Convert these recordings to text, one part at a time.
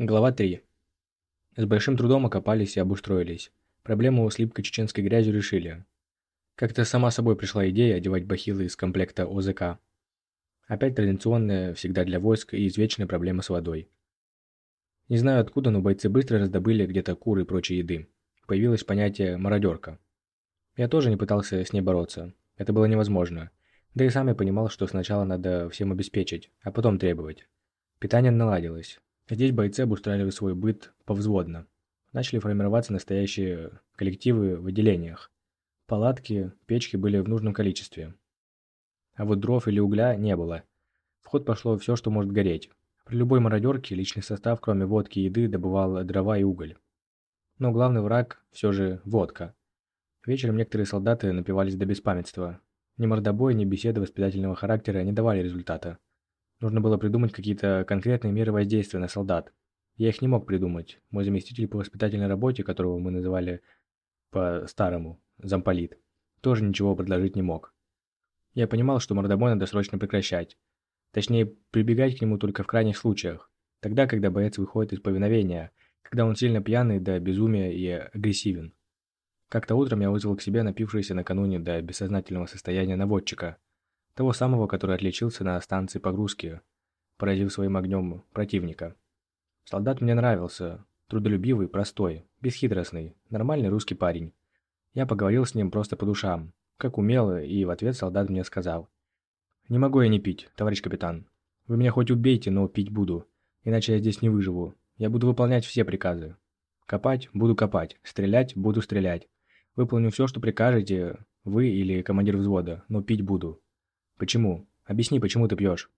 Глава 3. С большим трудом окопались и обустроились. Проблему с липкой чеченской грязью решили. Как-то сама собой пришла идея одевать бахилы из комплекта ОЗК. Опять традиционная, всегда для войск и извечная проблема с водой. Не знаю откуда, но бойцы быстро раздобыли где-то куры и прочей еды. Появилось понятие «мародерка». Я тоже не пытался с ней бороться. Это было невозможно. Да и сам я понимал, что сначала надо всем обеспечить, а потом требовать. Питание наладилось. Здесь бойцы обустраивали свой быт повзводно. Начали формироваться настоящие коллективы в отделениях. Палатки, печки были в нужном количестве. А вот дров или угля не было. В ход пошло все, что может гореть. При любой мародерке личный состав, кроме водки и еды, добывал дрова и уголь. Но главный враг все же водка. Вечером некоторые солдаты напивались до беспамятства. Ни мордобой, ни беседы воспитательного характера не давали результата. Нужно было придумать какие-то конкретные меры воздействия на солдат. Я их не мог придумать. Мой заместитель по воспитательной работе, которого мы называли по-старому замполит, тоже ничего предложить не мог. Я понимал, что мордобой надо срочно прекращать. Точнее, прибегать к нему только в крайних случаях. Тогда, когда боец выходит из повиновения, когда он сильно пьяный до безумия и агрессивен. Как-то утром я вызвал к себе напившегося накануне до бессознательного состояния наводчика – того самого, который отличился на станции погрузки, поразив своим огнем противника. Солдат мне нравился, трудолюбивый, простой, бесхитростный, нормальный русский парень. Я поговорил с ним просто по душам, как умел, и в ответ солдат мне сказал. «Не могу я не пить, товарищ капитан. Вы меня хоть убейте, но пить буду, иначе я здесь не выживу. Я буду выполнять все приказы. Копать – буду копать, стрелять – буду стрелять. Выполню все, что прикажете, вы или командир взвода, но пить буду. Почему? Объясни, почему ты пьешь?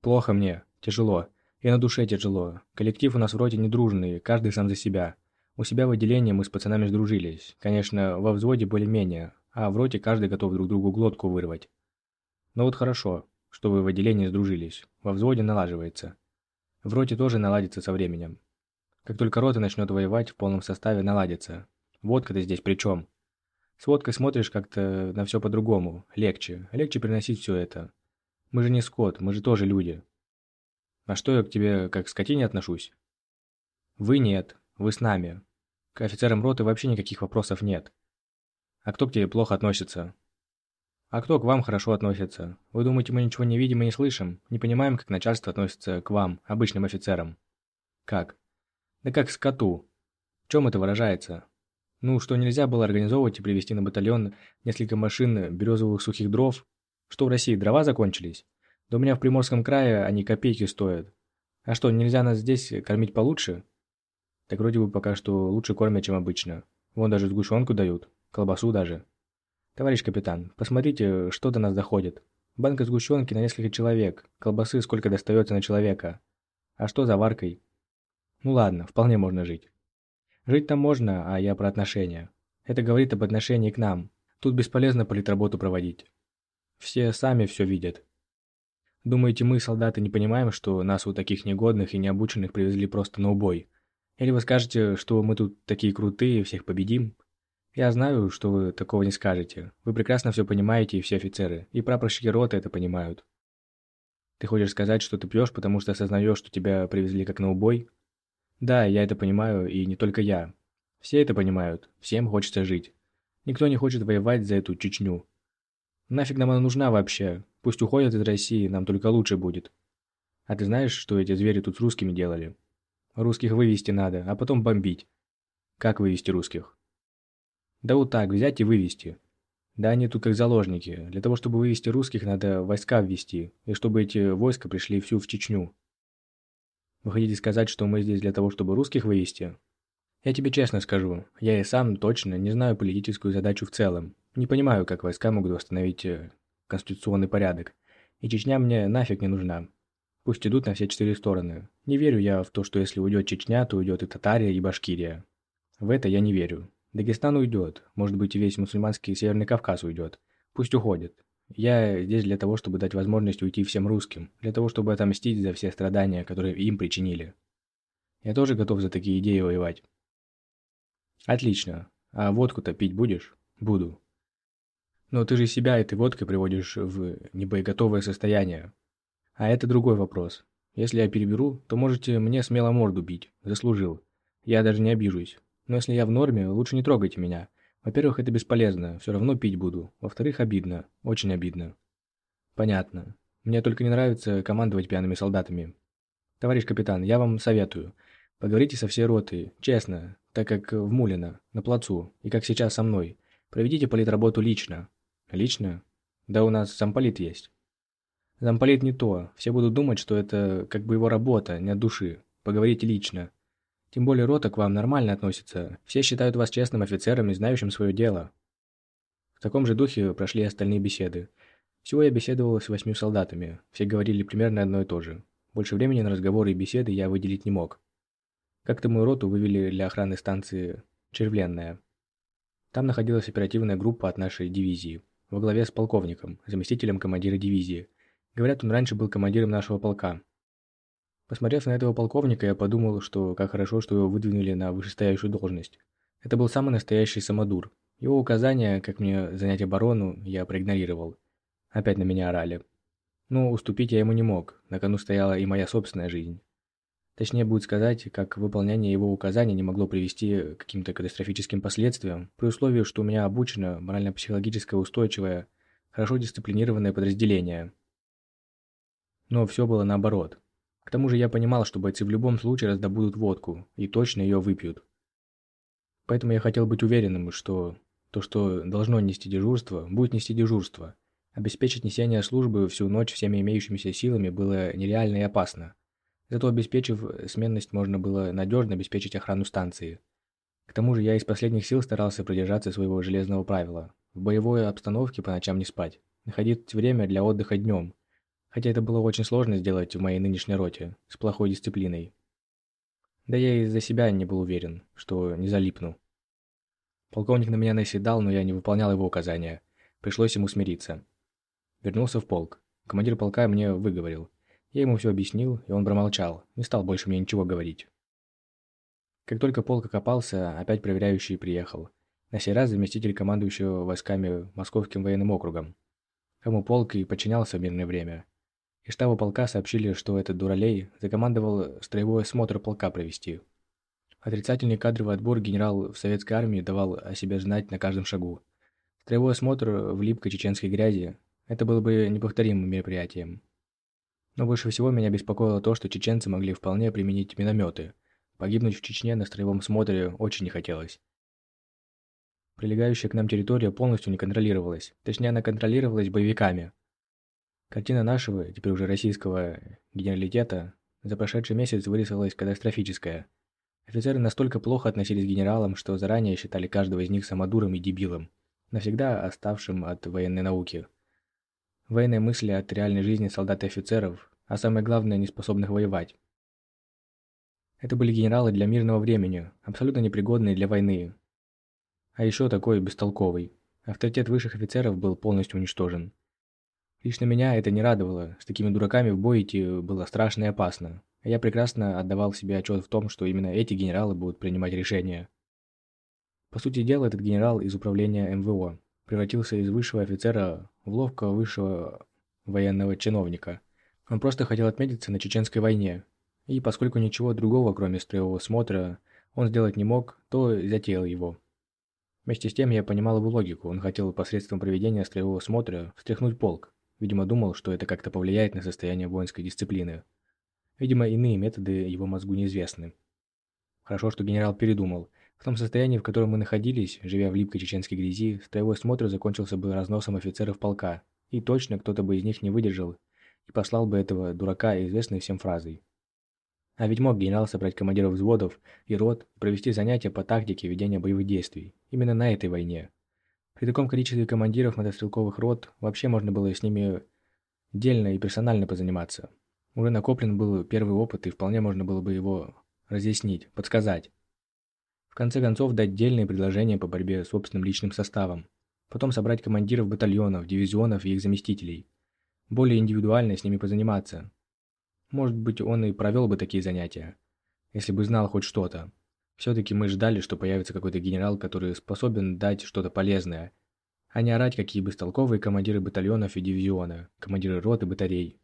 Плохо мне. Тяжело. И на душе тяжело. Коллектив у нас вроде недружный, каждый сам за себя. У себя в отделении мы с пацанами сдружились. Конечно, во взводе более-менее, а в роте каждый готов друг другу глотку вырвать. Но вот хорошо, что вы в отделении сдружились. Во взводе налаживается. В роте тоже наладится со временем. Как только рота начнет воевать, в полном составе наладится. Водка-то здесь при чем? С водкой смотришь как-то на все по-другому, легче, легче переносить все это. Мы же не скот, мы же тоже люди. А что я к тебе как к скотине отношусь? Вы нет, вы с нами. К офицерам роты вообще никаких вопросов нет. А кто к тебе плохо относится? А кто к вам хорошо относится? Вы думаете, мы ничего не видим и не слышим? Не понимаем, как начальство относится к вам, обычным офицерам? Как? Да как к скоту. В чем это выражается? Ну, что нельзя было организовывать и привезти на батальон несколько машин березовых сухих дров? Что в России, дрова закончились? Да у меня в Приморском крае они копейки стоят. А что, нельзя нас здесь кормить получше? Так вроде бы пока что лучше кормят, чем обычно. Вон даже сгущенку дают, колбасу даже. Товарищ капитан, посмотрите, что до нас доходит. Банка сгущенки на несколько человек, колбасы сколько достается на человека. А что за варкой? Ну ладно, вполне можно жить. Жить там можно, а я про отношения. Это говорит об отношении к нам. Тут бесполезно политработу проводить. Все сами все видят. Думаете, мы, солдаты, не понимаем, что нас у таких негодных и необученных привезли просто на убой? Или вы скажете, что мы тут такие крутые, всех победим? Я знаю, что вы такого не скажете. Вы прекрасно все понимаете, и все офицеры. И прапорщики роты это понимают. Ты хочешь сказать, что ты пьешь, потому что осознаешь, что тебя привезли как на убой? Да, я это понимаю, и не только я. Все это понимают, всем хочется жить. Никто не хочет воевать за эту Чечню. Нафиг нам она нужна вообще? Пусть уходят из России, нам только лучше будет. А ты знаешь, что эти звери тут с русскими делали? Русских вывести надо, а потом бомбить. Как вывести русских? Да вот так, взять и вывести. Да они тут как заложники. Для того, чтобы вывести русских, надо войска ввести, и чтобы эти войска пришли всю в Чечню. Вы хотите сказать, что мы здесь для того, чтобы русских вывести? Я тебе честно скажу, я и сам точно не знаю политическую задачу в целом. Не понимаю, как войска могут восстановить э, конституционный порядок. И Чечня мне нафиг не нужна. Пусть идут на все четыре стороны. Не верю я в то, что если уйдет Чечня, то уйдет и Татария, и Башкирия. В это я не верю. Дагестан уйдет. Может быть, весь мусульманский Северный Кавказ уйдет. Пусть уходит. Я здесь для того, чтобы дать возможность уйти всем русским, для того, чтобы отомстить за все страдания, которые им причинили. Я тоже готов за такие идеи воевать. Отлично. А водку-то пить будешь? Буду. Но ты же себя этой водкой приводишь в небоеготовое состояние. А это другой вопрос. Если я переберу, то можете мне смело морду бить. Заслужил. Я даже не обижусь. Но если я в норме, лучше не трогайте меня. Во-первых, это бесполезно, все равно пить буду. Во-вторых, обидно. Очень обидно. Понятно. Мне только не нравится командовать пьяными солдатами. Товарищ капитан, я вам советую. Поговорите со всей ротой, честно, так как в Мулино, на плацу, и как сейчас со мной. Проведите политработу лично. Лично? Да у нас замполит есть. Замполит не то. Все будут думать, что это как бы его работа, не от души. Поговорите лично. Тем более рота к вам нормально относится. Все считают вас честным офицером и знающим свое дело. В таком же духе прошли остальные беседы. Всего я беседовал с восьмью солдатами. Все говорили примерно одно и то же. Больше времени на разговоры и беседы я выделить не мог. Как-то мою роту вывели для охраны станции Червленная. Там находилась оперативная группа от нашей дивизии, во главе с полковником, заместителем командира дивизии. Говорят, он раньше был командиром нашего полка. Посмотрев на этого полковника, я подумал, что как хорошо, что его выдвинули на вышестоящую должность. Это был самый настоящий самодур. Его указания, как мне занять оборону, я проигнорировал. Опять на меня орали. Но уступить я ему не мог, на кону стояла и моя собственная жизнь. Точнее будет сказать, как выполнение его указаний не могло привести к каким-то катастрофическим последствиям, при условии, что у меня обучено морально-психологическое устойчивое, хорошо дисциплинированное подразделение. Но все было наоборот. К тому же я понимал, что бойцы в любом случае раздобудут водку и точно ее выпьют. Поэтому я хотел быть уверенным, что то, что должно нести дежурство, будет нести дежурство. Обеспечить несение службы всю ночь всеми имеющимися силами было нереально и опасно. Зато обеспечив сменность, можно было надежно обеспечить охрану станции. К тому же я из последних сил старался придержаться своего железного правила. В боевой обстановке по ночам не спать. Находить время для отдыха днем. Хотя это было очень сложно сделать в моей нынешней роте, с плохой дисциплиной. Да я из-за себя не был уверен, что не залипну. Полковник на меня наседал, но я не выполнял его указания. Пришлось ему смириться. Вернулся в полк. Командир полка мне выговорил – я ему все объяснил, и он промолчал, не стал больше мне ничего говорить. Как только полк окопался, опять проверяющий приехал. На сей раз заместитель командующего войсками Московским военным округом, кому полк и подчинялся в мирное время. Из штаба полка сообщили, что этот дуралей закомандовал строевой осмотр полка провести. Отрицательный кадровый отбор генерал в советской армии давал о себе знать на каждом шагу. Строевой осмотр в липкой чеченской грязи – это было бы неповторимым мероприятием. Но больше всего меня беспокоило то, что чеченцы могли вполне применить минометы. Погибнуть в Чечне на строевом смотре очень не хотелось. Прилегающая к нам территория полностью не контролировалась. Точнее, она контролировалась боевиками. Картина нашего, теперь уже российского, генералитета за прошедший месяц вырисовалась катастрофическая. Офицеры настолько плохо относились к генералам, что заранее считали каждого из них самодуром и дебилом, навсегда оставшим от военной науки. Военные мысли от реальной жизни солдат и офицеров, а самое главное, неспособных воевать. Это были генералы для мирного времени, абсолютно непригодные для войны. А еще такой бестолковый. Авторитет высших офицеров был полностью уничтожен. Лично меня это не радовало, с такими дураками в бой идти было страшно и опасно. Я прекрасно отдавал себе отчет в том, что именно эти генералы будут принимать решения. По сути дела, этот генерал из управления МВО превратился из высшего офицера в ловкого высшего военного чиновника. Он просто хотел отметиться на чеченской войне, и поскольку ничего другого, кроме строевого смотра, он сделать не мог, то затеял его. Вместе с тем я понимал его логику, он хотел посредством проведения строевого смотра встряхнуть полк, видимо думал, что это как-то повлияет на состояние воинской дисциплины. Видимо, иные методы его мозгу неизвестны. Хорошо, что генерал передумал, в том состоянии, в котором мы находились, живя в липкой чеченской грязи, строевой смотр закончился бы разносом офицеров полка, и точно кто-то бы из них не выдержал и послал бы этого дурака известной всем фразой. А ведь мог генерал собрать командиров взводов и рот провести занятия по тактике ведения боевых действий, именно на этой войне. При таком количестве командиров мотострелковых рот вообще можно было с ними дельно и персонально позаниматься. Уже накоплен был первый опыт, и вполне можно было бы его разъяснить, подсказать конце концов дать дельные предложения по борьбе с собственным личным составом. Потом собрать командиров батальонов, дивизионов и их заместителей. Более индивидуально с ними позаниматься. Может быть, он и провел бы такие занятия, если бы знал хоть что-то. Все-таки мы ждали, что появится какой-то генерал, который способен дать что-то полезное, а не орать какие бестолковые командиры батальонов и дивизиона, командиры рот и батарей.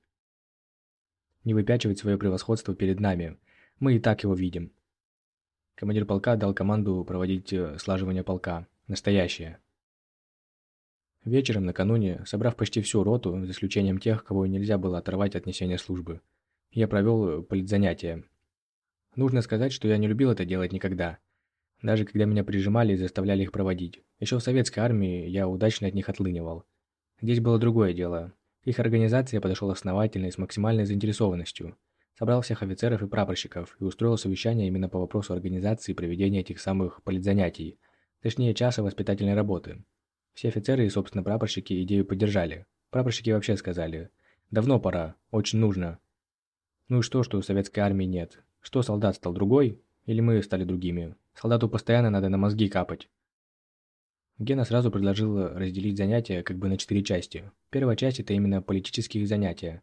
не выпячивать свое превосходство перед нами. Мы и так его видим. Командир полка дал команду проводить э, слаживание полка. Настоящее. Вечером накануне, собрав почти всю роту, за исключением тех, кого нельзя было оторвать от несения службы, я провел политзанятие. Нужно сказать, что я не любил это делать никогда. Даже когда меня прижимали и заставляли их проводить. Еще в советской армии я удачно от них отлынивал. Здесь было другое дело. К их организации я подошел основательно и с максимальной заинтересованностью. Собрал всех офицеров и прапорщиков и устроил совещание именно по вопросу организации и проведения этих самых политзанятий, точнее часа воспитательной работы. Все офицеры и, собственно, прапорщики идею поддержали. Прапорщики вообще сказали «давно пора, очень нужно». Ну и что, что у советской армии нет? Что, солдат стал другой? Или мы стали другими? Солдату постоянно надо на мозги капать. Гена сразу предложил разделить занятия как бы на четыре части. Первая часть – это именно политические занятия.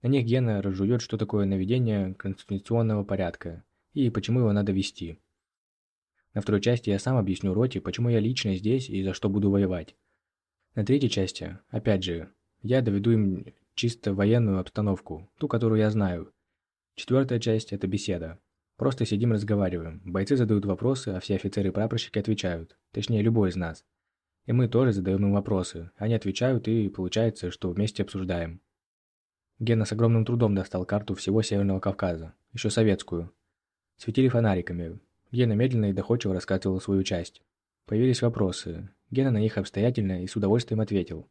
На них Гена разжует, что такое наведение конституционного порядка и почему его надо вести. На второй части я сам объясню Роте, почему я лично здесь и за что буду воевать. На третьей части, опять же, я доведу им чисто военную обстановку, ту, которую я знаю. Четвертая часть – это беседа. Просто сидим разговариваем, бойцы задают вопросы, а все офицеры и прапорщики отвечают, точнее любой из нас. И мы тоже задаем им вопросы, они отвечают и получается, что вместе обсуждаем. Гена с огромным трудом достал карту всего Северного Кавказа, еще советскую. Светили фонариками, Гена медленно и доходчиво рассказывал свою часть. Появились вопросы. Гена на них обстоятельно и с удовольствием ответил.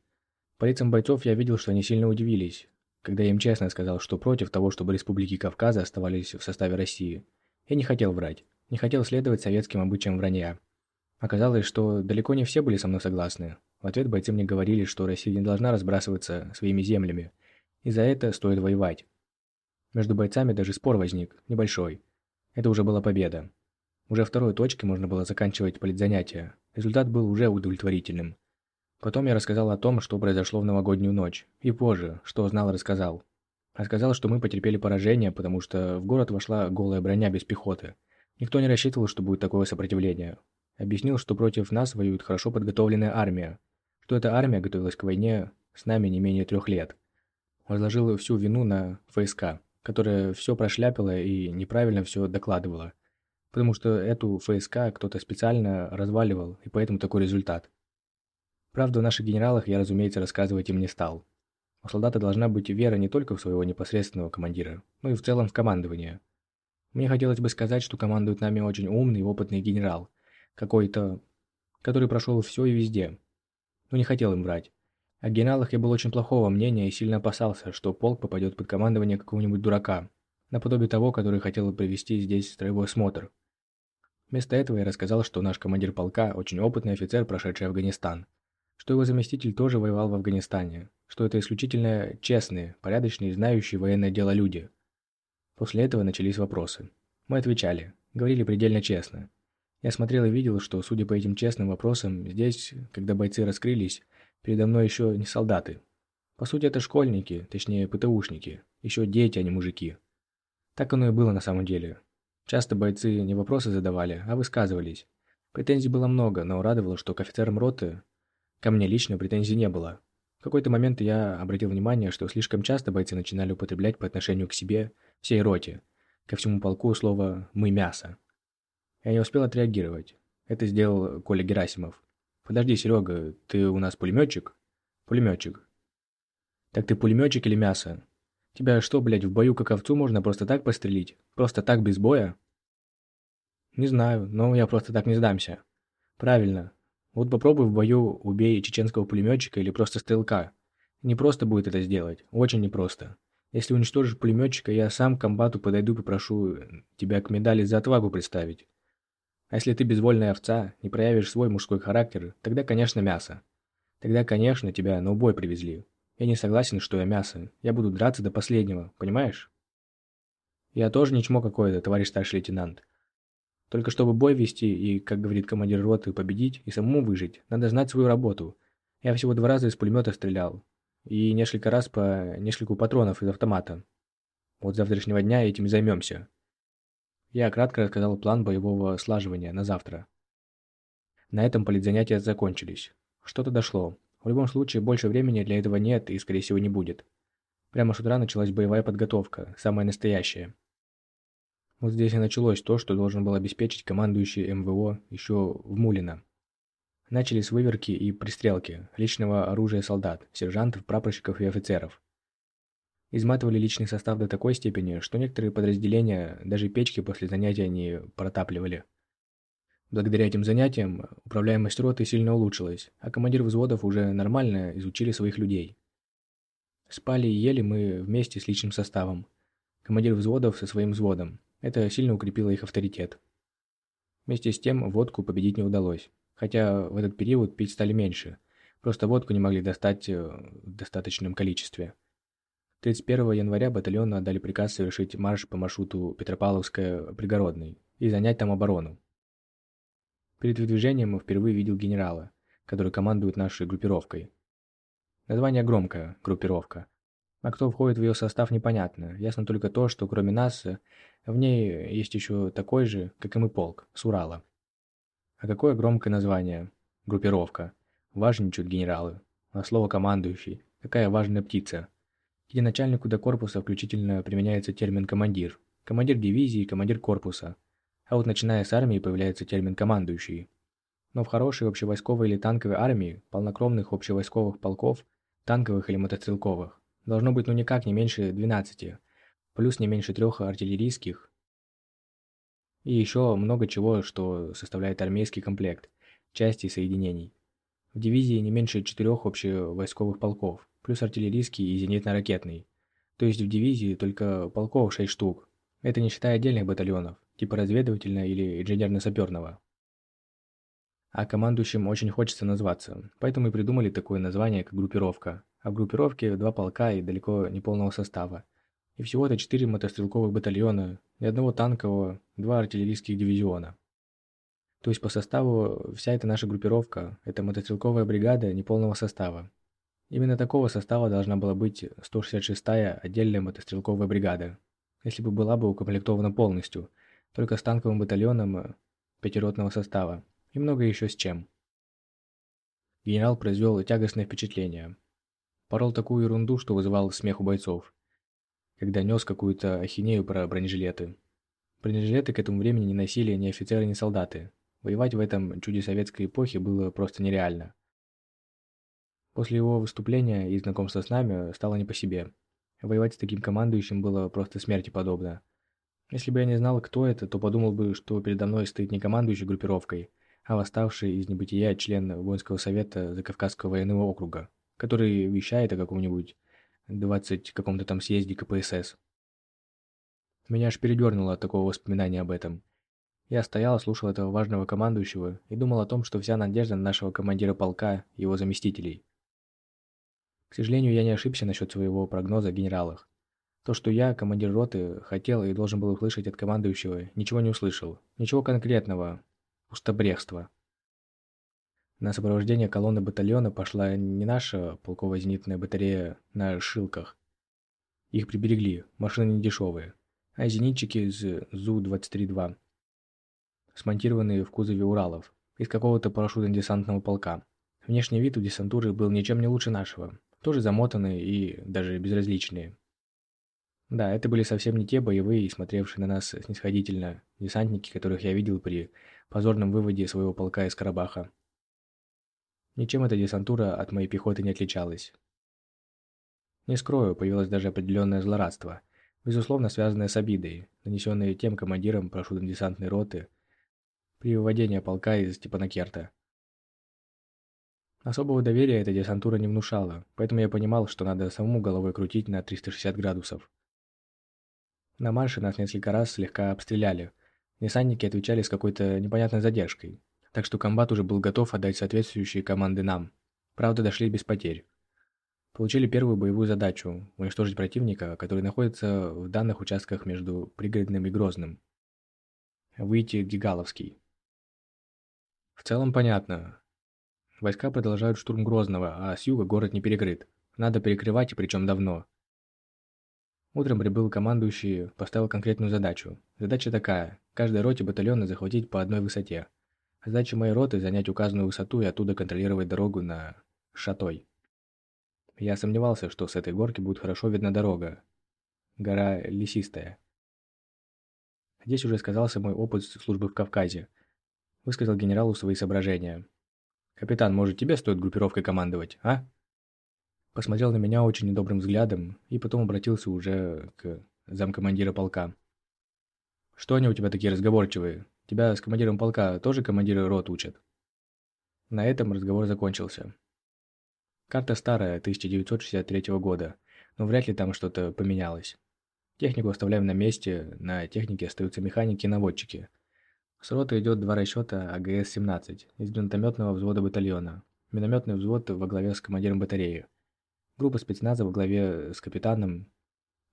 По лицам бойцов я видел, что они сильно удивились, когда я им честно сказал, что против того, чтобы республики Кавказа оставались в составе России. Я не хотел врать, не хотел следовать советским обычаям вранья. Оказалось, что далеко не все были со мной согласны. В ответ бойцы мне говорили, что Россия не должна разбрасываться своими землями, и за это стоит воевать. Между бойцами даже спор возник, небольшой. Это уже была победа. Уже второй точкой можно было заканчивать политзанятия. Результат был уже удовлетворительным. Потом я рассказал о том, что произошло в новогоднюю ночь. И позже, что знал рассказал. Рассказал, что мы потерпели поражение, потому что в город вошла голая броня без пехоты. Никто не рассчитывал, что будет такое сопротивление. Объяснил, что против нас воюет хорошо подготовленная армия. Что эта армия готовилась к войне с нами не менее трех лет. Возложил всю вину на ФСК, которая все прошляпила и неправильно все докладывала потому что эту ФСК кто-то специально разваливал, и поэтому такой результат. Правда, о наших генералах я, разумеется, рассказывать им не стал. У солдата должна быть вера не только в своего непосредственного командира, но и в целом в командование. Мне хотелось бы сказать, что командует нами очень умный и опытный генерал, какой-то, который прошел все и везде. Но не хотел им врать. О генералах я был очень плохого мнения и сильно опасался, что полк попадет под командование какого-нибудь дурака, наподобие того, который хотел провести здесь строевой осмотр. Вместо этого я рассказал, что наш командир полка – очень опытный офицер, прошедший Афганистан, что его заместитель тоже воевал в Афганистане, что это исключительно честные, порядочные знающие военное дело люди. После этого начались вопросы. Мы отвечали, говорили предельно честно. Я смотрел и видел, что, судя по этим честным вопросам, здесь, когда бойцы раскрылись, передо мной еще не солдаты. По сути, это школьники, точнее, ПТУшники, еще дети, а не мужики. Так оно и было на самом деле. Часто бойцы не вопросы задавали, а высказывались. Претензий было много, но радовало, что к офицерам роты ко мне лично претензий не было. В какой-то момент я обратил внимание, что слишком часто бойцы начинали употреблять по отношению к себе, всей роте, ко всему полку слово «мы мясо». Я не успел отреагировать. Это сделал Коля Герасимов. «Подожди, Серега, ты у нас пулеметчик?» «Пулеметчик». «Так ты пулеметчик или мясо?» Тебя что, блядь, в бою как овцу можно просто так пострелить? Просто так без боя? Не знаю, но я просто так не сдамся. Правильно. Вот попробуй в бою убей чеченского пулеметчика или просто стрелка. Не просто будет это сделать, очень непросто. Если уничтожишь пулеметчика, я сам к комбату подойду и попрошу тебя к медали за отвагу представить. А если ты безвольная овца, не проявишь свой мужской характер, тогда, конечно, мясо. Тогда, конечно, тебя на убой привезли. Я не согласен, что я мясо. Я буду драться до последнего, понимаешь? Я тоже не чмо какое-то, товарищ старший лейтенант. Только чтобы бой вести и, как говорит командир роты, победить и самому выжить, надо знать свою работу. Я всего два раза из пулемета стрелял. И несколько раз по нескольку патронов из автомата. Вот завтрашнего дня этим и займемся. Я кратко рассказал план боевого слаживания на завтра. На этом политзанятия закончились. Что-то дошло. В любом случае, больше времени для этого нет и, скорее всего, не будет. Прямо с утра началась боевая подготовка, самая настоящая. Вот здесь и началось то, что должен был обеспечить командующий МВО еще в Мулино. Начались выверки и пристрелки личного оружия солдат, сержантов, прапорщиков и офицеров. Изматывали личный состав до такой степени, что некоторые подразделения даже печки после занятия не протапливали. Благодаря этим занятиям управляемость роты сильно улучшилась, а командир взводов уже нормально изучили своих людей. Спали и ели мы вместе с личным составом. Командир взводов со своим взводом. Это сильно укрепило их авторитет. Вместе с тем водку победить не удалось хотя в этот период пить стали меньше, просто водку не могли достать э, в достаточном количестве. 31 января батальону отдали приказ совершить марш по маршруту Петропавловская-Пригородный и занять там оборону. Перед выдвижением впервые видел генерала, который командует нашей группировкой. Название громкое – группировка. А кто входит в ее состав непонятно, ясно только то, что кроме нас, в ней есть еще такой же, как и мы полк, с Урала. А какое громкое название? Группировка. Важничают генералы. А слово «командующий». Какая важная птица. Где начальнику до корпуса включительно применяется термин «командир». Командир дивизии, командир корпуса. А вот начиная с армии появляется термин «командующий». Но в хорошей общевойсковой или танковой армии, полнокровных общевойсковых полков, танковых или мотострелковых, должно быть ну никак не меньше 12, плюс не меньше трех артиллерийских, и еще много чего, что составляет армейский комплект, части и соединений. В дивизии не меньше четырех общевойсковых полков, плюс артиллерийский и зенитно-ракетный. То есть в дивизии только полков 6 штук. Это не считая отдельных батальонов, типа разведывательного или инженерно-саперного. А командующим очень хочется назваться, поэтому и придумали такое название, как группировка. А в группировке два полка и далеко не полного состава. И всего-то четыре мотострелковых батальона, ни одного танкового, два артиллерийских дивизиона. То есть по составу вся эта наша группировка – это мотострелковая бригада неполного состава. Именно такого состава должна была быть 166-я отдельная мотострелковая бригада, если бы была бы укомплектована полностью, только с танковым батальоном пятиротного состава и много еще с чем. Генерал произвел тягостное впечатление. Порол такую ерунду, что вызывал смех у бойцов когда нес какую-то ахинею про бронежилеты. Бронежилеты к этому времени не носили ни офицеры, ни солдаты. Воевать в этом чуде советской эпохи было просто нереально. После его выступления и знакомства с нами стало не по себе. Воевать с таким командующим было просто смерти подобно. Если бы я не знал, кто это, то подумал бы, что передо мной стоит не командующий группировкой, а восставший из небытия член воинского совета Закавказского военного округа, который вещает о каком-нибудь 20 каком-то там съезде КПСС. Меня аж передернуло от такого воспоминания об этом. Я стоял, слушал этого важного командующего и думал о том, что вся надежда на нашего командира полка и его заместителей. К сожалению, я не ошибся насчет своего прогноза о генералах. То, что я, командир роты, хотел и должен был услышать от командующего, ничего не услышал. Ничего конкретного. Пустобрехство. На сопровождение колонны батальона пошла не наша полковая зенитная батарея на Шилках. Их приберегли, машины не дешевые, а зенитчики из ЗУ-23-2, смонтированные в кузове Уралов, из какого-то парашютно-десантного полка. Внешний вид у десантуры был ничем не лучше нашего, тоже замотанные и даже безразличные. Да, это были совсем не те боевые смотревшие на нас снисходительно десантники, которых я видел при позорном выводе своего полка из Карабаха. Ничем эта десантура от моей пехоты не отличалась. Не скрою, появилось даже определенное злорадство, безусловно связанное с обидой, нанесенной тем командиром парашютно-десантной роты при выводении полка из Степанакерта. Особого доверия эта десантура не внушала, поэтому я понимал, что надо самому головой крутить на 360 градусов. На марше нас несколько раз слегка обстреляли. Десантники отвечали с какой-то непонятной задержкой, так что комбат уже был готов отдать соответствующие команды нам. Правда, дошли без потерь. Получили первую боевую задачу – уничтожить противника, который находится в данных участках между Пригородным и Грозным. Выйти Гигаловский. В целом понятно. Войска продолжают штурм Грозного, а с юга город не перекрыт. Надо перекрывать, и причем давно. Утром прибыл командующий, поставил конкретную задачу. Задача такая – каждой роте батальона захватить по одной высоте – Задача моей роты – занять указанную высоту и оттуда контролировать дорогу на Шатой. Я сомневался, что с этой горки будет хорошо видна дорога. Гора лесистая. Здесь уже сказался мой опыт службы в Кавказе. Высказал генералу свои соображения. «Капитан, может, тебе стоит группировкой командовать, а?» Посмотрел на меня очень недобрым взглядом и потом обратился уже к замкомандира полка. «Что они у тебя такие разговорчивые? Тебя с командиром полка тоже командиры рот учат?» На этом разговор закончился. Карта старая, 1963 года, но вряд ли там что-то поменялось. Технику оставляем на месте, на технике остаются механики и наводчики. С роты идет два расчета АГС-17 из гранатометного взвода батальона, минометный взвод во главе с командиром батареи, группа спецназа во главе с капитаном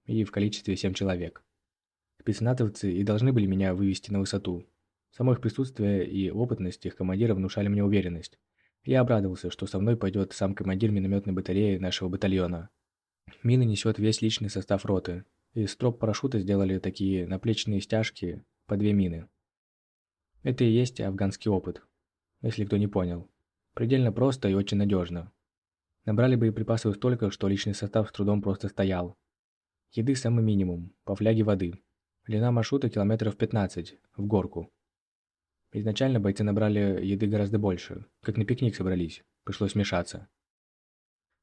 и в количестве 7 человек. Спецназовцы и должны были меня вывести на высоту, Само их присутствие и опытность их командира внушали мне уверенность. Я обрадовался, что со мной пойдет сам командир минометной батареи нашего батальона. Мины несет весь личный состав роты. Из строп парашюта сделали такие наплечные стяжки по две мины. Это и есть афганский опыт, если кто не понял. Предельно просто и очень надежно. Набрали боеприпасов столько, что личный состав с трудом просто стоял. Еды самый минимум, по фляге воды. Длина маршрута километров 15, в горку. Изначально бойцы набрали еды гораздо больше, как на пикник собрались, пришлось вмешаться.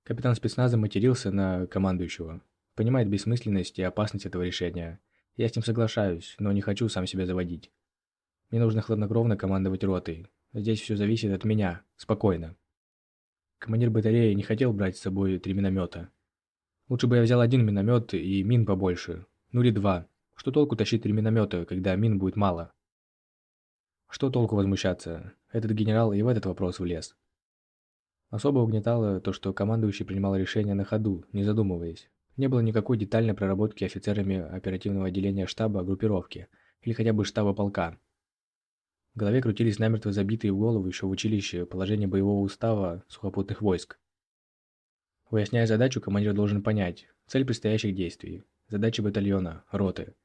Капитан спецназа матерился на командующего, понимает бессмысленность и опасность этого решения. Я с ним соглашаюсь, но не хочу сам себя заводить. Мне нужно хладнокровно командовать ротой. Здесь все зависит от меня, спокойно. Командир батареи не хотел брать с собой три миномета. Лучше бы я взял один миномет и мин побольше, ну или два. Что толку тащить три миномета, когда мин будет мало? Что толку возмущаться? Этот генерал и в этот вопрос влез. Особо угнетало то, что командующий принимал решения на ходу, не задумываясь. Не было никакой детальной проработки офицерами оперативного отделения штаба группировки или хотя бы штаба полка. В голове крутились намертво забитые в голову еще в училище положение боевого устава сухопутных войск. Выясняя задачу, командир должен понять цель предстоящих действий, задачи батальона, роты,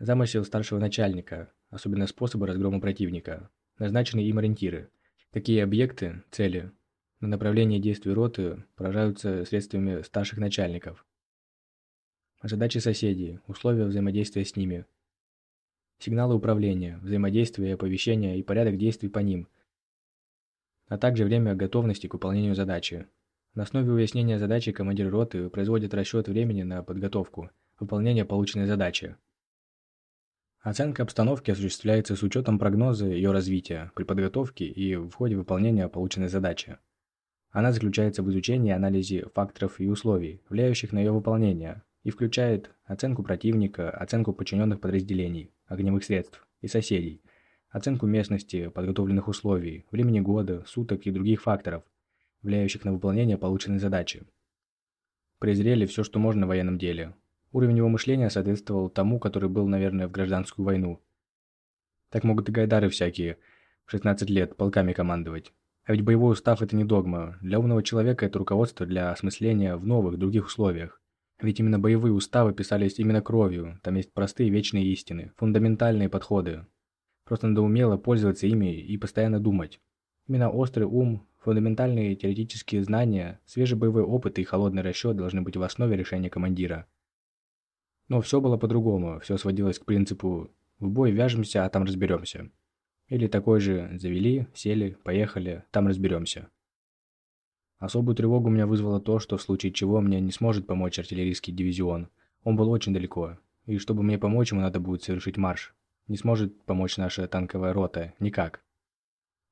замысел старшего начальника, особенно способы разгрома противника, назначенные им ориентиры. Такие объекты, цели, на направление действий роты поражаются средствами старших начальников. Задачи соседей, условия взаимодействия с ними. Сигналы управления, взаимодействия, оповещения и порядок действий по ним, а также время готовности к выполнению задачи. На основе уяснения задачи командир роты производит расчет времени на подготовку, выполнение полученной задачи. Оценка обстановки осуществляется с учетом прогноза ее развития при подготовке и в ходе выполнения полученной задачи. Она заключается в изучении и анализе факторов и условий, влияющих на ее выполнение, и включает оценку противника, оценку подчиненных подразделений, огневых средств и соседей, оценку местности, подготовленных условий, времени года, суток и других факторов, влияющих на выполнение полученной задачи. Презрели все, что можно в военном деле, Уровень его мышления соответствовал тому, который был, наверное, в гражданскую войну. Так могут и гайдары всякие, в 16 лет, полками командовать. А ведь боевой устав – это не догма. Для умного человека это руководство для осмысления в новых, других условиях. Ведь именно боевые уставы писались именно кровью, там есть простые вечные истины, фундаментальные подходы. Просто надо умело пользоваться ими и постоянно думать. Именно острый ум, фундаментальные теоретические знания, свежий боевой опыт и холодный расчет должны быть в основе решения командира. Но все было по-другому, все сводилось к принципу «в бой вяжемся, а там разберемся». Или такой же «завели, сели, поехали, там разберемся». Особую тревогу меня вызвало то, что в случае чего мне не сможет помочь артиллерийский дивизион. Он был очень далеко, и чтобы мне помочь, ему надо будет совершить марш. Не сможет помочь наша танковая рота, никак.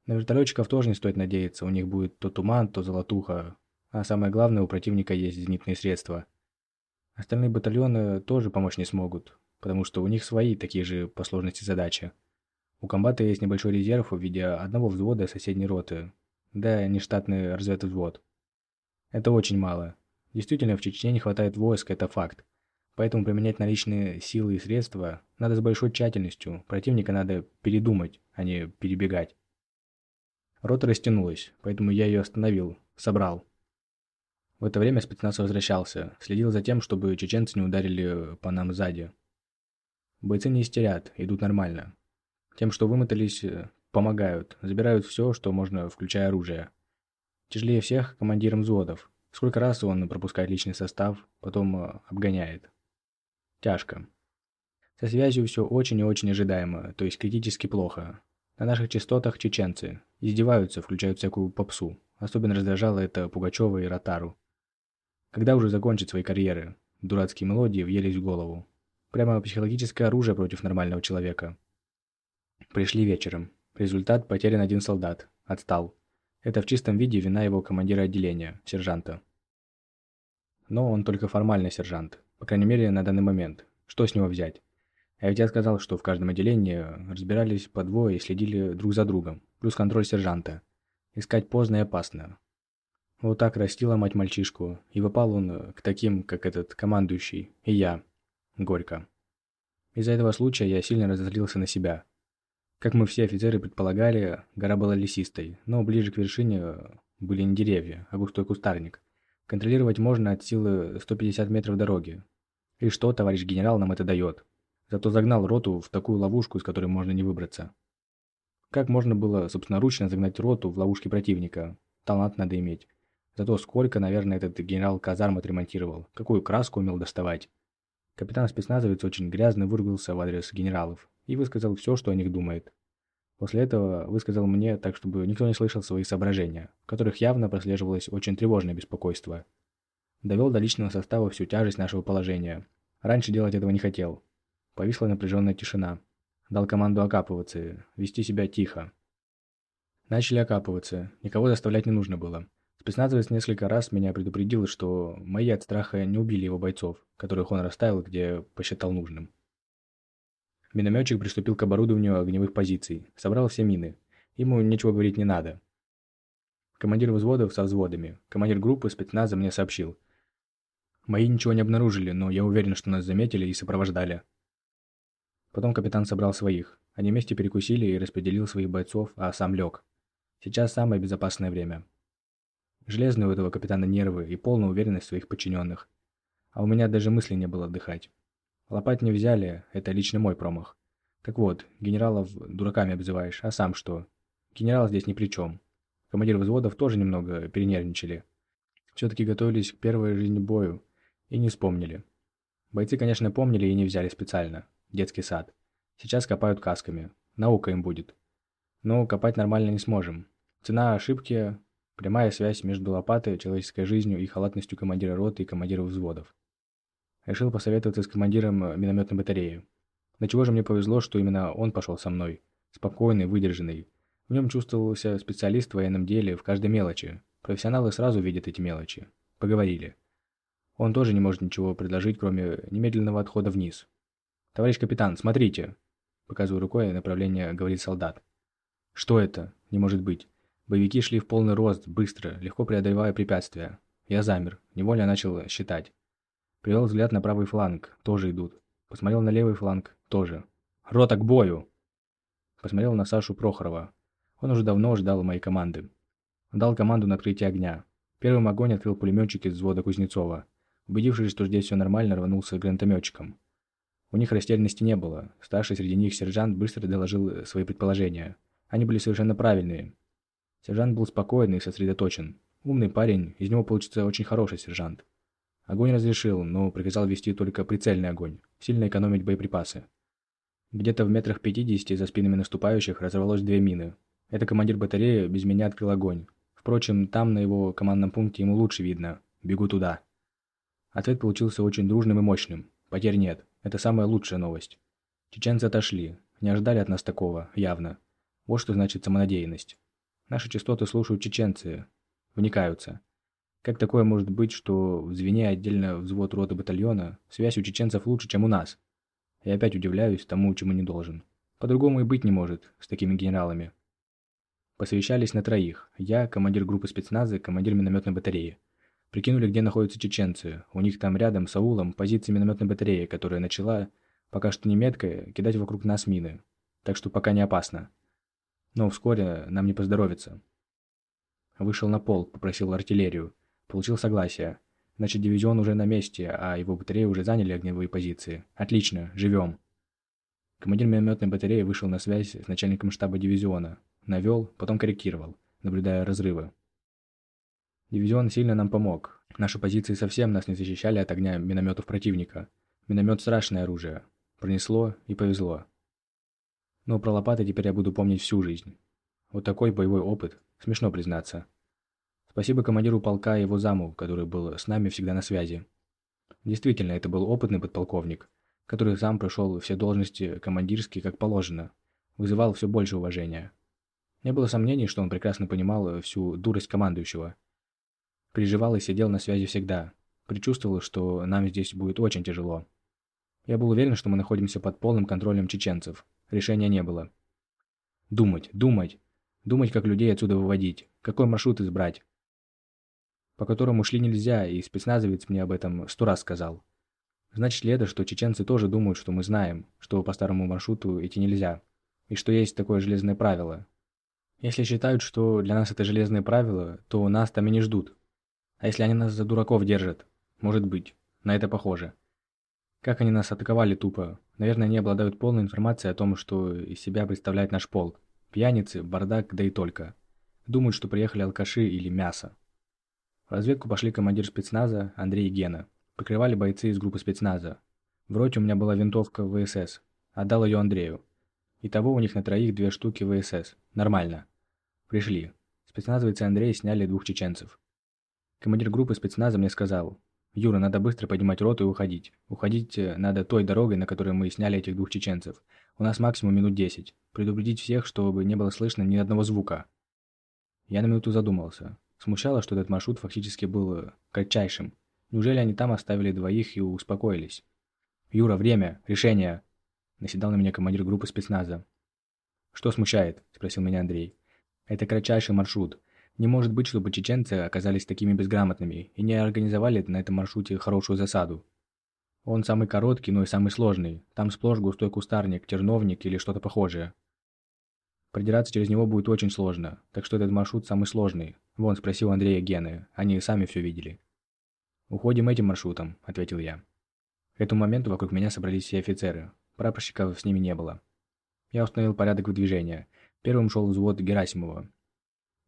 На вертолетчиков тоже не стоит надеяться, у них будет то туман, то золотуха, а самое главное, у противника есть зенитные средства – Остальные батальоны тоже помочь не смогут, потому что у них свои такие же по сложности задачи. У комбата есть небольшой резерв в виде одного взвода соседней роты, да нештатный разведвзвод. Это очень мало. Действительно, в Чечне не хватает войск, это факт. Поэтому применять наличные силы и средства надо с большой тщательностью, противника надо передумать, а не перебегать. Рота растянулась, поэтому я ее остановил, собрал. В это время спецназ возвращался, следил за тем, чтобы чеченцы не ударили по нам сзади. Бойцы не истерят, идут нормально. Тем, что вымотались, э, помогают, забирают все, что можно, включая оружие. Тяжелее всех командирам взводов. Сколько раз он пропускает личный состав, потом э, обгоняет. Тяжко. Со связью все очень и очень ожидаемо, то есть критически плохо. На наших частотах чеченцы. Издеваются, включают всякую попсу. Особенно раздражало это Пугачева и Ротару. Когда уже закончат свои карьеры? Дурацкие мелодии въелись в голову. Прямо психологическое оружие против нормального человека. Пришли вечером. Результат – потерян один солдат. Отстал. Это в чистом виде вина его командира отделения, сержанта. Но он только формально сержант. По крайней мере, на данный момент. Что с него взять? А ведь я сказал, что в каждом отделении разбирались по двое и следили друг за другом. Плюс контроль сержанта. Искать поздно и опасно. Вот так растила мать мальчишку, и попал он к таким, как этот командующий, и я. Горько. Из-за этого случая я сильно разозлился на себя. Как мы все офицеры предполагали, гора была лесистой, но ближе к вершине были не деревья, а густой кустарник. Контролировать можно от силы 150 метров дороги. И что, товарищ генерал, нам это дает? Зато загнал роту в такую ловушку, из которой можно не выбраться. Как можно было собственноручно загнать роту в ловушке противника? Талант надо иметь. Зато сколько, наверное, этот генерал казарм отремонтировал, какую краску умел доставать. Капитан-спецназовец очень грязно выругался в адрес генералов и высказал все, что о них думает. После этого высказал мне так, чтобы никто не слышал свои соображения, в которых явно прослеживалось очень тревожное беспокойство. Довел до личного состава всю тяжесть нашего положения. Раньше делать этого не хотел. Повисла напряженная тишина. Дал команду окапываться, вести себя тихо. Начали окапываться, никого заставлять не нужно было. Спецназовец несколько раз меня предупредил, что мои от страха не убили его бойцов, которых он расставил, где посчитал нужным. Минометчик приступил к оборудованию огневых позиций, собрал все мины. Ему ничего говорить не надо. Командир взводов со взводами. Командир группы спецназа мне сообщил. Мои ничего не обнаружили, но я уверен, что нас заметили и сопровождали. Потом капитан собрал своих. Они вместе перекусили и распределил своих бойцов, а сам лег. Сейчас самое безопасное время. Железные у этого капитана нервы и полная уверенность в своих подчиненных. А у меня даже мысли не было отдыхать. Лопать не взяли, это лично мой промах. Так вот, генералов дураками обзываешь, а сам что? Генерал здесь ни при чем. Командир взводов тоже немного перенервничали. Все-таки готовились к первой жизни бою и не вспомнили. Бойцы, конечно, помнили и не взяли специально. Детский сад. Сейчас копают касками. Наука им будет. Но копать нормально не сможем. Цена ошибки Прямая связь между лопатой, человеческой жизнью и халатностью командира роты и командира взводов. Решил посоветоваться с командиром э, минометной батареи. На чего же мне повезло, что именно он пошел со мной. Спокойный, выдержанный. В нем чувствовался специалист в военном деле в каждой мелочи. Профессионалы сразу видят эти мелочи. Поговорили. Он тоже не может ничего предложить, кроме немедленного отхода вниз. «Товарищ капитан, смотрите!» Показываю рукой направление, говорит солдат. «Что это? Не может быть. Боевики шли в полный рост, быстро, легко преодолевая препятствия. Я замер, невольно начал считать. Привел взгляд на правый фланг, тоже идут. Посмотрел на левый фланг, тоже. «Рота к бою!» Посмотрел на Сашу Прохорова. Он уже давно ждал моей команды. Дал команду на открытие огня. Первым огонь открыл пулеметчик из взвода Кузнецова. Убедившись, что здесь все нормально, рванулся к гранатометчикам. У них растерянности не было. Старший среди них сержант быстро доложил свои предположения. Они были совершенно правильные. Сержант был спокойный и сосредоточен. Умный парень, из него получится очень хороший сержант. Огонь разрешил, но приказал вести только прицельный огонь, сильно экономить боеприпасы. Где-то в метрах 50 за спинами наступающих разорвалось две мины. Это командир батареи без меня открыл огонь. Впрочем, там, на его командном пункте, ему лучше видно. Бегу туда. Ответ получился очень дружным и мощным. Потерь нет. Это самая лучшая новость. Чеченцы отошли. Не ожидали от нас такого, явно. Вот что значит самонадеянность. Наши частоты слушают чеченцы, вникаются. Как такое может быть, что в звене отдельно взвод роты батальона, связь у чеченцев лучше, чем у нас? Я опять удивляюсь тому, чему не должен. По-другому и быть не может с такими генералами. Посовещались на троих. Я, командир группы спецназа, командир минометной батареи. Прикинули, где находятся чеченцы. У них там рядом с аулом позиция минометной батареи, которая начала, пока что не меткая, кидать вокруг нас мины. Так что пока не опасно. Но вскоре нам не поздоровится. Вышел на пол, попросил артиллерию. Получил согласие. Значит, дивизион уже на месте, а его батареи уже заняли огневые позиции. Отлично, живем. Командир минометной батареи вышел на связь с начальником штаба дивизиона. Навел, потом корректировал, наблюдая разрывы. Дивизион сильно нам помог. Наши позиции совсем нас не защищали от огня минометов противника. Миномет – страшное оружие. Пронесло и повезло. Но про лопаты теперь я буду помнить всю жизнь. Вот такой боевой опыт. Смешно признаться. Спасибо командиру полка и его заму, который был с нами всегда на связи. Действительно, это был опытный подполковник, который сам прошел все должности командирские как положено, вызывал все больше уважения. Не было сомнений, что он прекрасно понимал всю дурость командующего – Переживал и сидел на связи всегда. Предчувствовал, что нам здесь будет очень тяжело. Я был уверен, что мы находимся под полным контролем чеченцев. Решения не было. Думать, думать. Думать, как людей отсюда выводить. Какой маршрут избрать. По которому шли нельзя, и спецназовец мне об этом сто раз сказал. Значит ли это, что чеченцы тоже думают, что мы знаем, что по старому маршруту идти нельзя, и что есть такое железное правило? Если считают, что для нас это железное правило, то нас там и не ждут. А если они нас за дураков держат? Может быть. На это похоже. Как они нас атаковали тупо? Наверное, они обладают полной информацией о том, что из себя представляет наш полк. Пьяницы, бардак, да и только. Думают, что приехали алкаши или мясо. В разведку пошли командир спецназа Андрей и Гена. Покрывали бойцы из группы спецназа. В роте у меня была винтовка ВСС. Отдал ее Андрею. Итого у них на троих две штуки ВСС. Нормально. Пришли. Спецназовцы Андрей сняли двух чеченцев. Командир группы спецназа мне сказал, «Юра, надо быстро поднимать роту и уходить. Уходить э, надо той дорогой, на которой мы сняли этих двух чеченцев. У нас максимум минут десять. Предупредить всех, чтобы не было слышно ни одного звука». Я на минуту задумался. Смущало, что этот маршрут фактически был э, кратчайшим. Неужели они там оставили двоих и успокоились? «Юра, время! Решение!» Наседал на меня командир группы спецназа. «Что смущает?» – спросил меня Андрей. «Это кратчайший маршрут. Не может быть, чтобы чеченцы оказались такими безграмотными и не организовали на этом маршруте хорошую засаду. Он самый короткий, но и самый сложный. Там сплошь густой кустарник, терновник или что-то похожее. Продираться через него будет очень сложно, так что этот маршрут самый сложный. Вон, спросил Андрея Гены, они сами все видели. «Уходим этим маршрутом», — ответил я. К этому моменту вокруг меня собрались все офицеры. Прапорщиков с ними не было. Я установил порядок выдвижения. Первым шел взвод Герасимова,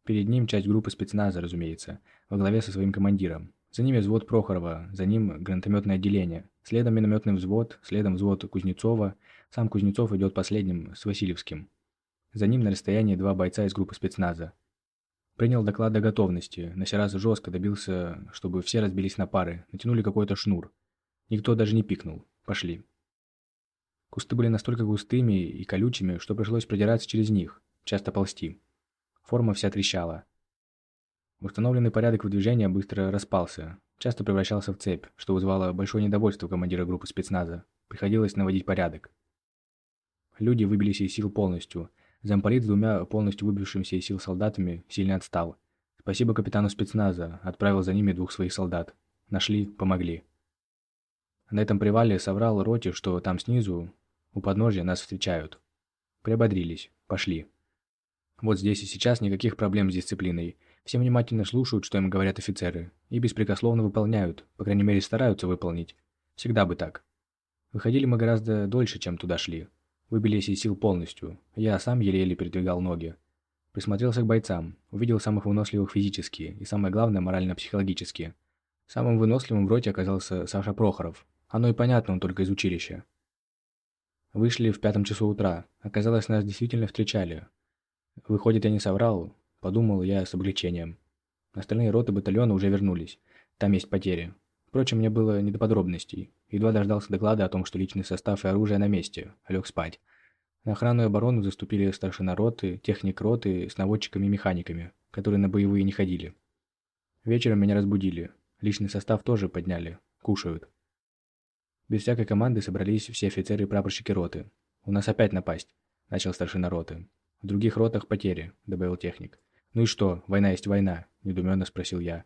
Перед ним часть группы спецназа, разумеется, во главе со своим командиром. За ними взвод Прохорова, за ним гранатометное отделение, следом минометный взвод, следом взвод Кузнецова, сам Кузнецов идет последним с Васильевским. За ним на расстоянии два бойца из группы спецназа. Принял доклад о готовности, на сей раз жестко добился, чтобы все разбились на пары, натянули какой-то шнур. Никто даже не пикнул. Пошли. Кусты были настолько густыми и колючими, что пришлось продираться через них, часто ползти. Форма вся трещала. Установленный порядок выдвижения быстро распался, часто превращался в цепь, что вызвало большое недовольство командира группы спецназа. Приходилось наводить порядок. Люди выбились из сил полностью. Замполит с двумя полностью выбившимися из сил солдатами сильно отстал. Спасибо капитану спецназа, отправил за ними двух своих солдат. Нашли, помогли. На этом привале соврал роте, что там снизу, у подножья, нас встречают. Приободрились, пошли. Вот здесь и сейчас никаких проблем с дисциплиной. Все внимательно слушают, что им говорят офицеры, и беспрекословно выполняют, по крайней мере стараются выполнить. Всегда бы так. Выходили мы гораздо дольше, чем туда шли. Выбились из сил полностью. Я сам еле-еле передвигал ноги. Присмотрелся к бойцам, увидел самых выносливых физически и, самое главное, морально-психологически. Самым выносливым в роте оказался Саша Прохоров. Оно и понятно, он только из училища. Вышли в пятом часу утра. Оказалось, нас действительно встречали. Выходит, я не соврал, подумал я с облегчением. Остальные роты батальона уже вернулись. Там есть потери. Впрочем, мне было не до подробностей. Едва дождался доклада о том, что личный состав и оружие на месте. Лег спать. На охрану и оборону заступили старшина роты, техник роты с наводчиками и механиками, которые на боевые не ходили. Вечером меня разбудили. Личный состав тоже подняли. Кушают. Без всякой команды собрались все офицеры и прапорщики роты. «У нас опять напасть», – начал старшина роты. «В других ротах потери», — добавил техник. «Ну и что, война есть война?» – недуменно спросил я.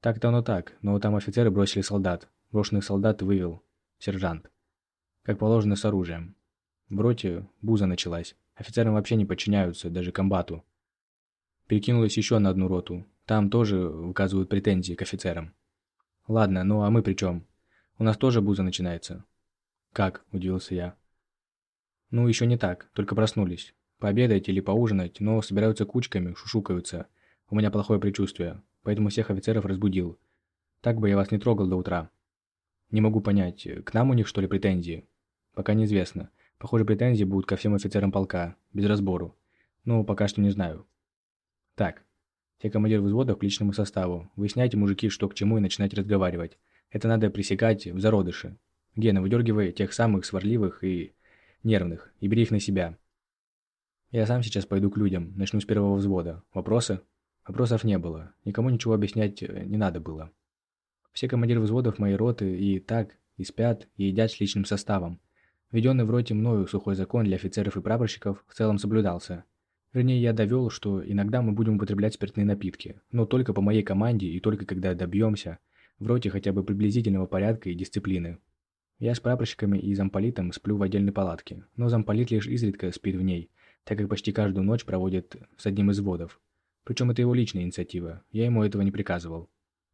«Так-то оно так, но там офицеры бросили солдат. Брошенных солдат вывел. Сержант. Как положено с оружием. В роте буза началась. Офицерам вообще не подчиняются, даже комбату. Перекинулась еще на одну роту. Там тоже выказывают претензии к офицерам. Ладно, ну а мы при чем? У нас тоже буза начинается. Как? – удивился я. Ну, еще не так, только проснулись. Пообедать или поужинать, но собираются кучками, шушукаются. У меня плохое предчувствие, поэтому всех офицеров разбудил. Так бы я вас не трогал до утра. Не могу понять, к нам у них что ли претензии? Пока неизвестно. Похоже, претензии будут ко всем офицерам полка, без разбору. Ну, пока что не знаю. Так, все командиры взводов к личному составу. Выясняйте, мужики, что к чему и начинайте разговаривать. Это надо пресекать в зародыше. Гена, выдергивай тех самых сварливых и нервных, и бери их на себя. Я сам сейчас пойду к людям, начну с первого взвода. Вопросы? Вопросов не было. Никому ничего объяснять э, не надо было. Все командиры взводов моей роты и так, и спят, и едят с личным составом. Введенный в роте мною сухой закон для офицеров и прапорщиков в целом соблюдался. Вернее, я довел, что иногда мы будем употреблять спиртные напитки, но только по моей команде и только когда добьемся в роте хотя бы приблизительного порядка и дисциплины. Я с прапорщиками и замполитом сплю в отдельной палатке, но замполит лишь изредка спит в ней, так как почти каждую ночь проводит с одним из взводов. Причем это его личная инициатива, я ему этого не приказывал.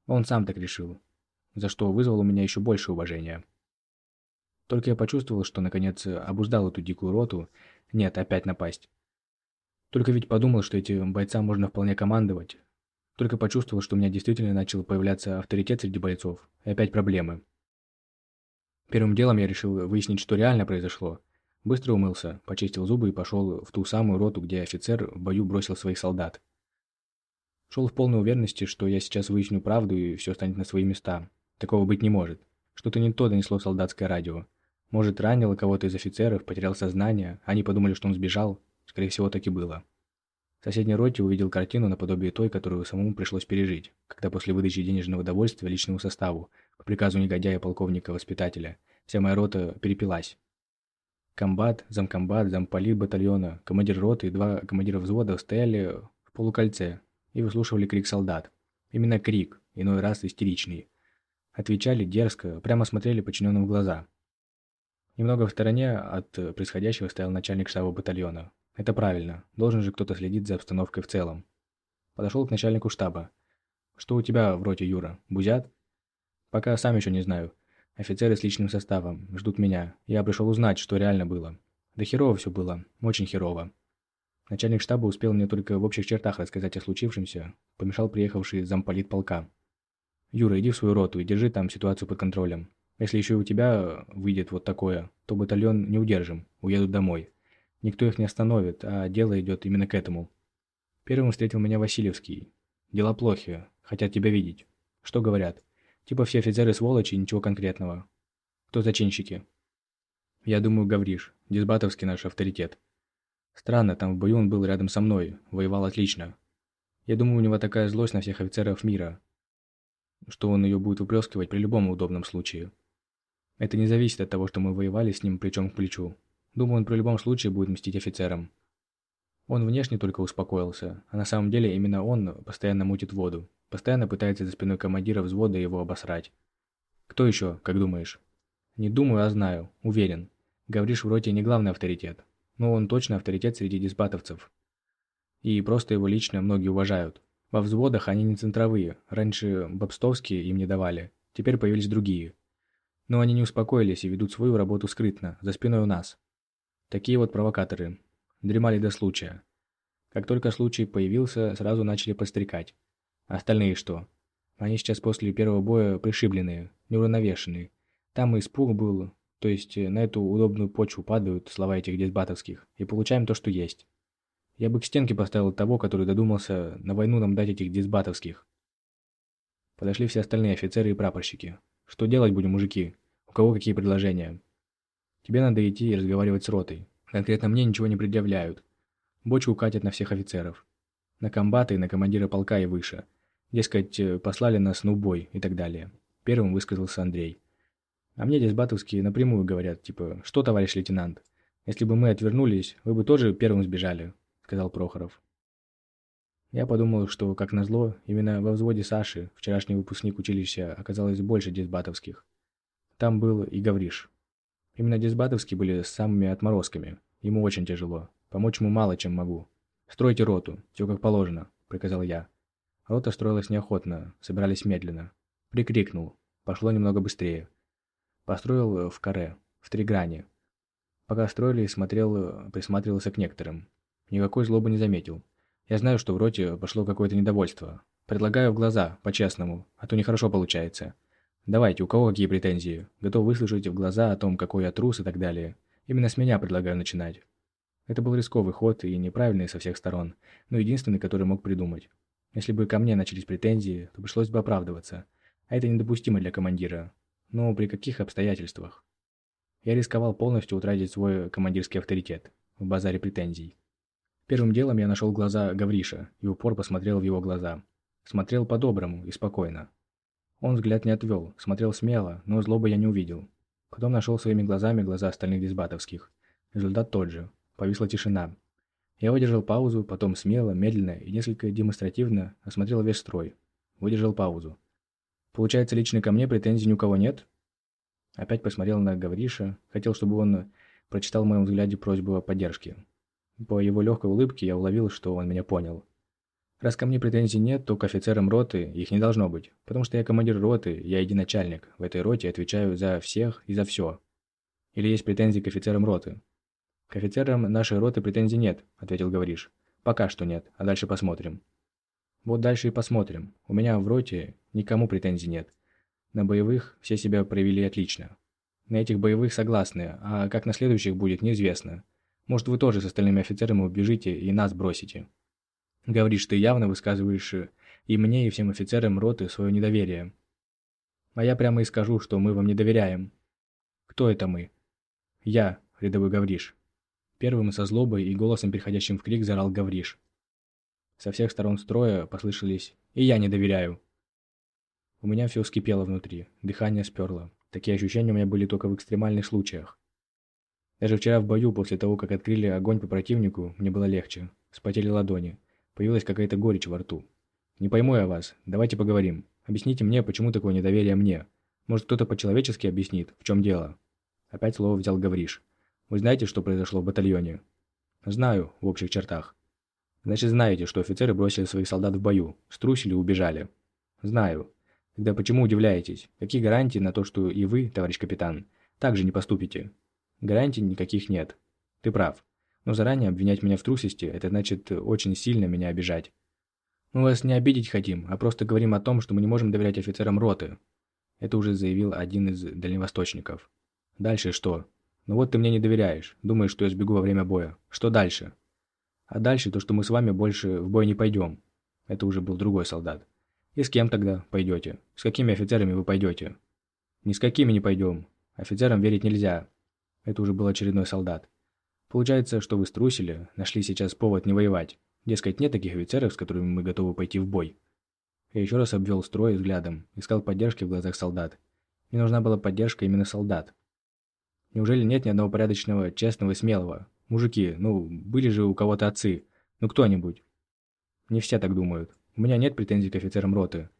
Он сам так решил, за что вызвал у меня еще больше уважения. Только я почувствовал, что наконец обуздал эту дикую роту. Нет, опять напасть. Только ведь подумал, что этим бойцам можно вполне командовать. Только почувствовал, что у меня действительно начал появляться авторитет среди бойцов. И опять проблемы. Первым делом я решил выяснить, что реально произошло. Быстро умылся, почистил зубы и пошел в ту самую роту, где офицер в бою бросил своих солдат. Шел в полной уверенности, что я сейчас выясню правду и все станет на свои места. Такого быть не может. Что-то не то донесло солдатское радио. Может, ранило кого-то из офицеров, потерял сознание, они подумали, что он сбежал. Скорее всего, так и было. В соседней роте увидел картину наподобие той, которую самому пришлось пережить, когда после выдачи денежного довольствия личному составу, по приказу негодяя полковника-воспитателя, вся моя рота перепилась. Комбат, замкомбат, замполит батальона, командир роты и два командира взвода стояли в полукольце и выслушивали крик солдат. Именно крик, иной раз истеричный. Отвечали дерзко, прямо смотрели подчиненным в глаза – Немного в стороне от происходящего стоял начальник штаба батальона. Это правильно, должен же кто-то следить за обстановкой в целом. Подошел к начальнику штаба. «Что у тебя в роте, Юра? Бузят?» «Пока сам еще не знаю. Офицеры с личным составом. Ждут меня. Я пришел узнать, что реально было. Да херово все было. Очень херово». Начальник штаба успел мне только в общих чертах рассказать о случившемся. Помешал приехавший замполит полка. «Юра, иди в свою роту и держи там ситуацию под контролем. Если еще у тебя выйдет вот такое, то батальон не удержим, уедут домой. Никто их не остановит, а дело идет именно к этому. Первым встретил меня Васильевский. Дела плохи, хотят тебя видеть. Что говорят? Типа все офицеры сволочи, ничего конкретного. Кто зачинщики? Я думаю, Гавриш, Дисбатовский наш авторитет. Странно, там в бою он был рядом со мной, воевал отлично. Я думаю, у него такая злость на всех офицеров мира, что он ее будет выплескивать при любом удобном случае. Это не зависит от того, что мы воевали с ним плечом к плечу. Думаю, он при любом случае будет мстить офицерам. Он внешне только успокоился, а на самом деле именно он постоянно мутит воду, постоянно пытается за спиной командира взвода его обосрать. Кто еще, как думаешь? Не думаю, а знаю, уверен. Говоришь, в роте не главный авторитет, но он точно авторитет среди диспатовцев. И просто его лично многие уважают. Во взводах они не центровые, раньше бобстовские им не давали, теперь появились другие. Но они не успокоились и ведут свою работу скрытно, за спиной у нас. Такие вот провокаторы. Дремали до случая. Как только случай появился, сразу начали подстрекать. А остальные что? Они сейчас после первого боя пришибленные, неуравновешенные. Там и испуг был, то есть э, на эту удобную почву падают слова этих дисбатовских, и получаем то, что есть. Я бы к стенке поставил того, который додумался на войну нам дать этих дисбатовских. Подошли все остальные офицеры и прапорщики. Что делать будем, мужики? У кого какие предложения? Тебе надо идти и разговаривать с ротой. Конкретно мне ничего не предъявляют. Бочку катят на всех офицеров. На комбата и на командира полка и выше. Дескать, э, послали нас на убой и так далее. Первым высказался Андрей. А мне здесь батовские напрямую говорят, типа, что, товарищ лейтенант, если бы мы отвернулись, вы бы тоже первым сбежали, сказал Прохоров. Я подумал, что, как назло, именно во взводе Саши, вчерашний выпускник училища, оказалось больше дисбатовских. Там был и Гавриш. Именно дисбатовские были самыми отморозками. Ему очень тяжело. Помочь ему мало чем могу. «Стройте роту, все как положено», — приказал я. Рота строилась неохотно, собирались медленно. Прикрикнул. Пошло немного быстрее. Построил в каре, в три грани. Пока строили, смотрел, присматривался к некоторым. Никакой злобы не заметил. Я знаю, что в роте пошло какое-то недовольство. Предлагаю в глаза, по-честному, а то нехорошо получается. Давайте, у кого какие претензии? Готов выслушать в глаза о том, какой я трус и так далее. Именно с меня предлагаю начинать. Это был рисковый ход и неправильный со всех сторон, но единственный, который мог придумать. Если бы ко мне начались претензии, то пришлось бы оправдываться. А это недопустимо для командира. Но при каких обстоятельствах? Я рисковал полностью утратить свой командирский авторитет в базаре претензий. Первым делом я нашел глаза Гавриша и упор посмотрел в его глаза. Смотрел по-доброму и спокойно. Он взгляд не отвел, смотрел смело, но злобы я не увидел. Потом нашел своими глазами глаза остальных дисбатовских. Результат тот же. Повисла тишина. Я выдержал паузу, потом смело, медленно и несколько демонстративно осмотрел весь строй. Выдержал паузу. Получается, лично ко мне претензий ни у кого нет? Опять посмотрел на Гавриша, хотел, чтобы он прочитал в моем взгляде просьбу о поддержке. По его легкой улыбке я уловил, что он меня понял. Раз ко мне претензий нет, то к офицерам роты их не должно быть, потому что я командир роты, я единачальник. В этой роте отвечаю за всех и за все. Или есть претензии к офицерам роты? К офицерам нашей роты претензий нет, ответил Гавриш. Пока что нет, а дальше посмотрим. Вот дальше и посмотрим. У меня в роте никому претензий нет. На боевых все себя проявили отлично. На этих боевых согласны, а как на следующих будет, неизвестно. Может, вы тоже с остальными офицерами убежите и нас бросите. Говоришь, ты явно высказываешь и мне, и всем офицерам роты свое недоверие. А я прямо и скажу, что мы вам не доверяем. Кто это мы? Я, рядовой Гавриш. Первым со злобой и голосом, переходящим в крик, заорал Гавриш. Со всех сторон строя послышались «И я не доверяю». У меня все вскипело внутри, дыхание сперло. Такие ощущения у меня были только в экстремальных случаях. Даже вчера в бою, после того, как открыли огонь по противнику, мне было легче. Вспотели ладони. Появилась какая-то горечь во рту. «Не пойму я вас. Давайте поговорим. Объясните мне, почему такое недоверие мне. Может, кто-то по-человечески объяснит, в чем дело?» Опять слово взял Гавриш. «Вы знаете, что произошло в батальоне?» «Знаю, в общих чертах». «Значит, знаете, что офицеры бросили своих солдат в бою, струсили и убежали?» «Знаю. Тогда почему удивляетесь? Какие гарантии на то, что и вы, товарищ капитан, также не поступите?» Гарантий никаких нет. Ты прав. Но заранее обвинять меня в трусости – это значит очень сильно меня обижать. Мы вас не обидеть хотим, а просто говорим о том, что мы не можем доверять офицерам роты. Это уже заявил один из дальневосточников. Дальше что? Ну вот ты мне не доверяешь. Думаешь, что я сбегу во время боя. Что дальше? А дальше то, что мы с вами больше в бой не пойдем. Это уже был другой солдат. И с кем тогда пойдете? С какими офицерами вы пойдете? Ни с какими не пойдем. Офицерам верить нельзя. Это уже был очередной солдат. Получается, что вы струсили, нашли сейчас повод не воевать. Дескать, нет таких офицеров, с которыми мы готовы пойти в бой. Я еще раз обвел строй взглядом, искал поддержки в глазах солдат. Мне нужна была поддержка именно солдат. Неужели нет ни одного порядочного, честного и смелого? Мужики, ну, были же у кого-то отцы. Ну, кто-нибудь. Не все так думают. У меня нет претензий к офицерам роты.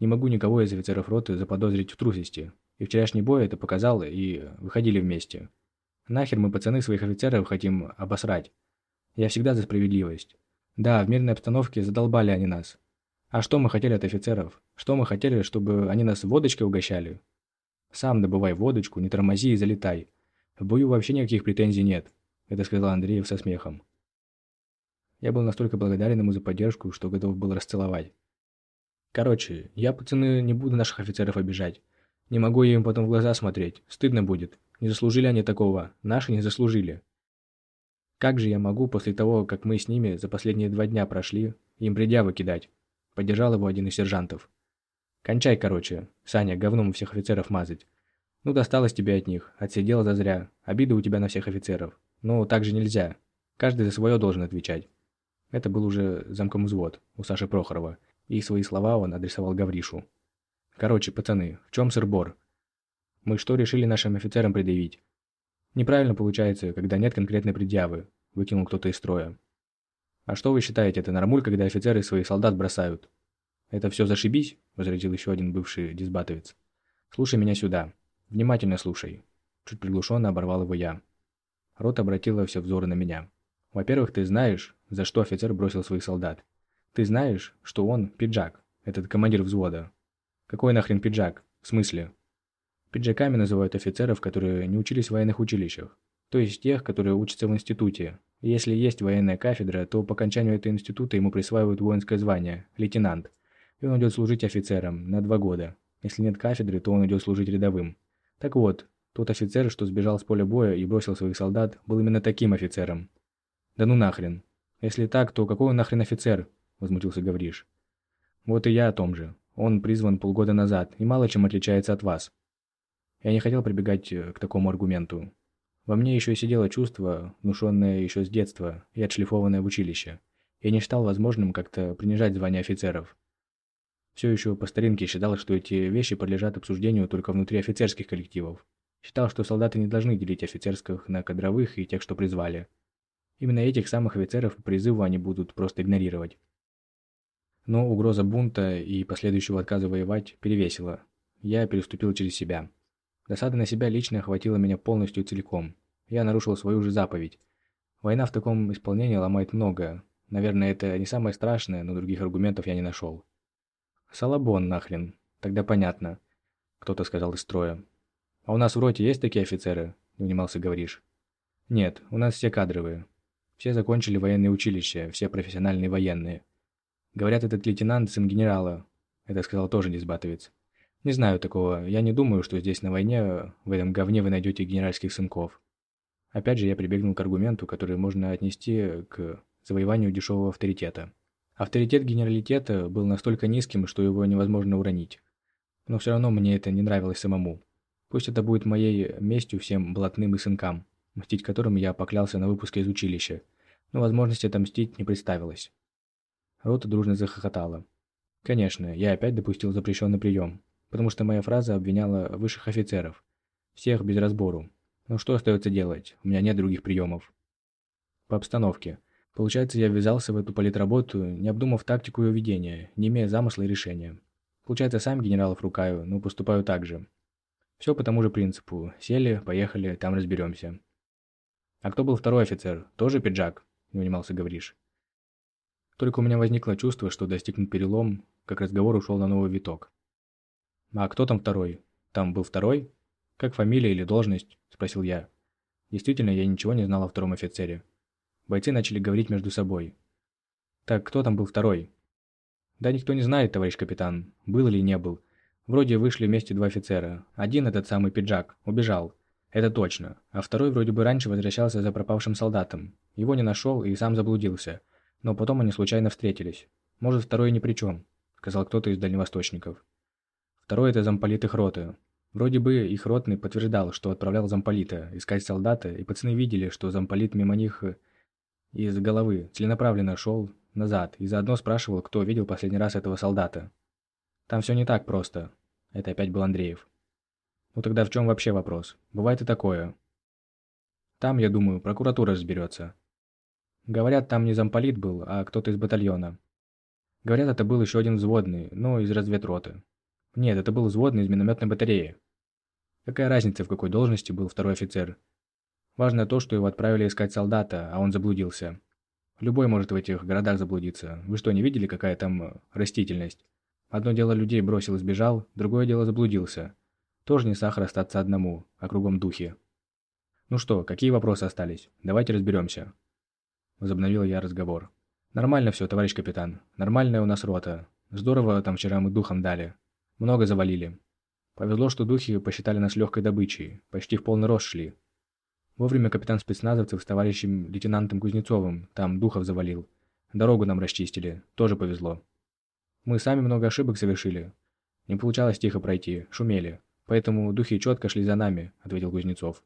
Не могу никого из офицеров роты заподозрить в трусости. И вчерашний бой это показал, и выходили вместе. Нахер мы, пацаны, своих офицеров хотим обосрать. Я всегда за справедливость. Да, в мирной обстановке задолбали они нас. А что мы хотели от офицеров? Что мы хотели, чтобы они нас водочкой угощали? Сам добывай водочку, не тормози и залетай. В бою вообще никаких претензий нет. Это сказал Андреев со смехом. Я был настолько благодарен ему за поддержку, что готов был расцеловать. Короче, я, пацаны, не буду наших офицеров обижать. Не могу я им потом в глаза смотреть. Стыдно будет. Не заслужили они такого. Наши не заслужили. Как же я могу после того, как мы с ними за последние два дня прошли, им предъявы кидать? Поддержал его один из сержантов. Кончай, короче. Саня, говном всех офицеров мазать. Ну, досталось тебе от них. Отсидел зазря. Обида у тебя на всех офицеров. Но так же нельзя. Каждый за свое должен отвечать. Это был уже замком взвод у Саши Прохорова, и свои слова он адресовал Гавришу. Короче, пацаны, в чем сыр-бор? Мы что решили нашим офицерам предъявить? Неправильно получается, когда нет конкретной предъявы, выкинул кто-то из строя. А что вы считаете, это нормуль, когда офицеры своих солдат бросают? Это все зашибись, возразил еще один бывший дисбатовец. Слушай меня сюда. Внимательно слушай. Чуть приглушенно оборвал его я. Рот обратила все взоры на меня. Во-первых, ты знаешь, за что офицер бросил своих солдат. Ты знаешь, что он пиджак, этот командир взвода, какой нахрен пиджак? В смысле? Пиджаками называют офицеров, которые не учились в военных училищах. То есть тех, которые учатся в институте. если есть военная кафедра, то по окончанию этого института ему присваивают воинское звание – лейтенант. И он идет служить офицером на два года. Если нет кафедры, то он идет служить рядовым. Так вот, тот офицер, что сбежал с поля боя и бросил своих солдат, был именно таким офицером. Да ну нахрен. Если так, то какой он нахрен офицер? Возмутился Гавриш. Вот и я о том же. Он призван полгода назад и мало чем отличается от вас. Я не хотел прибегать э, к такому аргументу. Во мне еще сидело чувство, внушенное еще с детства и отшлифованное в училище. Я не считал возможным как-то принижать звание офицеров. Все еще по старинке считал, что эти вещи подлежат обсуждению только внутри офицерских коллективов. Считал, что солдаты не должны делить офицерских на кадровых и тех, что призвали. Именно этих самых офицеров по призыву они будут просто игнорировать. Но угроза бунта и последующего отказа воевать перевесила. Я переступил через себя. Досада на себя лично охватила меня полностью целиком. Я нарушил свою же заповедь. Война в таком исполнении ломает многое. Наверное, это не самое страшное, но других аргументов я не нашел. «Салабон нахрен. Тогда понятно», — кто-то сказал из строя. «А у нас в роте есть такие офицеры?» — не унимался говоришь. «Нет, у нас все кадровые. Все закончили военное училище, все профессиональные военные. Говорят, этот лейтенант сын генерала. Это сказал тоже дисбатовец. Не знаю такого. Я не думаю, что здесь на войне, в этом говне вы найдете генеральских сынков. Опять же, я прибегнул к аргументу, который можно отнести к завоеванию дешевого авторитета. Авторитет генералитета был настолько низким, что его невозможно уронить. Но все равно мне это не нравилось самому. Пусть это будет моей местью всем блатным и сынкам, мстить которым я поклялся на выпуске из училища, но возможности отомстить не представилось. Рота дружно захохотала. Конечно, я опять допустил запрещенный прием, потому что моя фраза обвиняла высших офицеров. Всех без разбору. Но что остается делать? У меня нет других приемов. По обстановке. Получается, я ввязался в эту политработу, не обдумав тактику ее ведения, не имея замысла и решения. Получается, сам генералов рукаю, но поступаю так же. Все по тому же принципу. Сели, поехали, там разберемся. А кто был второй офицер? Тоже пиджак? Не унимался Гавриш. Только у меня возникло чувство, что достигнут перелом, как разговор ушел на новый виток. «А кто там второй? Там был второй? Как фамилия или должность?» – спросил я. Действительно, я ничего не знал о втором офицере. Бойцы начали говорить между собой. «Так кто там был второй?» «Да никто не знает, товарищ капитан, был или не был. Вроде вышли вместе два офицера. Один, этот самый пиджак, убежал. Это точно. А второй вроде бы раньше возвращался за пропавшим солдатом. Его не нашел и сам заблудился. Но потом они случайно встретились. Может, второй ни при чем, сказал кто-то из дальневосточников. Второй это замполит их роты. Вроде бы их ротный подтверждал, что отправлял замполита искать солдата, и пацаны видели, что замполит мимо них э, из головы целенаправленно шел назад и заодно спрашивал, кто видел последний раз этого солдата. Там все не так просто. Это опять был Андреев. Ну тогда в чем вообще вопрос? Бывает и такое. Там, я думаю, прокуратура разберется. Говорят, там не замполит был, а кто-то из батальона. Говорят, это был еще один взводный, но из разведроты. Нет, это был взводный из минометной батареи. Какая разница, в какой должности был второй офицер? Важно то, что его отправили искать солдата, а он заблудился. Любой может в этих городах заблудиться. Вы что, не видели, какая там э, растительность? Одно дело людей бросил и сбежал, другое дело заблудился. Тоже не сахар остаться одному, а кругом духи. Ну что, какие вопросы остались? Давайте разберемся. Возобновил я разговор. «Нормально все, товарищ капитан. Нормальная у нас рота. Здорово там вчера мы духом дали. Много завалили. Повезло, что духи посчитали нас легкой добычей. Почти в полный рост шли. Вовремя капитан спецназовцев с товарищем лейтенантом Кузнецовым там духов завалил. Дорогу нам расчистили. Тоже повезло. Мы сами много ошибок совершили. Не получалось тихо пройти, шумели. Поэтому духи четко шли за нами», — ответил Кузнецов.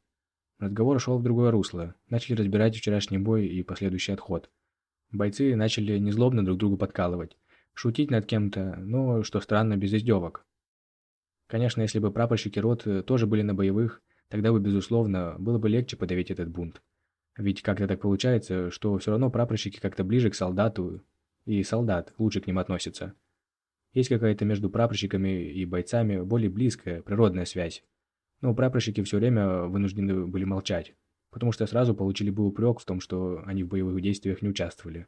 Разговор шел в другое русло. Начали разбирать вчерашний бой и последующий отход. Бойцы начали незлобно друг другу подкалывать. Шутить над кем-то, но, что странно, без издевок. Конечно, если бы прапорщики рот тоже были на боевых, тогда бы, безусловно, было бы легче подавить этот бунт. Ведь как-то так получается, что все равно прапорщики как-то ближе к солдату, и солдат лучше к ним относится. Есть какая-то между прапорщиками и бойцами более близкая, природная связь. Но прапорщики все время вынуждены были молчать, потому что сразу получили бы упрек в том, что они в боевых действиях не участвовали.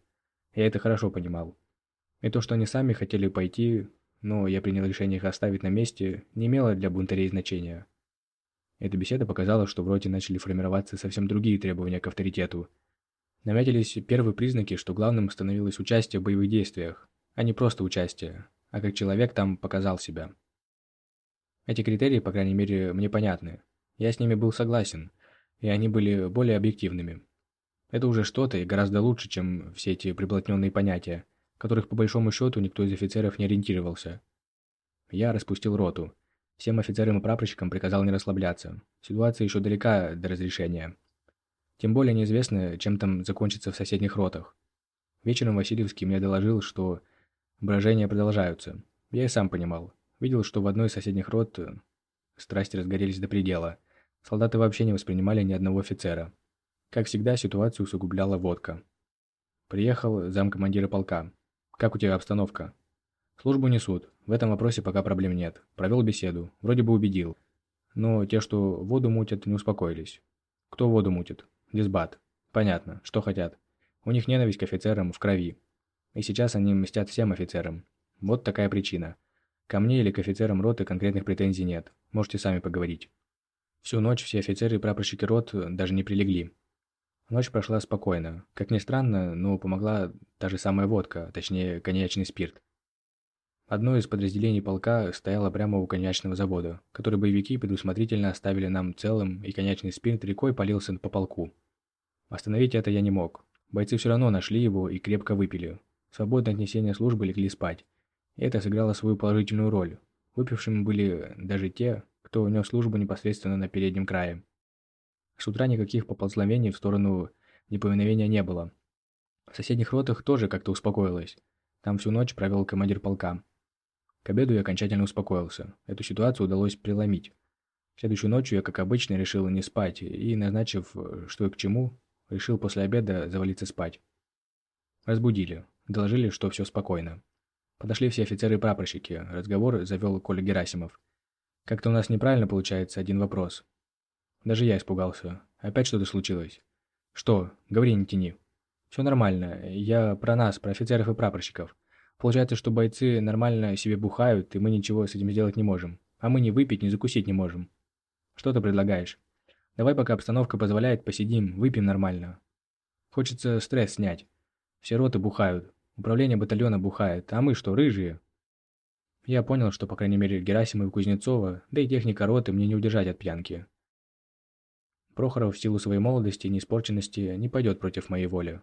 Я это хорошо понимал. И то, что они сами хотели пойти, но я принял решение их оставить на месте, не имело для бунтарей значения. Эта беседа показала, что в роте начали формироваться совсем другие требования к авторитету. Наметились первые признаки, что главным становилось участие в боевых действиях, а не просто участие. а как человек там показал себя. Эти критерии, по крайней мере, мне понятны. Я с ними был согласен, и они были более объективными. Это уже что-то и гораздо лучше, чем все эти приблотненные понятия, которых по большому счету никто из офицеров не ориентировался. Я распустил роту. Всем офицерам и прапорщикам приказал не расслабляться. Ситуация еще далека до разрешения. Тем более неизвестно, чем там закончится в соседних ротах. Вечером Васильевский мне доложил, что брожения продолжаются. Я и сам понимал. Видел, что в одной из соседних рот э, страсти разгорелись до предела. Солдаты вообще не воспринимали ни одного офицера. Как всегда, ситуацию усугубляла водка. Приехал замкомандира полка. «Как у тебя обстановка?» «Службу несут. В этом вопросе пока проблем нет. Провел беседу. Вроде бы убедил. Но те, что воду мутят, не успокоились. Кто воду мутит? Дисбат. Понятно. Что хотят? У них ненависть к офицерам в крови. И сейчас они мстят всем офицерам. Вот такая причина. Ко мне или к офицерам роты конкретных претензий нет. Можете сами поговорить. Всю ночь все офицеры и прапорщики рот даже не прилегли. Ночь прошла спокойно. Как ни странно, но помогла та же самая водка, точнее коньячный спирт. Одно из подразделений полка стояло прямо у коньячного завода, который боевики предусмотрительно оставили нам целым, и коньячный спирт рекой полился по полку. Остановить это я не мог. Бойцы все равно нашли его и крепко выпили. Свободное отнесение службы легли спать. Это сыграло свою положительную роль. Выпившими были даже те, кто нес службу непосредственно на переднем крае. С утра никаких поползновений в сторону неповиновения не было. В соседних ротах тоже как-то успокоилось. Там всю ночь провел командир полка. К обеду я окончательно успокоился. Эту ситуацию удалось преломить. Следующую ночью я, как обычно, решил не спать и, назначив, что и к чему, решил после обеда завалиться спать. Разбудили. Доложили, что все спокойно. Подошли все офицеры и прапорщики. Разговор завел Коля Герасимов. Как-то у нас неправильно получается один вопрос. Даже я испугался. Опять что-то случилось? Что? Говори, не тяни. Все нормально. Я про нас, про офицеров и прапорщиков. Получается, что бойцы нормально себе бухают, и мы ничего с этим сделать не можем. А мы ни выпить, ни закусить не можем. Что ты предлагаешь? Давай, пока обстановка позволяет, посидим, выпьем нормально. Хочется стресс снять. Все роты бухают. Управление батальона бухает. А мы что, рыжие? Я понял, что, по крайней мере, Герасимова и Кузнецова, да и техника роты мне не удержать от пьянки. Прохоров в силу своей молодости и неиспорченности не пойдет против моей воли.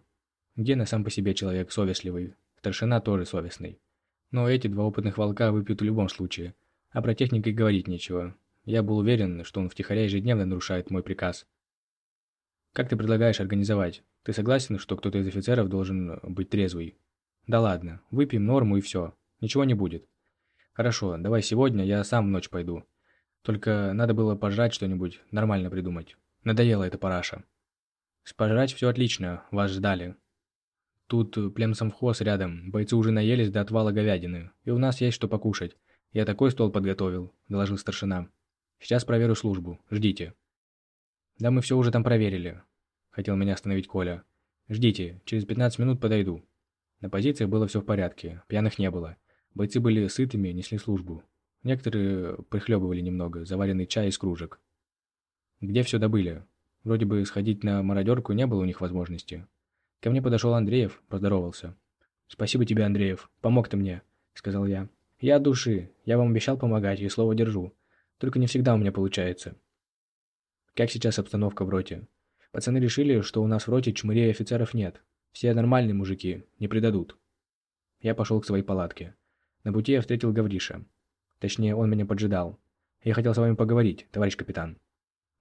Гена сам по себе человек совестливый, старшина тоже совестный. Но эти два опытных волка выпьют в любом случае, а про технику и говорить нечего. Я был уверен, что он втихаря ежедневно нарушает мой приказ. Как ты предлагаешь организовать? Ты согласен, что кто-то из офицеров должен быть трезвый? Да ладно, выпьем норму и все. Ничего не будет. Хорошо, давай сегодня я сам в ночь пойду. Только надо было пожрать что-нибудь, нормально придумать. Надоела эта параша. Спожрать все отлично, вас ждали. Тут племсовхоз рядом, бойцы уже наелись до отвала говядины, и у нас есть что покушать. Я такой стол подготовил, доложил старшина. Сейчас проверю службу, ждите. Да мы все уже там проверили, хотел меня остановить Коля. Ждите, через 15 минут подойду. На позициях было все в порядке, пьяных не было. Бойцы были сытыми, несли службу. Некоторые прихлебывали немного, заваренный чай из кружек. Где все добыли? Вроде бы сходить на мародерку не было у них возможности. Ко мне подошел Андреев, поздоровался. «Спасибо тебе, Андреев, помог ты мне», — сказал я. «Я от души, я вам обещал помогать и слово держу. Только не всегда у меня получается». «Как сейчас обстановка в роте?» «Пацаны решили, что у нас в роте чмырей офицеров нет. Все нормальные мужики, не предадут». Я пошел к своей палатке. На пути я встретил Гавриша. Точнее, он меня поджидал. «Я хотел с вами поговорить, товарищ капитан».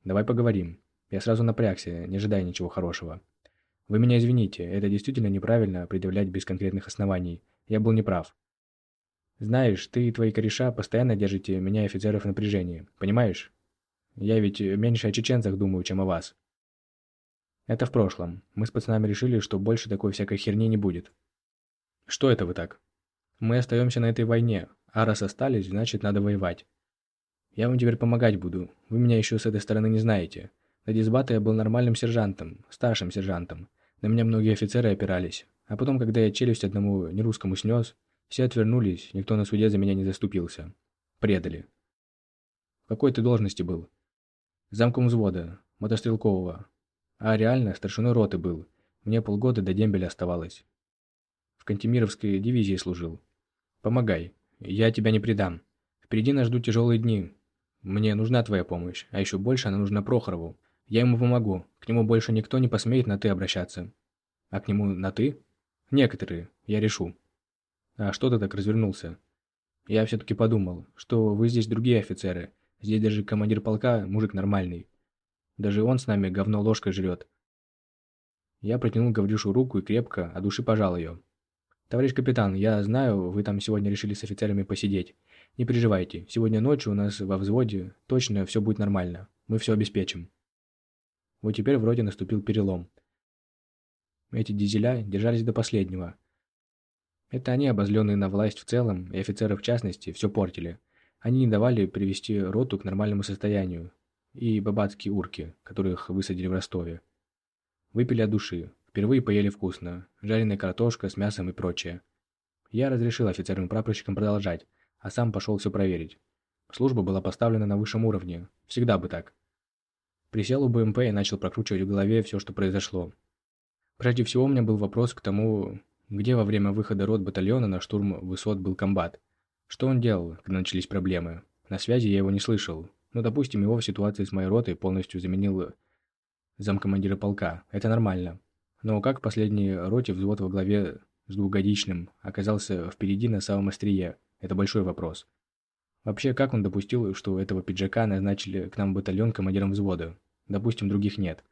Давай поговорим. Я сразу напрягся, не ожидая ничего хорошего. Вы меня извините, это действительно неправильно предъявлять без конкретных оснований. Я был неправ. Знаешь, ты и твои кореша постоянно держите меня и офицеров в напряжении, понимаешь? Я ведь меньше о чеченцах думаю, чем о вас. Это в прошлом. Мы с пацанами решили, что больше такой всякой херни не будет. Что это вы так? Мы остаемся на этой войне, а раз остались, значит надо воевать. Я вам теперь помогать буду. Вы меня еще с этой стороны не знаете. На дисбата я был нормальным сержантом, старшим сержантом. На меня многие офицеры опирались. А потом, когда я челюсть одному нерусскому снес, все отвернулись, никто на суде за меня не заступился. Предали. В какой ты должности был? Замком взвода, мотострелкового. А реально, старшиной роты был. Мне полгода до дембеля оставалось. В Кантемировской дивизии служил. Помогай. Я тебя не предам. Впереди нас ждут тяжелые дни. Мне нужна твоя помощь, а еще больше она нужна Прохорову. Я ему помогу. К нему больше никто не посмеет на «ты» обращаться. А к нему на «ты»? Некоторые. Я решу. А что ты так развернулся? Я все-таки подумал, что вы здесь другие офицеры. Здесь даже командир полка мужик нормальный. Даже он с нами говно ложкой жрет. Я протянул Гаврюшу руку и крепко, от души пожал ее. «Товарищ капитан, я знаю, вы там сегодня решили с офицерами посидеть. Не переживайте, сегодня ночью у нас во взводе точно все будет нормально. Мы все обеспечим». Вот теперь вроде наступил перелом. Эти дизеля держались до последнего. Это они, обозленные на власть в целом, и офицеры в частности, все портили. Они не давали привести роту к нормальному состоянию. И бабацкие урки, которых высадили в Ростове. Выпили от души, впервые поели вкусно, жареная картошка с мясом и прочее. Я разрешил офицерам и прапорщикам продолжать, а сам пошел все проверить. Служба была поставлена на высшем уровне, всегда бы так. Присел у БМП и начал прокручивать в голове все, что произошло. Прежде всего у меня был вопрос к тому, где во время выхода рот батальона на штурм высот был комбат. Что он делал, когда начались проблемы? На связи я его не слышал. Но, допустим, его в ситуации с моей ротой полностью заменил замкомандира полка. Это нормально. Но как в последней роте взвод во главе с двухгодичным оказался впереди на самом острие? Это большой вопрос. Вообще, как он допустил, что этого пиджака назначили к нам батальон командиром взвода? Допустим, других нет.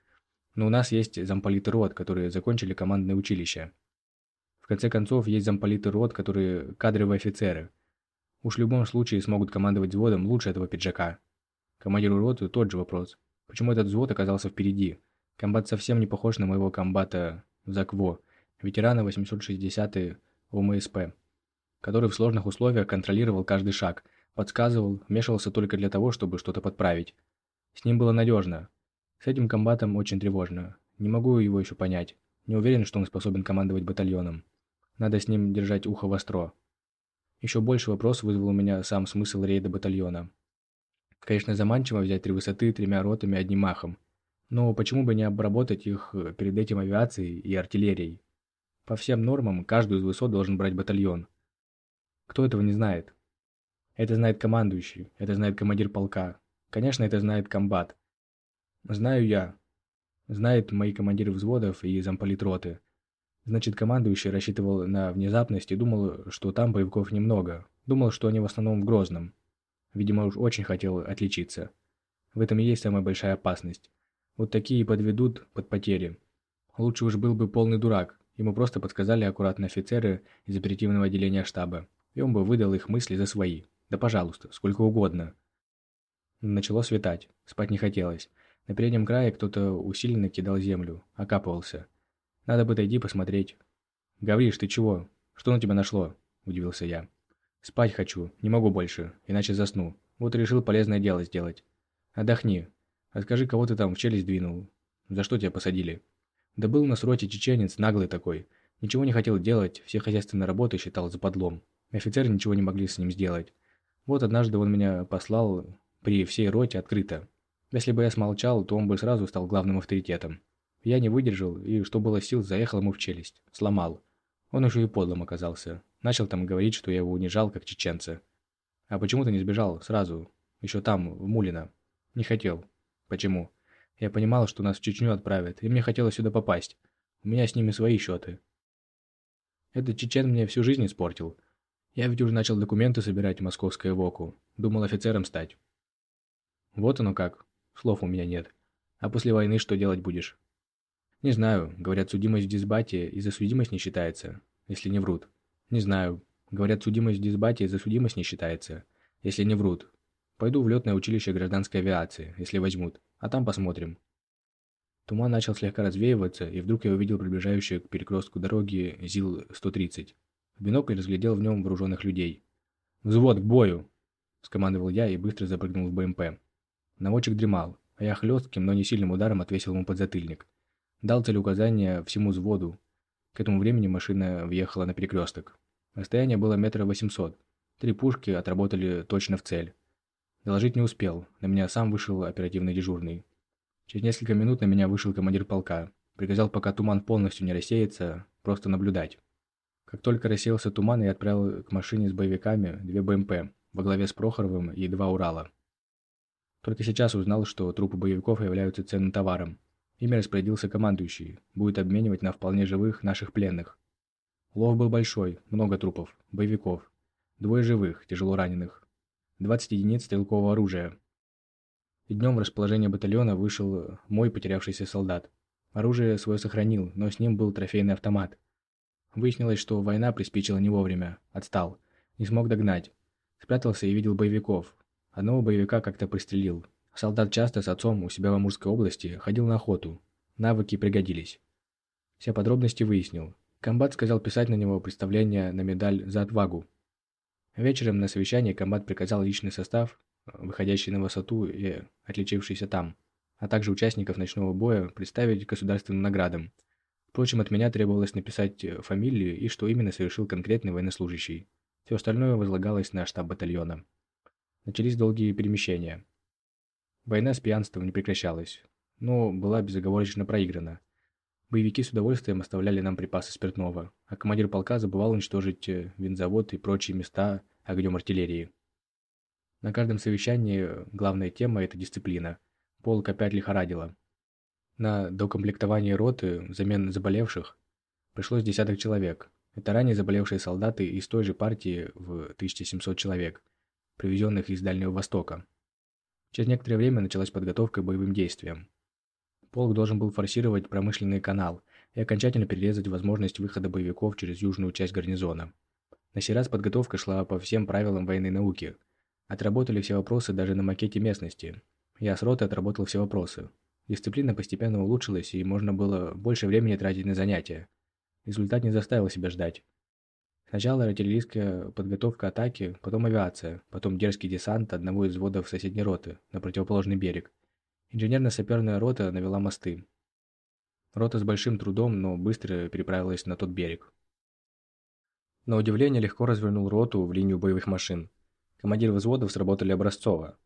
Но у нас есть замполиты рот, которые закончили командное училище. В конце концов, есть замполиты рот, которые кадровые офицеры. Уж в любом случае смогут командовать взводом лучше этого пиджака. Командиру роты тот же вопрос. Почему этот взвод оказался впереди? Комбат совсем не похож на моего комбата Закво, ветерана 860-й ОМСП, который в сложных условиях контролировал каждый шаг, подсказывал, вмешивался только для того, чтобы что-то подправить. С ним было надежно. С этим комбатом очень тревожно. Не могу его еще понять. Не уверен, что он способен командовать батальоном. Надо с ним держать ухо востро. Еще больше вопрос вызвал у меня сам смысл рейда батальона. Конечно, заманчиво взять три высоты тремя ротами одним махом. Но почему бы не обработать их э, перед этим авиацией и артиллерией? По всем нормам, каждую из высот должен брать батальон. Кто этого не знает? Это знает командующий, это знает командир полка. Конечно, это знает комбат. Знаю я. Знает мои командиры взводов и замполит роты. Значит, командующий рассчитывал на внезапность и думал, что там боевиков немного. Думал, что они в основном в Грозном. Видимо, уж очень хотел отличиться. В этом и есть самая большая опасность. Вот такие и подведут под потери. Лучше уж был бы полный дурак. Ему просто подсказали аккуратно офицеры из оперативного отделения штаба. И он бы выдал их мысли за свои. Да пожалуйста, сколько угодно. Начало светать. Спать не хотелось. На переднем крае кто-то усиленно кидал землю. Окапывался. Надо бы дойти посмотреть. «Гавриш, ты чего? Что на тебя нашло?» – удивился я. Спать хочу, не могу больше, иначе засну. Вот решил полезное дело сделать. Отдохни. А скажи, кого ты там в челюсть двинул? За что тебя посадили? Да был на сроте чеченец, наглый такой. Ничего не хотел делать, все хозяйственные работы считал за подлом. Офицеры ничего не могли с ним сделать. Вот однажды он меня послал при всей роте открыто. Если бы я смолчал, то он бы сразу стал главным авторитетом. Я не выдержал и, что было сил, заехал ему в челюсть. Сломал. Он еще и подлым оказался. Начал там говорить, что я его унижал, как чеченца. А почему ты не сбежал сразу? Еще там, в Мулино. Не хотел. Почему? Я понимал, что нас в Чечню отправят, и мне хотелось сюда попасть. У меня с ними свои счеты. Этот чечен мне всю жизнь испортил. Я ведь уже начал документы собирать в московское ВОКу. Думал офицером стать. Вот оно как. Слов у меня нет. А после войны что делать будешь? Не знаю. Говорят, судимость в дисбате и за судимость не считается, если не врут. Не знаю. Говорят, судимость в дисбате за судимость не считается, если не врут. Пойду в летное училище гражданской авиации, если возьмут, а там посмотрим. Туман начал слегка развеиваться, и вдруг я увидел приближающую к перекрестку дороги ЗИЛ-130. В бинокль разглядел в нем вооруженных людей. «Взвод, к бою!» – скомандовал я и быстро запрыгнул в БМП. Наводчик дремал, а я хлестким, но не сильным ударом отвесил ему подзатыльник. Дал целеуказание всему взводу, к этому времени машина въехала на перекресток. Расстояние было метра восемьсот. Три пушки отработали точно в цель. Доложить не успел, на меня сам вышел оперативный дежурный. Через несколько минут на меня вышел командир полка. Приказал, пока туман полностью не рассеется, просто наблюдать. Как только рассеялся туман, я отправил к машине с боевиками две БМП во главе с Прохоровым и два Урала. Только сейчас узнал, что трупы боевиков являются ценным товаром. Ими распорядился командующий, будет обменивать на вполне живых наших пленных. Лов был большой, много трупов, боевиков. Двое живых, тяжело раненых. 20 единиц стрелкового оружия. И днем в расположение батальона вышел мой потерявшийся солдат. Оружие свое сохранил, но с ним был трофейный автомат. Выяснилось, что война приспичила не вовремя, отстал, не смог догнать. Спрятался и видел боевиков. Одного боевика как-то пристрелил. Солдат часто с отцом у себя в Амурской области ходил на охоту. Навыки пригодились. Все подробности выяснил. Комбат сказал писать на него представление на медаль за отвагу. Вечером на совещании комбат приказал личный состав, выходящий на высоту и отличившийся там, а также участников ночного боя, представить государственным наградам – Впрочем, от меня требовалось написать э, фамилию и что именно совершил конкретный военнослужащий. Все остальное возлагалось на штаб батальона. Начались долгие перемещения. Война с пьянством не прекращалась, но была безоговорочно проиграна. Боевики с удовольствием оставляли нам припасы спиртного, а командир полка забывал уничтожить э, винзавод и прочие места огнем артиллерии. На каждом совещании э, главная тема – это дисциплина. Полк опять лихорадило. На докомплектование роты взамен заболевших пришлось десяток человек. Это ранее заболевшие солдаты из той же партии в 1700 человек, привезенных из Дальнего Востока. Через некоторое время началась подготовка к боевым действиям. Полк должен был форсировать промышленный канал и окончательно перерезать возможность выхода боевиков через южную часть гарнизона. На сей раз подготовка шла по всем правилам военной науки. Отработали все вопросы даже на макете местности. Я с роты отработал все вопросы, Дисциплина постепенно улучшилась, и можно было больше времени тратить на занятия. Результат не заставил себя ждать. Сначала артиллерийская подготовка атаки, потом авиация, потом дерзкий десант одного из взводов соседней роты на противоположный берег. Инженерно-саперная рота навела мосты. Рота с большим трудом, но быстро переправилась на тот берег. На удивление легко развернул роту в линию боевых машин. Командиры взводов сработали образцово.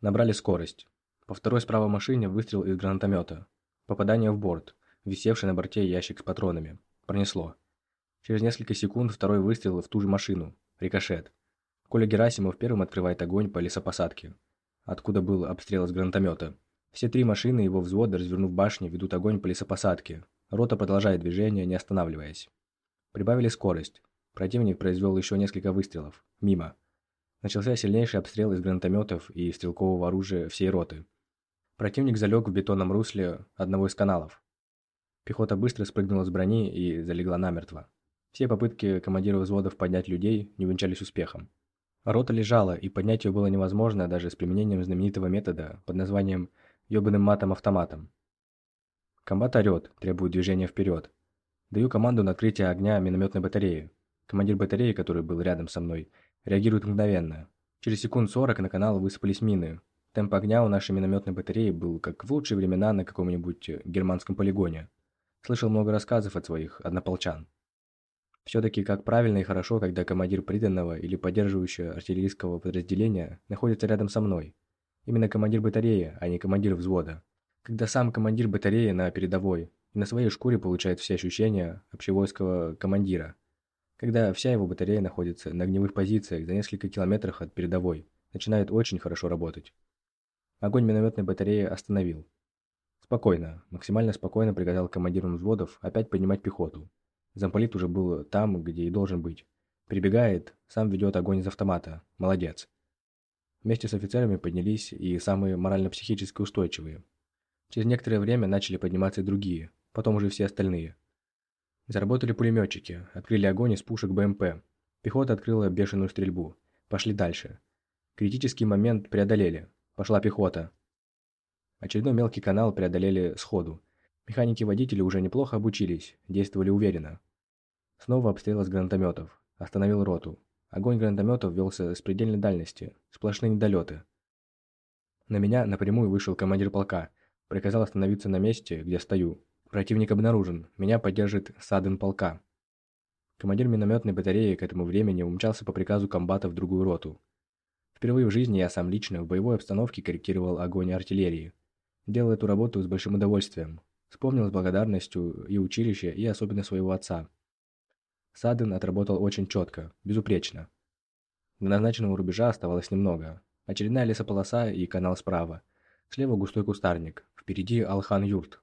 Набрали скорость. По второй справа машине выстрел из гранатомета. Попадание в борт, висевший на борте ящик с патронами. Пронесло. Через несколько секунд второй выстрел в ту же машину. Рикошет. Коля Герасимов первым открывает огонь по лесопосадке, откуда был обстрел из гранатомета. Все три машины его взвода, развернув башни, ведут огонь по лесопосадке. Рота продолжает движение, не останавливаясь. Прибавили скорость. Противник произвел еще несколько выстрелов. Мимо. Начался сильнейший обстрел из гранатометов и стрелкового оружия всей роты. Противник залег в бетонном русле одного из каналов. Пехота быстро спрыгнула с брони и залегла намертво. Все попытки командира взводов поднять людей не венчались успехом. Рота лежала, и поднять ее было невозможно даже с применением знаменитого метода под названием «ёбаным матом-автоматом». Комбат орёт, требует движения вперед. Даю команду на открытие огня минометной батареи. Командир батареи, который был рядом со мной, реагирует мгновенно. Через секунд сорок на канал высыпались мины, Темп огня у нашей минометной батареи был как в лучшие времена на каком-нибудь э, германском полигоне. Слышал много рассказов от своих однополчан. Все-таки как правильно и хорошо, когда командир приданного или поддерживающего артиллерийского подразделения находится рядом со мной. Именно командир батареи, а не командир взвода. Когда сам командир батареи на передовой и на своей шкуре получает все ощущения общевойского командира. Когда вся его батарея находится на огневых позициях за несколько километров от передовой, начинает очень хорошо работать. Огонь минометной батареи остановил. Спокойно, максимально спокойно приказал командирам взводов опять поднимать пехоту. Замполит уже был там, где и должен быть. Прибегает, сам ведет огонь из автомата. Молодец. Вместе с офицерами поднялись и самые морально-психически устойчивые. Через некоторое время начали подниматься и другие, потом уже все остальные. Заработали пулеметчики, открыли огонь из пушек БМП. Пехота открыла бешеную стрельбу. Пошли дальше. Критический момент преодолели. Пошла пехота. Очередной мелкий канал преодолели сходу. Механики-водители уже неплохо обучились, действовали уверенно. Снова обстрел из гранатометов. Остановил роту. Огонь гранатометов велся с предельной дальности. Сплошные недолеты. На меня напрямую вышел командир полка. Приказал остановиться на месте, где стою. Противник обнаружен. Меня поддержит саден полка. Командир минометной батареи к этому времени умчался по приказу комбата в другую роту. Впервые в жизни я сам лично в боевой обстановке корректировал огонь артиллерии. Делал эту работу с большим удовольствием. Вспомнил с благодарностью и училище, и особенно своего отца. Саден отработал очень четко, безупречно. До назначенного рубежа оставалось немного. Очередная лесополоса и канал справа. Слева густой кустарник. Впереди Алхан-Юрт.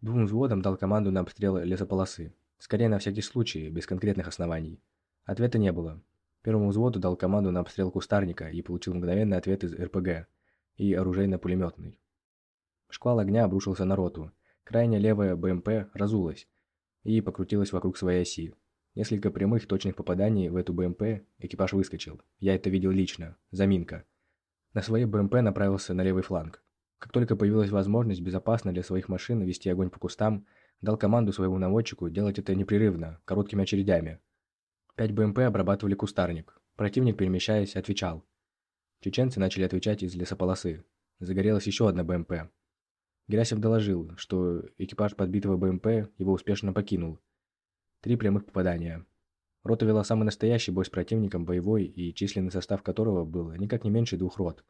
Двум взводам дал команду на обстрел лесополосы. Скорее на всякий случай, без конкретных оснований. Ответа не было. Первому взводу дал команду на обстрел кустарника и получил мгновенный ответ из РПГ и оружейно-пулеметный. Шквал огня обрушился на роту. Крайняя левая БМП разулась и покрутилась вокруг своей оси. Несколько прямых точных попаданий в эту БМП экипаж выскочил. Я это видел лично. Заминка. На своей БМП направился на левый фланг. Как только появилась возможность безопасно для своих машин вести огонь по кустам, дал команду своему наводчику делать это непрерывно, короткими очередями. Пять БМП обрабатывали кустарник. Противник, перемещаясь, отвечал. Чеченцы начали отвечать из лесополосы. Загорелась еще одна БМП. Герасев доложил, что экипаж подбитого БМП его успешно покинул. Три прямых попадания. Рота вела самый настоящий бой с противником, боевой и численный состав которого был никак не меньше двух рот.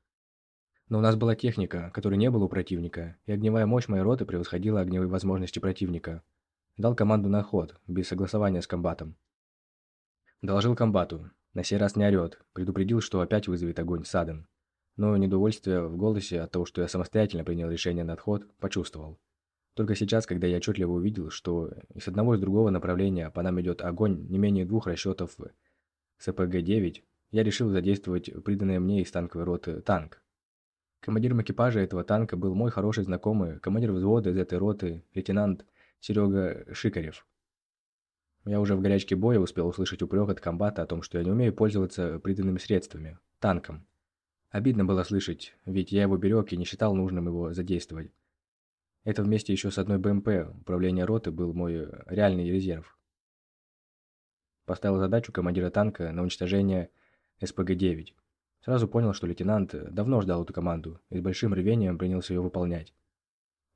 Но у нас была техника, которой не было у противника, и огневая мощь моей роты превосходила огневые возможности противника. Дал команду на ход, без согласования с комбатом. Доложил комбату. На сей раз не орет, предупредил, что опять вызовет огонь Саден. Но недовольствие в голосе от того, что я самостоятельно принял решение на отход, почувствовал. Только сейчас, когда я отчетливо увидел, что и с одного и с другого направления по нам идет огонь не менее двух расчетов СПГ-9, я решил задействовать приданное мне из танковой роты танк. Командиром экипажа этого танка был мой хороший знакомый, командир взвода из этой роты, лейтенант Серега Шикарев. Я уже в горячке боя успел услышать упрек от комбата о том, что я не умею пользоваться приданными средствами, танком. Обидно было слышать, ведь я его берег и не считал нужным его задействовать. Это вместе еще с одной БМП, управление роты был мой реальный резерв. Поставил задачу командира танка на уничтожение СПГ-9. Сразу понял, что лейтенант давно ждал эту команду и с большим рвением принялся ее выполнять.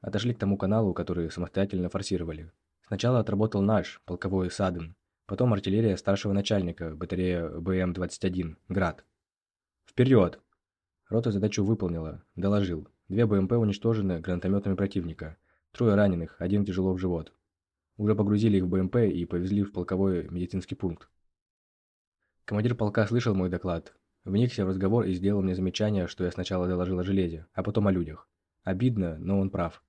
Отошли к тому каналу, который самостоятельно форсировали. Сначала отработал наш, полковой Саден, потом артиллерия старшего начальника, батарея БМ-21, Град. «Вперед!» Рота задачу выполнила, доложил. Две БМП уничтожены гранатометами противника. Трое раненых, один тяжело в живот. Уже погрузили их в БМП и повезли в полковой медицинский пункт. Командир полка слышал мой доклад, Вникся в разговор и сделал мне замечание, что я сначала доложил о железе, а потом о людях. Обидно, но он прав.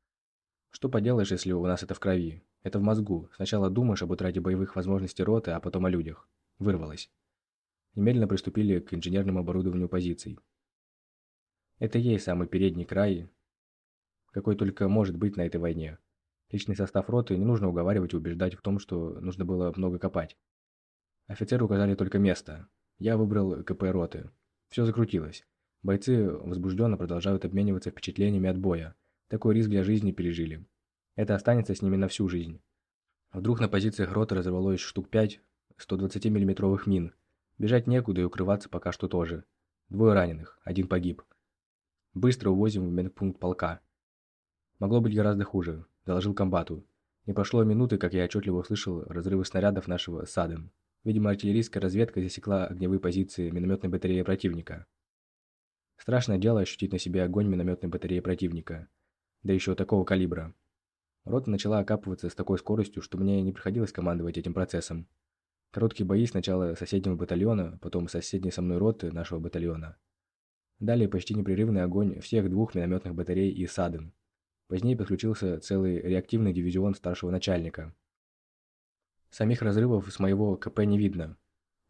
Что поделаешь, если у нас это в крови? Это в мозгу. Сначала думаешь об утрате боевых возможностей роты, а потом о людях. Вырвалось. Немедленно приступили к инженерному оборудованию позиций. Это есть самый передний край, какой только может быть на этой войне. Личный состав роты не нужно уговаривать и убеждать в том, что нужно было много копать. Офицеры указали только место. Я выбрал КП роты. Все закрутилось. Бойцы возбужденно продолжают обмениваться впечатлениями от боя. Такой риск для жизни пережили. Это останется с ними на всю жизнь. Вдруг на позициях роты разорвалось штук 5 120 миллиметровых мин. Бежать некуда и укрываться пока что тоже. Двое раненых, один погиб. Быстро увозим в медпункт полка. Могло быть гораздо хуже, доложил комбату. Не прошло минуты, как я отчетливо услышал разрывы снарядов нашего САДом. Видимо, артиллерийская разведка засекла огневые позиции минометной батареи противника. Страшное дело ощутить на себе огонь минометной батареи противника. Да еще такого калибра. Рота начала окапываться с такой скоростью, что мне не приходилось командовать этим процессом. Короткие бои сначала соседнего батальона, потом соседней со мной роты нашего батальона. Далее почти непрерывный огонь всех двух минометных батарей и САДен. Позднее подключился целый реактивный дивизион старшего начальника – Самих разрывов с моего КП не видно.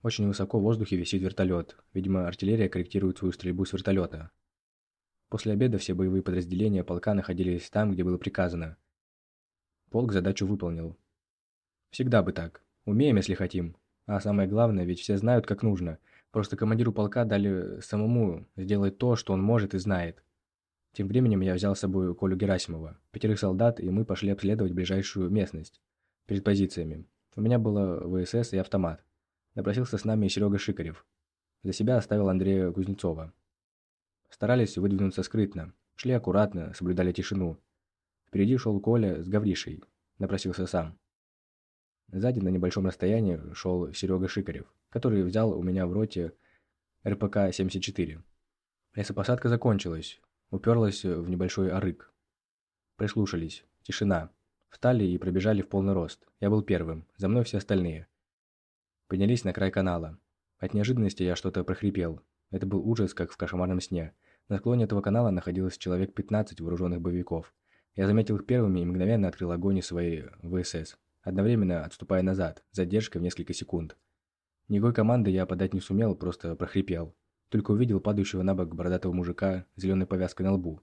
Очень высоко в воздухе висит вертолет. Видимо, артиллерия корректирует свою стрельбу с вертолета. После обеда все боевые подразделения полка находились там, где было приказано. Полк задачу выполнил. Всегда бы так. Умеем, если хотим. А самое главное, ведь все знают, как нужно. Просто командиру полка дали самому сделать то, что он может и знает. Тем временем я взял с собой Колю Герасимова, пятерых солдат, и мы пошли обследовать ближайшую местность перед позициями. У меня было ВСС и автомат. Напросился с нами Серега Шикарев. За себя оставил Андрея Кузнецова. Старались выдвинуться скрытно. Шли аккуратно, соблюдали тишину. Впереди шел Коля с Гавришей. Напросился сам. Сзади на небольшом расстоянии шел Серега Шикарев, который взял у меня в роте РПК-74. Лесопосадка закончилась. Уперлась в небольшой арык. Прислушались. Тишина. Встали и пробежали в полный рост. Я был первым, за мной все остальные. Поднялись на край канала. От неожиданности я что-то прохрипел. Это был ужас, как в кошмарном сне. На склоне этого канала находилось человек 15 вооруженных боевиков. Я заметил их первыми и мгновенно открыл огонь из своей ВСС, одновременно отступая назад, задержкой в несколько секунд. Никакой команды я подать не сумел, просто прохрипел. Только увидел падающего на бок бородатого мужика с зеленой повязкой на лбу.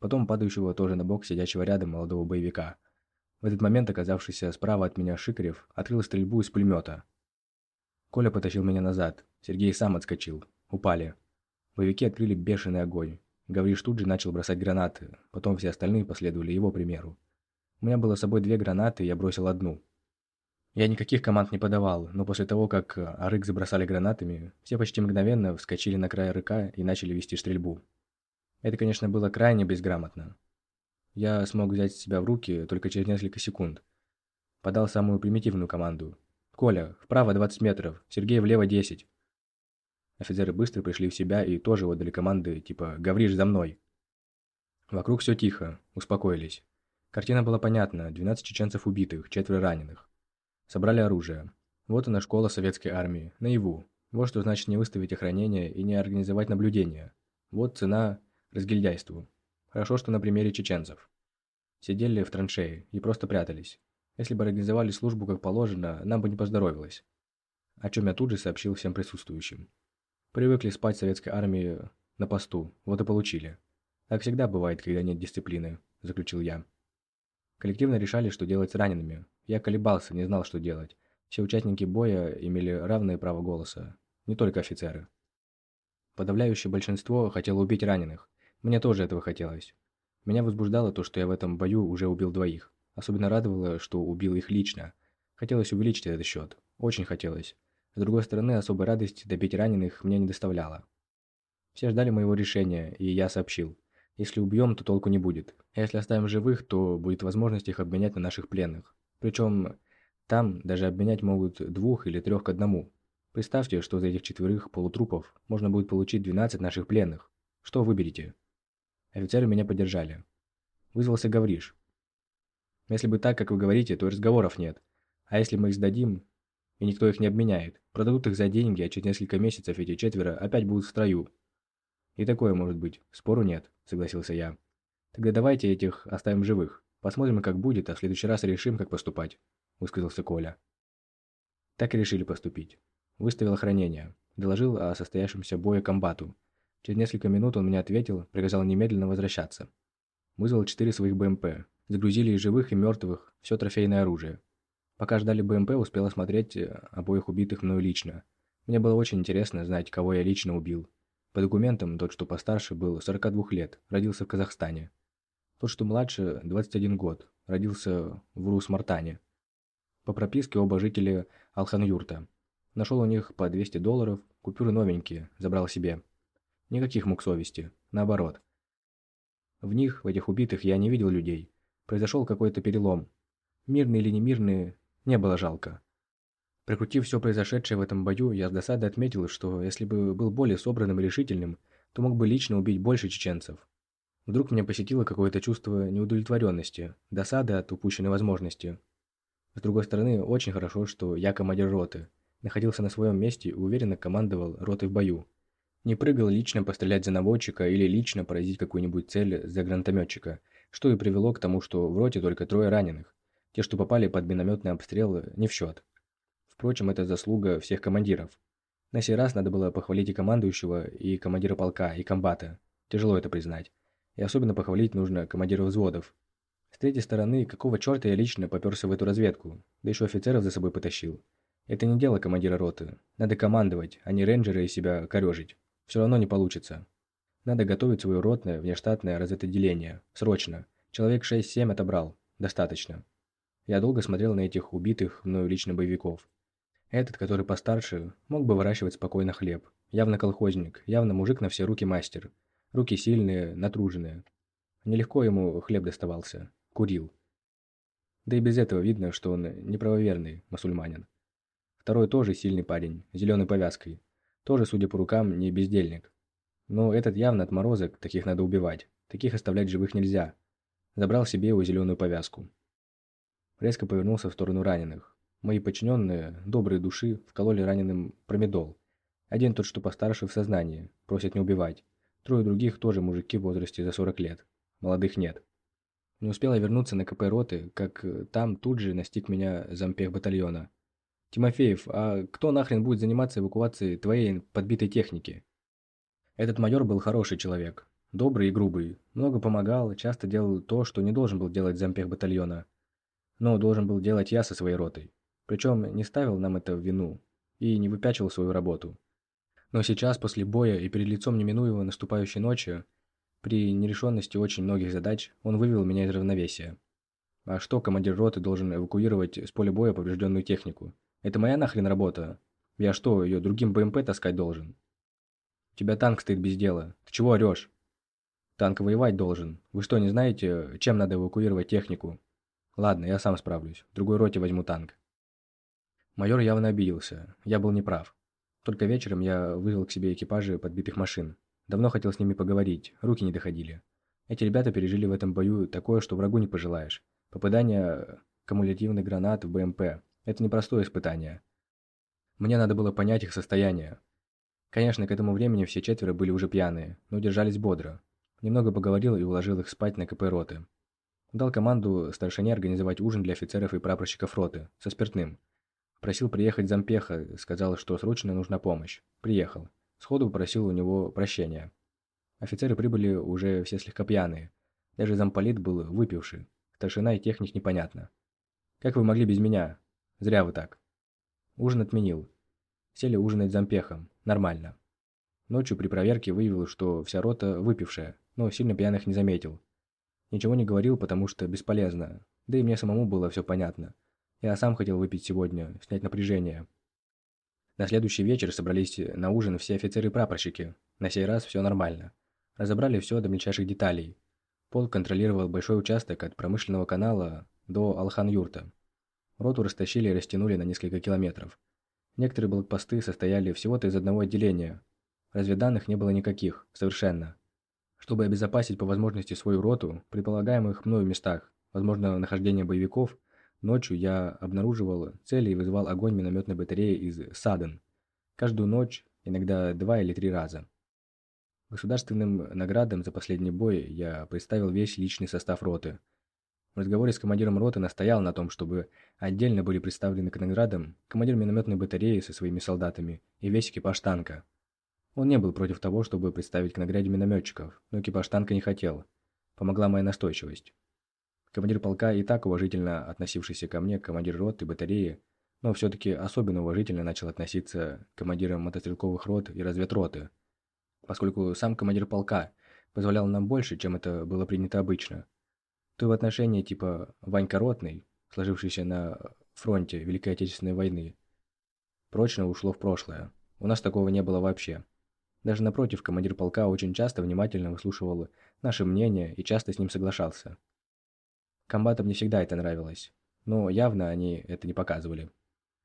Потом падающего тоже на бок сидящего рядом молодого боевика. В этот момент оказавшийся справа от меня Шикарев открыл стрельбу из пулемета. Коля потащил меня назад. Сергей сам отскочил. Упали. Боевики открыли бешеный огонь. Гавриш тут же начал бросать гранаты. Потом все остальные последовали его примеру. У меня было с собой две гранаты, я бросил одну. Я никаких команд не подавал, но после того, как Арык забросали гранатами, все почти мгновенно вскочили на край Арыка и начали вести стрельбу. Это, конечно, было крайне безграмотно. Я смог взять себя в руки только через несколько секунд. Подал самую примитивную команду. «Коля, вправо 20 метров, Сергей влево 10». Офицеры быстро пришли в себя и тоже отдали команды типа «Гавриш, за мной!». Вокруг все тихо, успокоились. Картина была понятна, 12 чеченцев убитых, четверо раненых. Собрали оружие. Вот она школа советской армии, наяву. Вот что значит не выставить охранение и не организовать наблюдение. Вот цена разгильдяйству. Хорошо, что на примере чеченцев. Сидели в траншее и просто прятались. Если бы организовали службу как положено, нам бы не поздоровилось. О чем я тут же сообщил всем присутствующим. Привыкли спать в советской армии на посту, вот и получили. Так всегда бывает, когда нет дисциплины, заключил я. Коллективно решали, что делать с ранеными. Я колебался, не знал, что делать. Все участники боя имели равное право голоса, не только офицеры. Подавляющее большинство хотело убить раненых, мне тоже этого хотелось. Меня возбуждало то, что я в этом бою уже убил двоих. Особенно радовало, что убил их лично. Хотелось увеличить этот счет. Очень хотелось. С другой стороны, особой радости добить раненых мне не доставляло. Все ждали моего решения, и я сообщил. Если убьем, то толку не будет. А если оставим живых, то будет возможность их обменять на наших пленных. Причем там даже обменять могут двух или трех к одному. Представьте, что за этих четверых полутрупов можно будет получить 12 наших пленных. Что выберете? Офицеры меня поддержали. Вызвался Гавриш. Если бы так, как вы говорите, то разговоров нет. А если мы их сдадим, и никто их не обменяет, продадут их за деньги, а через несколько месяцев эти четверо опять будут в строю. И такое может быть. Спору нет, согласился я. Тогда давайте этих оставим живых. Посмотрим, как будет, а в следующий раз решим, как поступать, высказался Коля. Так и решили поступить. Выставил охранение. Доложил о состоявшемся бое комбату. Через несколько минут он мне ответил, приказал немедленно возвращаться. Вызвал четыре своих БМП. Загрузили и живых, и мертвых, все трофейное оружие. Пока ждали БМП, успел осмотреть э, обоих убитых мною лично. Мне было очень интересно знать, кого я лично убил. По документам, тот, что постарше, был 42 лет, родился в Казахстане. Тот, что младше, 21 год, родился в Урус-Мартане. По прописке оба жители Алхан-Юрта. Нашел у них по 200 долларов, купюры новенькие, забрал себе. Никаких мук совести. Наоборот. В них, в этих убитых, я не видел людей. Произошел какой-то перелом. Мирные или немирные, не было жалко. Прикрутив все произошедшее в этом бою, я с досадой отметил, что если бы был более собранным и решительным, то мог бы лично убить больше чеченцев. Вдруг меня посетило какое-то чувство неудовлетворенности, досады от упущенной возможности. С другой стороны, очень хорошо, что я командир роты, находился на своем месте и уверенно командовал ротой в бою. Не прыгал лично пострелять за наводчика или лично поразить какую-нибудь цель за гранатометчика, что и привело к тому, что в роте только трое раненых. Те, что попали под минометный обстрел, не в счет. Впрочем, это заслуга всех командиров. На сей раз надо было похвалить и командующего, и командира полка, и комбата. Тяжело это признать. И особенно похвалить нужно командира взводов. С третьей стороны, какого черта я лично поперся в эту разведку, да еще офицеров за собой потащил. Это не дело командира роты. Надо командовать, а не рейнджеры из себя корежить. Все равно не получится. Надо готовить свое ротное, внештатное разведотделение. Срочно. Человек 6-7 отобрал. Достаточно. Я долго смотрел на этих убитых мною лично боевиков. Этот, который постарше, мог бы выращивать спокойно хлеб. Явно колхозник, явно мужик на все руки мастер. Руки сильные, натруженные. Нелегко ему хлеб доставался. Курил. Да и без этого видно, что он неправоверный мусульманин. Второй тоже сильный парень, зеленой повязкой. Тоже, судя по рукам, не бездельник. Но этот явно отморозок, таких надо убивать. Таких оставлять живых нельзя. Забрал себе его зеленую повязку. Резко повернулся в сторону раненых. Мои подчиненные, добрые души, вкололи раненым промедол. Один тот, что постарше в сознании, просит не убивать. Трое других тоже мужики в возрасте за 40 лет. Молодых нет. Не успел я вернуться на КП роты, как там тут же настиг меня зампех батальона. «Тимофеев, а кто нахрен будет заниматься эвакуацией твоей подбитой техники?» Этот майор был хороший человек. Добрый и грубый. Много помогал, часто делал то, что не должен был делать зампех батальона. Но должен был делать я со своей ротой. Причем не ставил нам это в вину и не выпячивал свою работу. Но сейчас, после боя и перед лицом неминуемой наступающей ночи, при нерешенности очень многих задач, он вывел меня из равновесия. А что командир роты должен эвакуировать с поля боя поврежденную технику? Это моя нахрен работа? Я что, ее другим БМП таскать должен? У тебя танк стоит без дела. Ты чего орешь? Танк воевать должен. Вы что, не знаете, чем надо эвакуировать технику? Ладно, я сам справлюсь. В другой роте возьму танк. Майор явно обиделся. Я был неправ. Только вечером я вызвал к себе экипажи подбитых машин. Давно хотел с ними поговорить, руки не доходили. Эти ребята пережили в этом бою такое, что врагу не пожелаешь. Попадание кумулятивных гранат в БМП. Это непростое испытание. Мне надо было понять их состояние. Конечно, к этому времени все четверо были уже пьяные, но держались бодро. Немного поговорил и уложил их спать на КП роты. Дал команду старшине организовать ужин для офицеров и прапорщиков роты, со спиртным. Просил приехать зампеха, сказал, что срочно нужна помощь. Приехал. Сходу попросил у него прощения. Офицеры прибыли уже все слегка пьяные. Даже замполит был выпивший. Старшина и техник непонятно. «Как вы могли без меня?» Зря вы так. Ужин отменил. Сели ужинать зампехом. Нормально. Ночью при проверке выявил, что вся рота выпившая, но сильно пьяных не заметил. Ничего не говорил, потому что бесполезно. Да и мне самому было все понятно. Я сам хотел выпить сегодня, снять напряжение. На следующий вечер собрались на ужин все офицеры и прапорщики. На сей раз все нормально. Разобрали все до мельчайших деталей. Полк контролировал большой участок от промышленного канала до Алхан-Юрта. Роту растащили и растянули на несколько километров. Некоторые блокпосты состояли всего-то из одного отделения. Разведданных не было никаких, совершенно. Чтобы обезопасить по возможности свою роту, в предполагаемых мною местах, возможно, нахождение боевиков, ночью я обнаруживал цели и вызывал огонь минометной батареи из Саден. Каждую ночь, иногда два или три раза. Государственным наградам за последний бой я представил весь личный состав роты – в разговоре с командиром роты настоял на том, чтобы отдельно были представлены к наградам командир минометной батареи со своими солдатами и весь экипаж танка. Он не был против того, чтобы представить к награде минометчиков, но экипаж танка не хотел. Помогла моя настойчивость. Командир полка и так уважительно относившийся ко мне, командир роты, батареи, но все-таки особенно уважительно начал относиться к командирам мотострелковых рот и разведроты, поскольку сам командир полка позволял нам больше, чем это было принято обычно – то в отношении типа Ванька Ротный, сложившийся на фронте Великой Отечественной войны, прочно ушло в прошлое. У нас такого не было вообще. Даже напротив, командир полка очень часто внимательно выслушивал наше мнение и часто с ним соглашался. Комбатам не всегда это нравилось, но явно они это не показывали.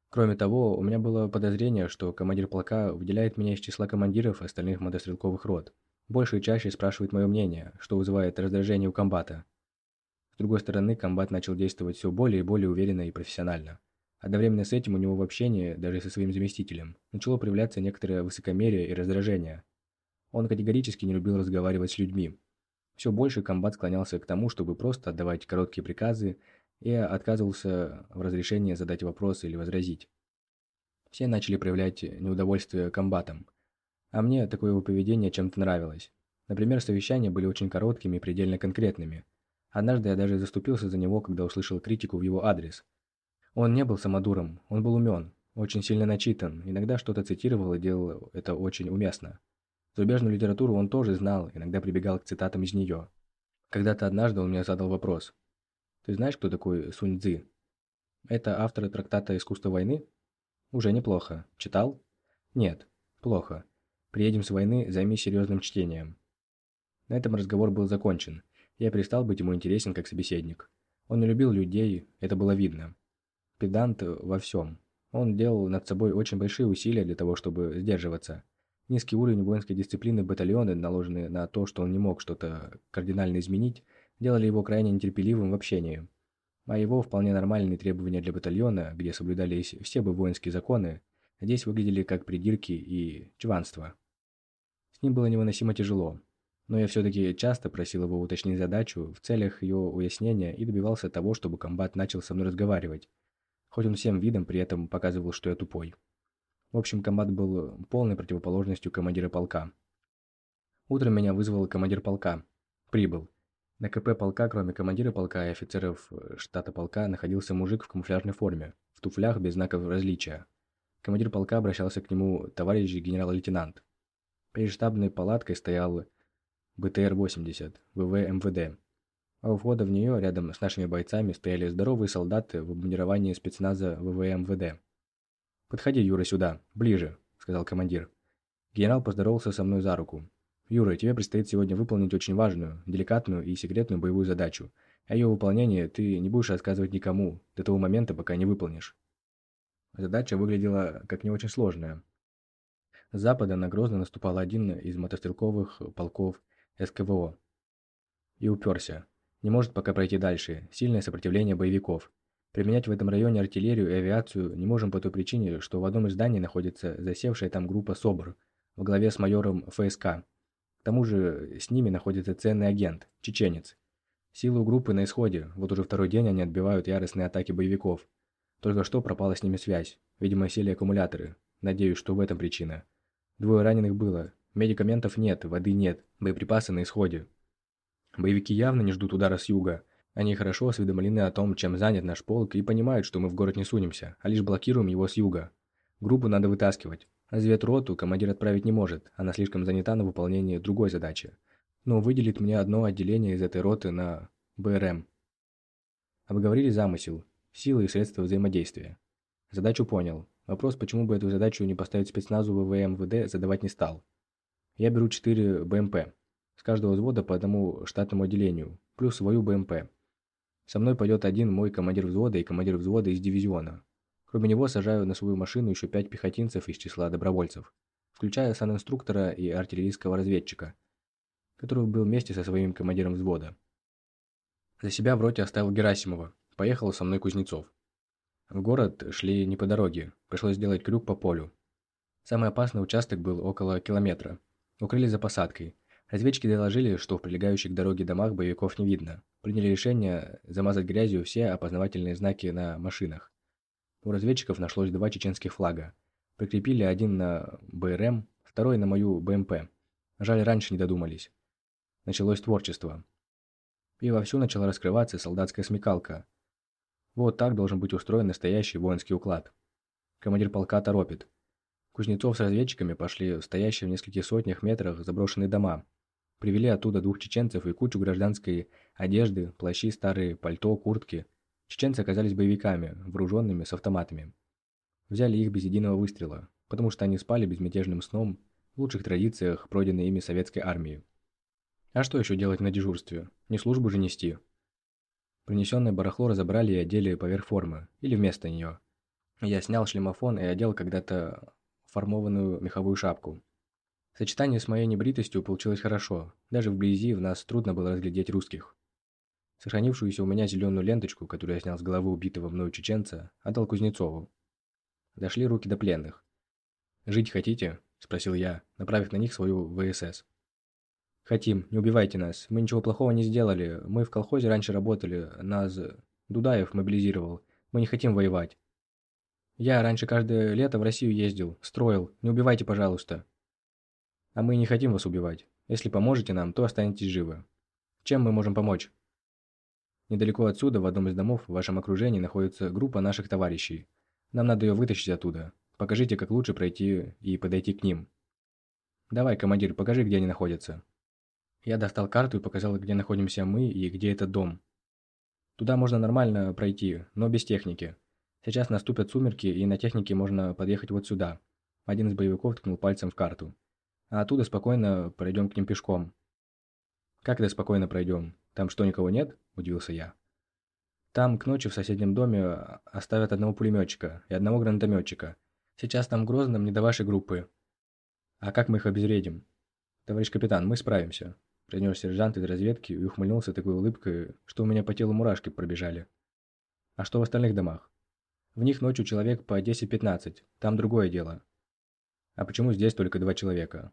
Кроме того, у меня было подозрение, что командир полка выделяет меня из числа командиров остальных мотострелковых рот. Больше и чаще спрашивает мое мнение, что вызывает раздражение у комбата. С другой стороны, комбат начал действовать все более и более уверенно и профессионально. Одновременно с этим у него в общении, даже со своим заместителем, начало проявляться некоторое высокомерие и раздражение. Он категорически не любил разговаривать с людьми. Все больше комбат склонялся к тому, чтобы просто отдавать короткие приказы и отказывался в разрешении задать вопрос или возразить. Все начали проявлять неудовольствие комбатом. А мне такое его поведение чем-то нравилось. Например, совещания были очень короткими и предельно конкретными – Однажды я даже заступился за него, когда услышал критику в его адрес. Он не был самодуром, он был умен, очень сильно начитан, иногда что-то цитировал и делал это очень уместно. Зарубежную литературу он тоже знал, иногда прибегал к цитатам из нее. Когда-то однажды он мне задал вопрос. «Ты знаешь, кто такой Сунь Цзы?» «Это автор трактата «Искусство войны»?» «Уже неплохо. Читал?» «Нет. Плохо. Приедем с войны, займись серьезным чтением». На этом разговор был закончен. Я перестал быть ему интересен как собеседник. Он не любил людей, это было видно. Педант во всем. Он делал над собой очень большие усилия для того, чтобы сдерживаться. Низкий уровень воинской дисциплины батальона, наложенный на то, что он не мог что-то кардинально изменить, делали его крайне нетерпеливым в общении. А его вполне нормальные требования для батальона, где соблюдались все бы воинские законы, здесь выглядели как придирки и чванство. С ним было невыносимо тяжело, но я все-таки часто просил его уточнить задачу в целях ее уяснения и добивался того, чтобы комбат начал со мной разговаривать, хоть он всем видом при этом показывал, что я тупой. В общем, комбат был полной противоположностью командира полка. Утром меня вызвал командир полка. Прибыл. На КП полка, кроме командира полка и офицеров э, штата полка, находился мужик в камуфляжной форме, в туфлях без знаков различия. Командир полка обращался к нему товарищ генерал-лейтенант. Перед штабной палаткой стоял БТР-80, ВВ МВД. А у входа в нее, рядом с нашими бойцами, стояли здоровые солдаты в обмундировании спецназа ВВ МВД. «Подходи, Юра, сюда, ближе», — сказал командир. Генерал поздоровался со мной за руку. «Юра, тебе предстоит сегодня выполнить очень важную, деликатную и секретную боевую задачу. О ее выполнении ты не будешь рассказывать никому, до того момента, пока не выполнишь». Задача выглядела как не очень сложная. С запада на Грозно наступал один из мотострелковых полков СКВО. И уперся. Не может пока пройти дальше. Сильное сопротивление боевиков. Применять в этом районе артиллерию и авиацию не можем по той причине, что в одном из зданий находится засевшая там группа СОБР в главе с майором ФСК. К тому же с ними находится ценный агент, чеченец. Силы группы на исходе, вот уже второй день они отбивают яростные атаки боевиков. Только что пропала с ними связь, видимо сели аккумуляторы. Надеюсь, что в этом причина. Двое раненых было, медикаментов нет, воды нет, боеприпасы на исходе. Боевики явно не ждут удара с юга, они хорошо осведомлены о том, чем занят наш полк, и понимают, что мы в город не сунемся, а лишь блокируем его с юга. Группу надо вытаскивать. Разведроту командир отправить не может, она слишком занята на выполнение другой задачи. Но выделит мне одно отделение из этой роты на БРМ. Обговорили замысел, силы и средства взаимодействия. Задачу понял. Вопрос, почему бы эту задачу не поставить спецназу ВВМ ВД, задавать не стал. Я беру 4 БМП. С каждого взвода по одному штатному отделению, плюс свою БМП. Со мной пойдет один мой командир взвода и командир взвода из дивизиона. Кроме него сажаю на свою машину еще пять пехотинцев из числа добровольцев, включая санинструктора и артиллерийского разведчика, который был вместе со своим командиром взвода. За себя в роте оставил Герасимова, поехал со мной Кузнецов. В город шли не по дороге, пришлось сделать крюк по полю. Самый опасный участок был около километра. Укрылись за посадкой. Разведчики доложили, что в прилегающих к дороге домах боевиков не видно. Приняли решение замазать грязью все опознавательные знаки на машинах. У разведчиков нашлось два чеченских флага. Прикрепили один на БРМ, второй на мою БМП. Жаль, раньше не додумались. Началось творчество. И вовсю начала раскрываться солдатская смекалка. Вот так должен быть устроен настоящий воинский уклад. Командир полка торопит. Кузнецов с разведчиками пошли в стоящие в нескольких сотнях метрах заброшенные дома, Привели оттуда двух чеченцев и кучу гражданской одежды, плащи, старые пальто, куртки. Чеченцы оказались боевиками, вооруженными с автоматами. Взяли их без единого выстрела, потому что они спали безмятежным сном в лучших традициях, пройденной ими советской армии. А что еще делать на дежурстве? Не службу же нести. Принесенное барахло разобрали и одели поверх формы, или вместо нее. Я снял шлемофон и одел когда-то формованную меховую шапку. Сочетание с моей небритостью получилось хорошо, даже вблизи в нас трудно было разглядеть русских. Сохранившуюся у меня зеленую ленточку, которую я снял с головы убитого мною чеченца, отдал Кузнецову. Дошли руки до пленных. «Жить хотите?» – спросил я, направив на них свою ВСС. «Хотим, не убивайте нас. Мы ничего плохого не сделали. Мы в колхозе раньше работали. Нас Дудаев мобилизировал. Мы не хотим воевать. Я раньше каждое лето в Россию ездил, строил. Не убивайте, пожалуйста». А мы не хотим вас убивать. Если поможете нам, то останетесь живы. Чем мы можем помочь? Недалеко отсюда, в одном из домов, в вашем окружении находится группа наших товарищей. Нам надо ее вытащить оттуда. Покажите, как лучше пройти и подойти к ним. Давай, командир, покажи, где они находятся. Я достал карту и показал, где находимся мы и где этот дом. Туда можно нормально пройти, но без техники. Сейчас наступят сумерки, и на технике можно подъехать вот сюда. Один из боевиков ткнул пальцем в карту а оттуда спокойно пройдем к ним пешком. Как это спокойно пройдем? Там что, никого нет? Удивился я. Там к ночи в соседнем доме оставят одного пулеметчика и одного гранатометчика. Сейчас там Грозным не до вашей группы. А как мы их обезвредим? Товарищ капитан, мы справимся. Произнес сержант из разведки и ухмыльнулся такой улыбкой, что у меня по телу мурашки пробежали. А что в остальных домах? В них ночью человек по 10-15, там другое дело. А почему здесь только два человека?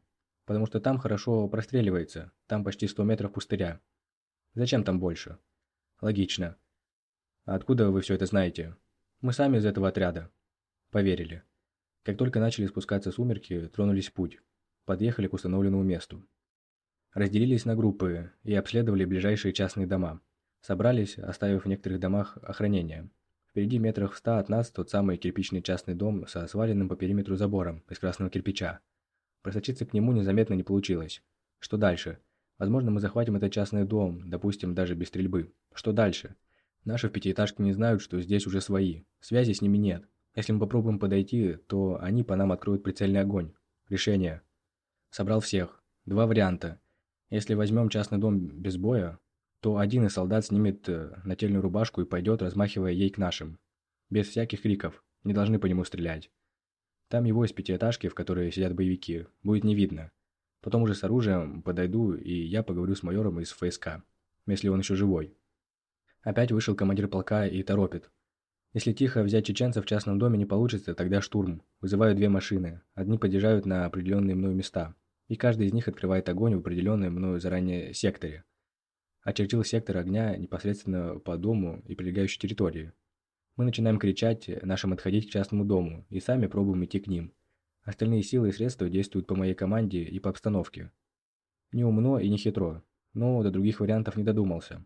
Потому что там хорошо простреливается, там почти 100 метров пустыря. Зачем там больше? Логично. А откуда вы все это знаете? Мы сами из этого отряда. Поверили. Как только начали спускаться сумерки, тронулись в путь. Подъехали к установленному месту. Разделились на группы и обследовали ближайшие частные дома. Собрались, оставив в некоторых домах охранение. Впереди метрах в ста от нас тот самый кирпичный частный дом со сваленным по периметру забором из красного кирпича. Просочиться к нему незаметно не получилось. Что дальше? Возможно, мы захватим этот частный дом, допустим, даже без стрельбы. Что дальше? Наши в пятиэтажке не знают, что здесь уже свои. Связи с ними нет. Если мы попробуем подойти, то они по нам откроют прицельный огонь. Решение. Собрал всех. Два варианта. Если возьмем частный дом без боя, то один из солдат снимет э, нательную рубашку и пойдет, размахивая ей к нашим. Без всяких криков. Не должны по нему стрелять. Там его из пятиэтажки, в которой сидят боевики, будет не видно. Потом уже с оружием подойду, и я поговорю с майором из ФСК, если он еще живой. Опять вышел командир полка и торопит. Если тихо взять чеченцев в частном доме не получится, тогда штурм. Вызываю две машины. Одни подъезжают на определенные мною места. И каждый из них открывает огонь в определенном мною заранее секторе. Очертил сектор огня непосредственно по дому и прилегающей территории. Мы начинаем кричать нашим отходить к частному дому и сами пробуем идти к ним. Остальные силы и средства действуют по моей команде и по обстановке. Не умно и не хитро, но до других вариантов не додумался.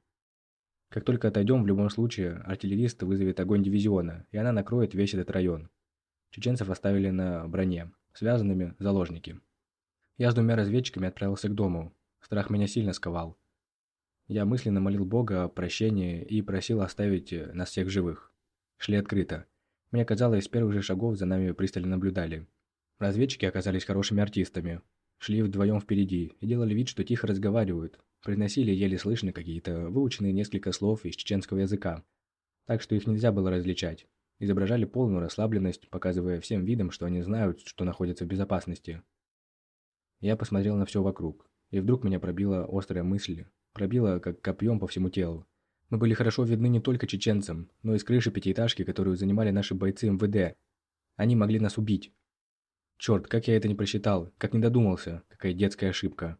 Как только отойдем, в любом случае, артиллерист вызовет огонь дивизиона, и она накроет весь этот район. Чеченцев оставили на броне, связанными заложники. Я с двумя разведчиками отправился к дому. Страх меня сильно сковал. Я мысленно молил Бога о прощении и просил оставить нас всех живых. Шли открыто. Мне казалось, с первых же шагов за нами пристально наблюдали. Разведчики оказались хорошими артистами. Шли вдвоем впереди и делали вид, что тихо разговаривают, Произносили еле слышно какие-то выученные несколько слов из чеченского языка, так что их нельзя было различать. Изображали полную расслабленность, показывая всем видом, что они знают, что находятся в безопасности. Я посмотрел на все вокруг, и вдруг меня пробила острая мысль, пробила как копьем по всему телу. Мы были хорошо видны не только чеченцам, но и с крыши пятиэтажки, которую занимали наши бойцы МВД. Они могли нас убить. Черт, как я это не просчитал, как не додумался, какая детская ошибка.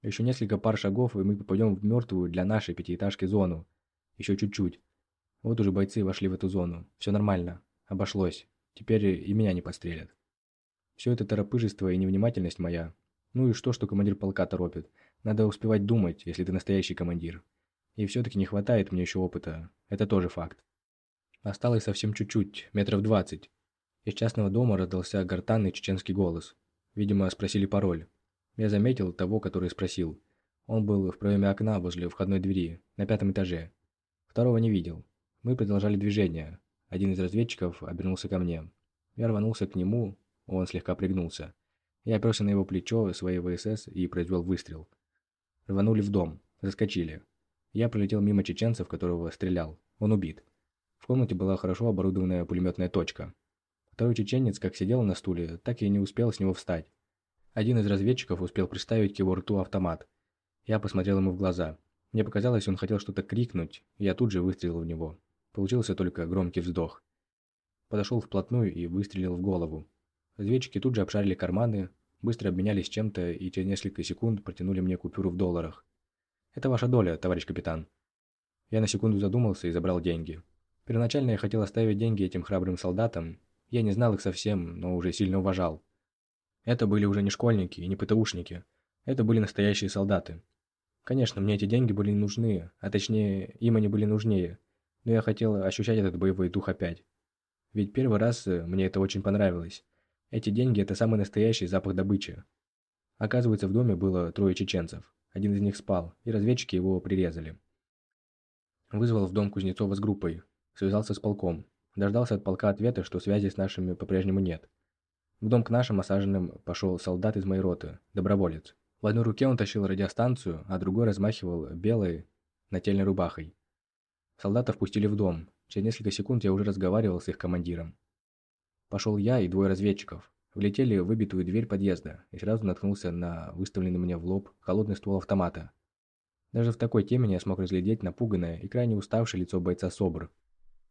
Еще несколько пар шагов, и мы попадем в мертвую для нашей пятиэтажки зону. Еще чуть-чуть. Вот уже бойцы вошли в эту зону. Все нормально. Обошлось. Теперь и меня не подстрелят. Все это торопыжество и невнимательность моя. Ну и что, что командир полка торопит? Надо успевать думать, если ты настоящий командир. И все-таки не хватает мне еще опыта. Это тоже факт. Осталось совсем чуть-чуть, метров двадцать. Из частного дома раздался гортанный чеченский голос. Видимо, спросили пароль. Я заметил того, который спросил. Он был в проеме окна возле входной двери, на пятом этаже. Второго не видел. Мы продолжали движение. Один из разведчиков обернулся ко мне. Я рванулся к нему, он слегка пригнулся. Я оперся на его плечо своей ВСС и произвел выстрел. Рванули в дом, заскочили. Я пролетел мимо чеченцев, которого стрелял. Он убит. В комнате была хорошо оборудованная пулеметная точка. Второй чеченец как сидел на стуле, так и не успел с него встать. Один из разведчиков успел приставить к его рту автомат. Я посмотрел ему в глаза. Мне показалось, он хотел что-то крикнуть, я тут же выстрелил в него. Получился только громкий вздох. Подошел вплотную и выстрелил в голову. Разведчики тут же обшарили карманы, быстро обменялись чем-то и через несколько секунд протянули мне купюру в долларах. «Это ваша доля, товарищ капитан». Я на секунду задумался и забрал деньги. Первоначально я хотел оставить деньги этим храбрым солдатам. Я не знал их совсем, но уже сильно уважал. Это были уже не школьники и не ПТУшники. Это были настоящие солдаты. Конечно, мне эти деньги были не нужны, а точнее, им они были нужнее. Но я хотел ощущать этот боевой дух опять. Ведь первый раз э, мне это очень понравилось. Эти деньги – это самый настоящий запах добычи. Оказывается, в доме было трое чеченцев. Один из них спал, и разведчики его прирезали. Вызвал в дом Кузнецова с группой. Связался с полком. Дождался от полка ответа, что связи с нашими по-прежнему нет. В дом к нашим осаженным пошел солдат из моей роты, доброволец. В одной руке он тащил радиостанцию, а другой размахивал белой нательной рубахой. Солдатов пустили в дом. Через несколько секунд я уже разговаривал с их командиром. Пошел я и двое разведчиков. Влетели в выбитую дверь подъезда и сразу наткнулся на выставленный мне в лоб холодный ствол автомата. Даже в такой темени я смог разглядеть напуганное и крайне уставшее лицо бойца СОБР.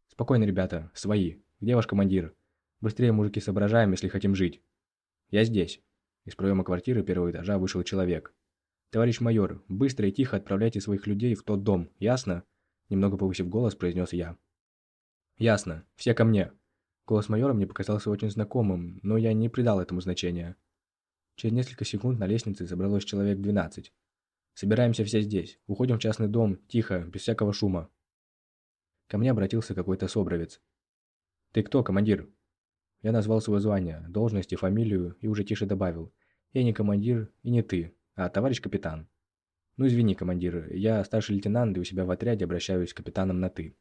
«Спокойно, ребята, свои. Где ваш командир? Быстрее, мужики, соображаем, если хотим жить». «Я здесь». Из проема квартиры первого этажа вышел человек. «Товарищ майор, быстро и тихо отправляйте своих людей в тот дом, ясно?» Немного повысив голос, произнес я. «Ясно. Все ко мне». Голос майора мне показался очень знакомым, но я не придал этому значения. Через несколько секунд на лестнице собралось человек 12. «Собираемся все здесь. Уходим в частный дом, тихо, без всякого шума». Ко мне обратился какой-то собровец. «Ты кто, командир?» Я назвал свое звание, должность и фамилию и уже тише добавил. «Я не командир и не ты, а товарищ капитан». «Ну извини, командир, я старший лейтенант и у себя в отряде обращаюсь к капитанам на «ты».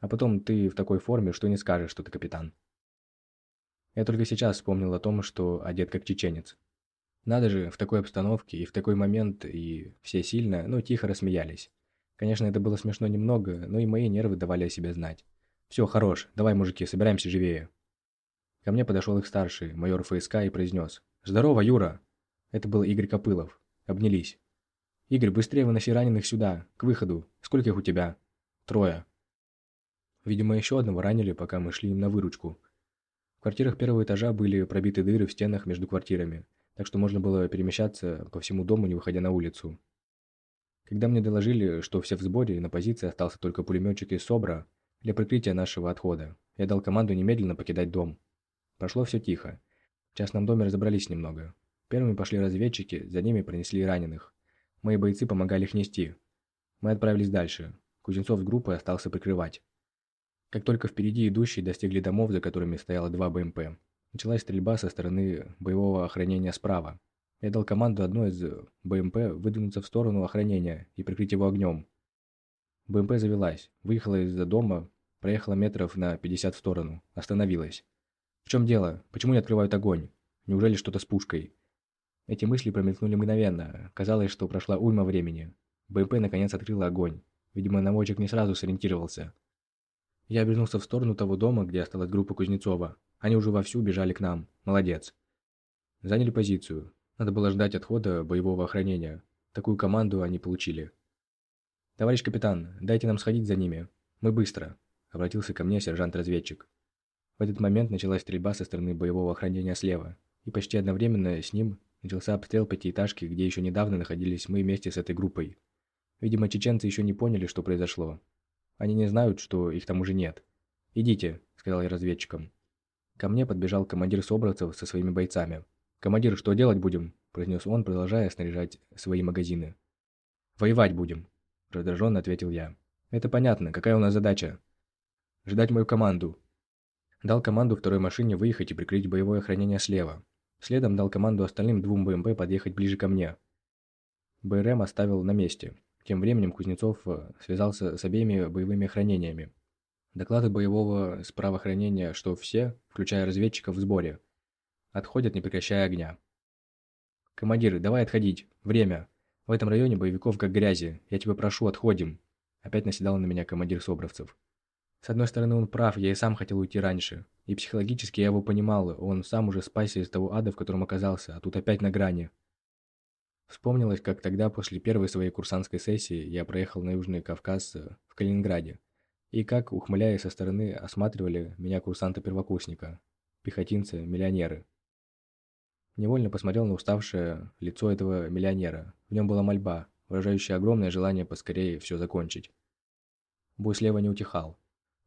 А потом ты в такой форме, что не скажешь, что ты капитан». Я только сейчас вспомнил о том, что одет как чеченец. Надо же, в такой обстановке и в такой момент, и все сильно, но тихо рассмеялись. Конечно, это было смешно немного, но и мои нервы давали о себе знать. «Все, хорош, давай, мужики, собираемся живее». Ко мне подошел их старший, майор ФСК, и произнес. «Здорово, Юра!» Это был Игорь Копылов. Обнялись. «Игорь, быстрее выноси раненых сюда, к выходу. Сколько их у тебя?» «Трое». Видимо, еще одного ранили, пока мы шли им на выручку. В квартирах первого этажа были пробиты дыры в стенах между квартирами, так что можно было перемещаться по всему дому, не выходя на улицу. Когда мне доложили, что все в сборе и на позиции остался только пулеметчик из СОБРа для прикрытия нашего отхода, я дал команду немедленно покидать дом. Прошло все тихо. В частном доме разобрались немного. Первыми пошли разведчики, за ними пронесли раненых. Мои бойцы помогали их нести. Мы отправились дальше. Кузнецов с группой остался прикрывать. Как только впереди идущие достигли домов, за которыми стояло два БМП, началась стрельба со стороны боевого охранения справа. Я дал команду одной из БМП выдвинуться в сторону охранения и прикрыть его огнем. БМП завелась, выехала из-за дома, проехала метров на 50 в сторону, остановилась. «В чем дело? Почему не открывают огонь? Неужели что-то с пушкой?» Эти мысли промелькнули мгновенно. Казалось, что прошла уйма времени. БМП наконец открыла огонь. Видимо, наводчик не сразу сориентировался. Я обернулся в сторону того дома, где осталась группа Кузнецова. Они уже вовсю бежали к нам. Молодец. Заняли позицию. Надо было ждать отхода боевого охранения. Такую команду они получили. «Товарищ капитан, дайте нам сходить за ними. Мы быстро», – обратился ко мне сержант-разведчик. В этот момент началась стрельба со стороны боевого охранения слева, и почти одновременно с ним Начался обстрел пятиэтажки, где еще недавно находились мы вместе с этой группой. Видимо, чеченцы еще не поняли, что произошло. Они не знают, что их там уже нет. «Идите», — сказал я разведчикам. Ко мне подбежал командир Собравцев со своими бойцами. «Командир, что делать будем?» – произнес он, продолжая снаряжать свои магазины. «Воевать будем», – раздраженно ответил я. «Это понятно. Какая у нас задача?» «Ждать мою команду». Дал команду второй машине выехать и прикрыть боевое охранение слева. Следом дал команду остальным двум БМП подъехать ближе ко мне. БРМ оставил на месте. Тем временем Кузнецов э, связался с обеими боевыми охранениями. Доклады боевого справоохранения, что все, включая разведчиков, в сборе. Отходят, не прекращая огня. «Командир, давай отходить. Время. В этом районе боевиков как грязи. Я тебя прошу, отходим». Опять наседал на меня командир Собровцев. С одной стороны, он прав, я и сам хотел уйти раньше. И психологически я его понимал, он сам уже спасся из того ада, в котором оказался, а тут опять на грани. Вспомнилось, как тогда, после первой своей курсантской сессии, я проехал на Южный Кавказ э, в Калининграде. И как, ухмыляясь со стороны, осматривали меня курсанта-первокурсника, пехотинцы, миллионеры. Невольно посмотрел на уставшее лицо этого миллионера. В нем была мольба, выражающая огромное желание поскорее все закончить. Бой слева не утихал.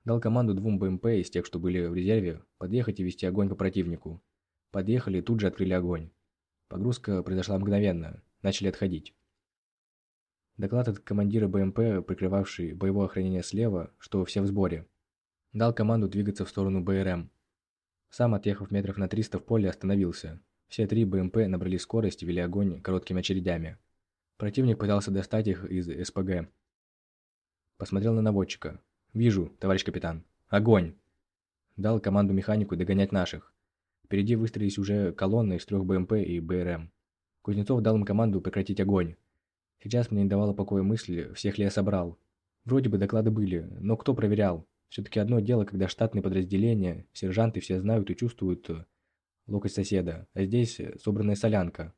Дал команду двум БМП из тех, что были в резерве, подъехать и вести огонь по противнику. Подъехали и тут же открыли огонь. Погрузка произошла мгновенно. Начали отходить. Доклад от командира БМП, прикрывавший боевое охранение слева, что все в сборе. Дал команду двигаться в сторону БРМ. Сам, отъехав метров на 300 в поле, остановился. Все три БМП набрали скорость и вели огонь короткими очередями. Противник пытался достать их из СПГ. Посмотрел на наводчика. «Вижу, товарищ капитан. Огонь!» Дал команду механику догонять наших. Впереди выстроились уже колонны из трех БМП и БРМ. Кузнецов дал им команду прекратить огонь. Сейчас мне не давала покоя мысль, всех ли я собрал. Вроде бы доклады были, но кто проверял? Все-таки одно дело, когда штатные подразделения, сержанты все знают и чувствуют э, локоть соседа, а здесь собранная солянка.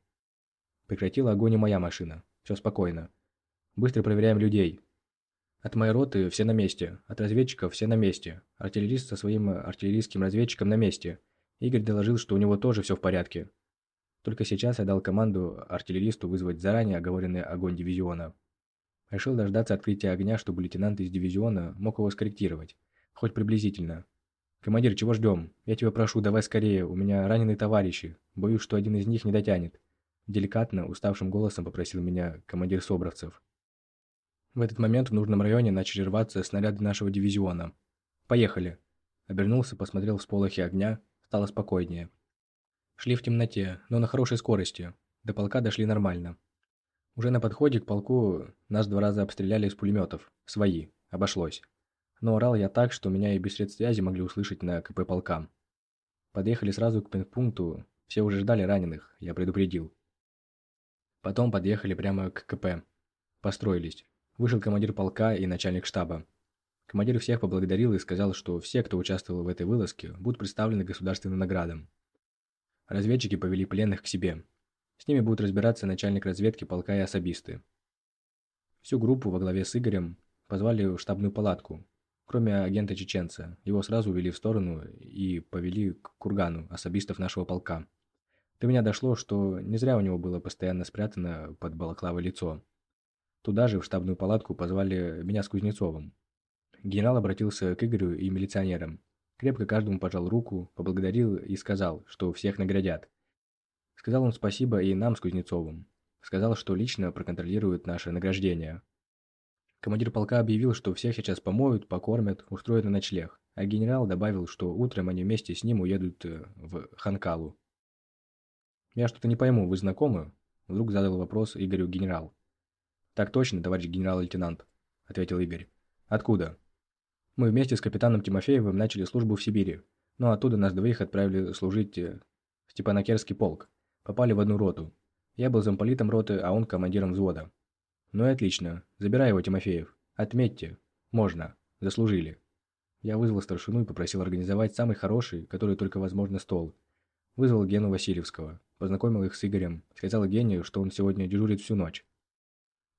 Прекратила огонь и моя машина. Все спокойно. Быстро проверяем людей. От моей роты все на месте, от разведчиков все на месте, артиллерист со своим артиллерийским разведчиком на месте. Игорь доложил, что у него тоже все в порядке. Только сейчас я дал команду артиллеристу вызвать заранее оговоренный огонь дивизиона. Решил дождаться открытия огня, чтобы лейтенант из дивизиона мог его скорректировать, хоть приблизительно. «Командир, чего ждем? Я тебя прошу, давай скорее, у меня раненые товарищи. Боюсь, что один из них не дотянет». Деликатно, уставшим голосом попросил меня командир Собровцев. В этот момент в нужном районе начали рваться снаряды нашего дивизиона. «Поехали!» Обернулся, посмотрел в сполохи огня, стало спокойнее. Шли в темноте, но на хорошей скорости. До полка дошли нормально. Уже на подходе к полку нас два раза обстреляли из пулеметов. Свои. Обошлось. Но орал я так, что меня и без средств связи могли услышать на КП полка. Подъехали сразу к пункту. Все уже ждали раненых, я предупредил. Потом подъехали прямо к КП. Построились. Вышел командир полка и начальник штаба. Командир всех поблагодарил и сказал, что все, кто участвовал в этой вылазке, будут представлены государственным наградам. Разведчики повели пленных к себе. С ними будут разбираться начальник разведки полка и особисты. Всю группу во главе с Игорем позвали в штабную палатку, кроме агента-чеченца. Его сразу увели в сторону и повели к кургану особистов нашего полка. До меня дошло, что не зря у него было постоянно спрятано под балаклавой лицо. Туда же, в штабную палатку, позвали меня с Кузнецовым. Генерал обратился к Игорю и милиционерам. Крепко каждому пожал руку, поблагодарил и сказал, что всех наградят. Сказал он спасибо и нам с Кузнецовым. Сказал, что лично проконтролирует наше награждение. Командир полка объявил, что всех сейчас помоют, покормят, устроят на ночлег, а генерал добавил, что утром они вместе с ним уедут э, в Ханкалу. «Я что-то не пойму, вы знакомы?» Вдруг задал вопрос Игорю генерал. «Так точно, товарищ генерал-лейтенант», – ответил Игорь. «Откуда?» «Мы вместе с капитаном Тимофеевым начали службу в Сибири, но оттуда нас двоих отправили служить э, в Степанакерский полк. Попали в одну роту. Я был замполитом роты, а он командиром взвода. Ну и отлично. Забирай его, Тимофеев. Отметьте. Можно. Заслужили». Я вызвал старшину и попросил организовать самый хороший, который только возможно, стол. Вызвал Гену Васильевского, познакомил их с Игорем, сказал Гению, что он сегодня дежурит всю ночь.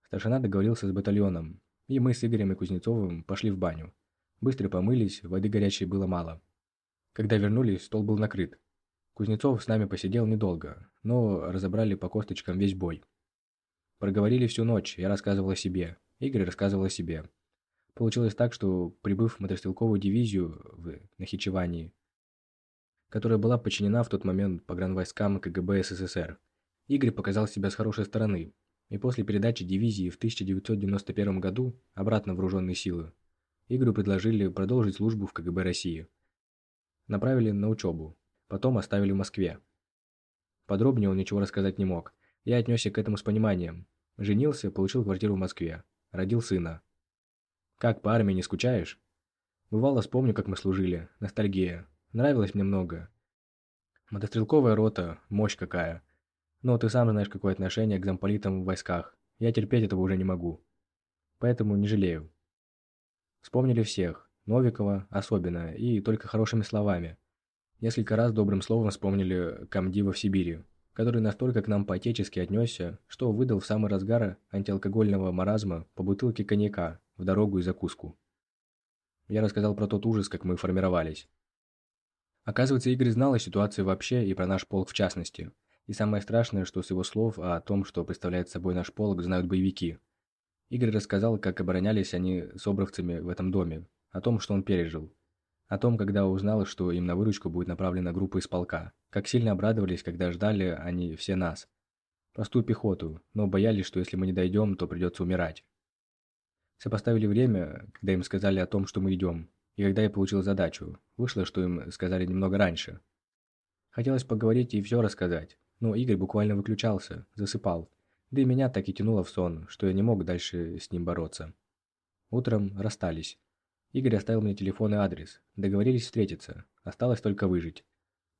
Старшина договорился с батальоном, и мы с Игорем и Кузнецовым пошли в баню. Быстро помылись, воды горячей было мало. Когда вернулись, стол был накрыт. Кузнецов с нами посидел недолго, но разобрали по косточкам весь бой. Проговорили всю ночь, я рассказывал о себе, Игорь рассказывал о себе. Получилось так, что, прибыв в мотострелковую дивизию в Нахичевании, которая была подчинена в тот момент погранвойскам КГБ СССР, Игорь показал себя с хорошей стороны, и после передачи дивизии в 1991 году обратно вооруженные силы, Игорю предложили продолжить службу в КГБ России. Направили на учебу, потом оставили в Москве. Подробнее он ничего рассказать не мог. Я отнесся к этому с пониманием. Женился, получил квартиру в Москве. Родил сына. Как, по армии не скучаешь? Бывало, вспомню, как мы служили. Ностальгия. Нравилось мне много. Мотострелковая рота, мощь какая. Но ты сам знаешь, какое отношение к замполитам в войсках. Я терпеть этого уже не могу. Поэтому не жалею. Вспомнили всех. Новикова особенно, и только хорошими словами. Несколько раз добрым словом вспомнили комдива в Сибири, который настолько к нам по-отечески отнесся, что выдал в самый разгар антиалкогольного маразма по бутылке коньяка в дорогу и закуску. Я рассказал про тот ужас, как мы формировались. Оказывается, Игорь знал о ситуации вообще и про наш полк в частности – и самое страшное, что с его слов о том, что представляет собой наш полк, знают боевики. Игорь рассказал, как оборонялись они с обровцами в этом доме, о том, что он пережил. О том, когда узнал, что им на выручку будет направлена группа из полка. Как сильно обрадовались, когда ждали они все нас. Простую пехоту, но боялись, что если мы не дойдем, то придется умирать. Сопоставили время, когда им сказали о том, что мы идем, и когда я получил задачу. Вышло, что им сказали немного раньше. Хотелось поговорить и все рассказать, но Игорь буквально выключался, засыпал. Да и меня так и тянуло в сон, что я не мог дальше с ним бороться. Утром расстались. Игорь оставил мне телефон и адрес. Договорились встретиться. Осталось только выжить.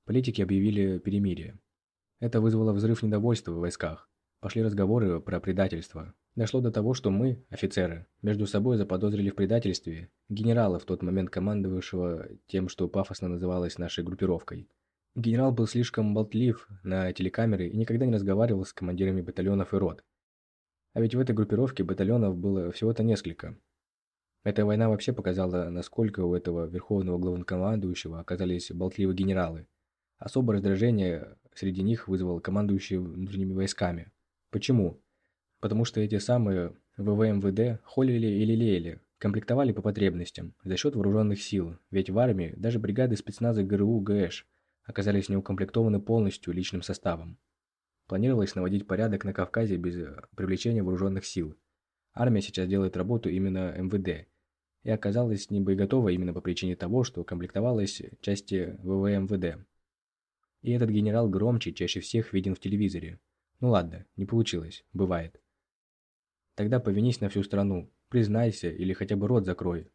Политики объявили перемирие. Это вызвало взрыв недовольства в войсках. Пошли разговоры про предательство. Дошло до того, что мы, офицеры, между собой заподозрили в предательстве генерала в тот момент командовавшего тем, что пафосно называлось нашей группировкой – Генерал был слишком болтлив на телекамеры и никогда не разговаривал с командирами батальонов и рот. А ведь в этой группировке батальонов было всего-то несколько. Эта война вообще показала, насколько у этого верховного главнокомандующего оказались болтливые генералы. Особое раздражение среди них вызвал командующий внутренними войсками. Почему? Потому что эти самые ВВМВД холили и лелеяли, комплектовали по потребностям, за счет вооруженных сил, ведь в армии даже бригады спецназа ГРУ ГЭШ оказались неукомплектованы полностью личным составом. Планировалось наводить порядок на Кавказе без привлечения вооруженных сил. Армия сейчас делает работу именно МВД, и оказалась не боеготова именно по причине того, что комплектовалась части ВВМВД. И этот генерал громче чаще всех виден в телевизоре. Ну ладно, не получилось, бывает. Тогда повинись на всю страну, признайся или хотя бы рот закрой.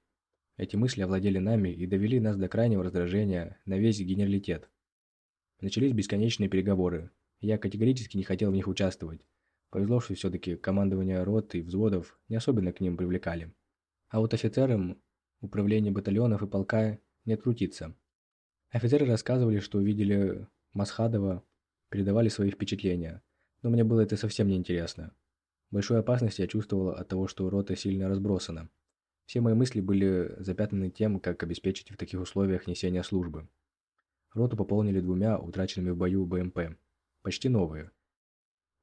Эти мысли овладели нами и довели нас до крайнего раздражения на весь генералитет. Начались бесконечные переговоры. Я категорически не хотел в них участвовать. Повезло, что все-таки командование рот и взводов не особенно к ним привлекали. А вот офицерам управления батальонов и полка не открутиться. Офицеры рассказывали, что увидели Масхадова, передавали свои впечатления, но мне было это совсем не интересно. Большую опасность я чувствовал от того, что рота сильно разбросана. Все мои мысли были запятнаны тем, как обеспечить в таких условиях несения службы. Роту пополнили двумя утраченными в бою БМП. Почти новые.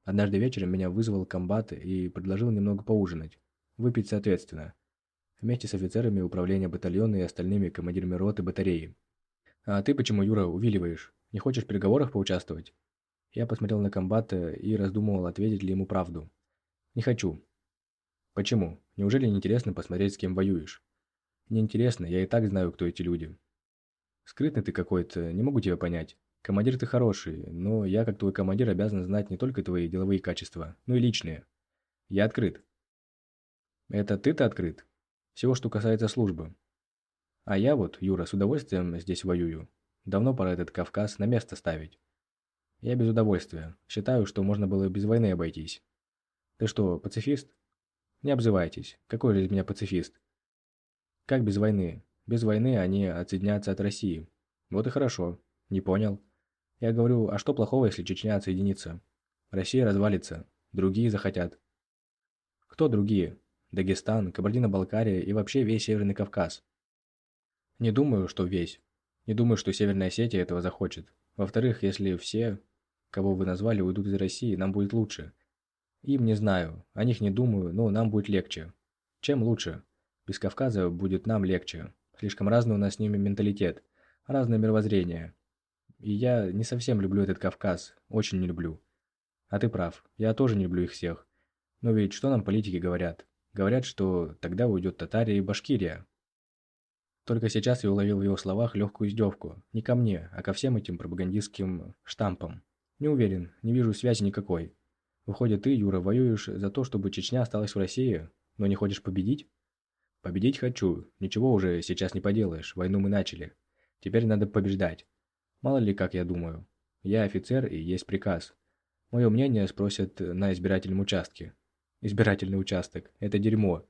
Однажды вечером меня вызвал комбат и предложил немного поужинать. Выпить соответственно – вместе с офицерами управления батальона и остальными командирами роты батареи. «А ты почему, Юра, увиливаешь? Не хочешь в переговорах поучаствовать?» Я посмотрел на комбата и раздумывал, ответить ли ему правду. «Не хочу». «Почему? Неужели не интересно посмотреть, с кем воюешь?» «Неинтересно, я и так знаю, кто эти люди». «Скрытный ты какой-то, не могу тебя понять. Командир ты хороший, но я, как твой командир, обязан знать не только твои деловые качества, но и личные. Я открыт». «Это ты-то открыт?» Всего, что касается службы. А я вот, Юра, с удовольствием здесь воюю. Давно пора этот Кавказ на место ставить. Я без удовольствия. Считаю, что можно было без войны обойтись. Ты что, пацифист? Не обзывайтесь. Какой же из меня пацифист? Как без войны? Без войны они отсоединятся от России. Вот и хорошо. Не понял. Я говорю, а что плохого, если Чечня отсоединится? Россия развалится. Другие захотят. Кто другие? Дагестан, Кабардино-Балкария и вообще весь Северный Кавказ. Не думаю, что весь. Не думаю, что Северная Осетия этого захочет. Во-вторых, если все, кого вы назвали, уйдут из России, нам будет лучше. Им не знаю, о них не думаю, но нам будет легче. Чем лучше? Без Кавказа будет нам легче. Слишком разный у нас с ними менталитет, разное мировоззрение. И я не совсем люблю этот Кавказ, очень не люблю. А ты прав, я тоже не люблю их всех. Но ведь что нам политики говорят? Говорят, что тогда уйдет Татария и Башкирия. Только сейчас я уловил в его словах легкую издевку. Не ко мне, а ко всем этим пропагандистским штампам. Не уверен, не вижу связи никакой. Выходит, ты, Юра, воюешь за то, чтобы Чечня осталась в России, но не хочешь победить? Победить хочу. Ничего уже сейчас не поделаешь. Войну мы начали. Теперь надо побеждать. Мало ли, как я думаю. Я офицер и есть приказ. Мое мнение спросят на избирательном участке. Избирательный участок. Это дерьмо.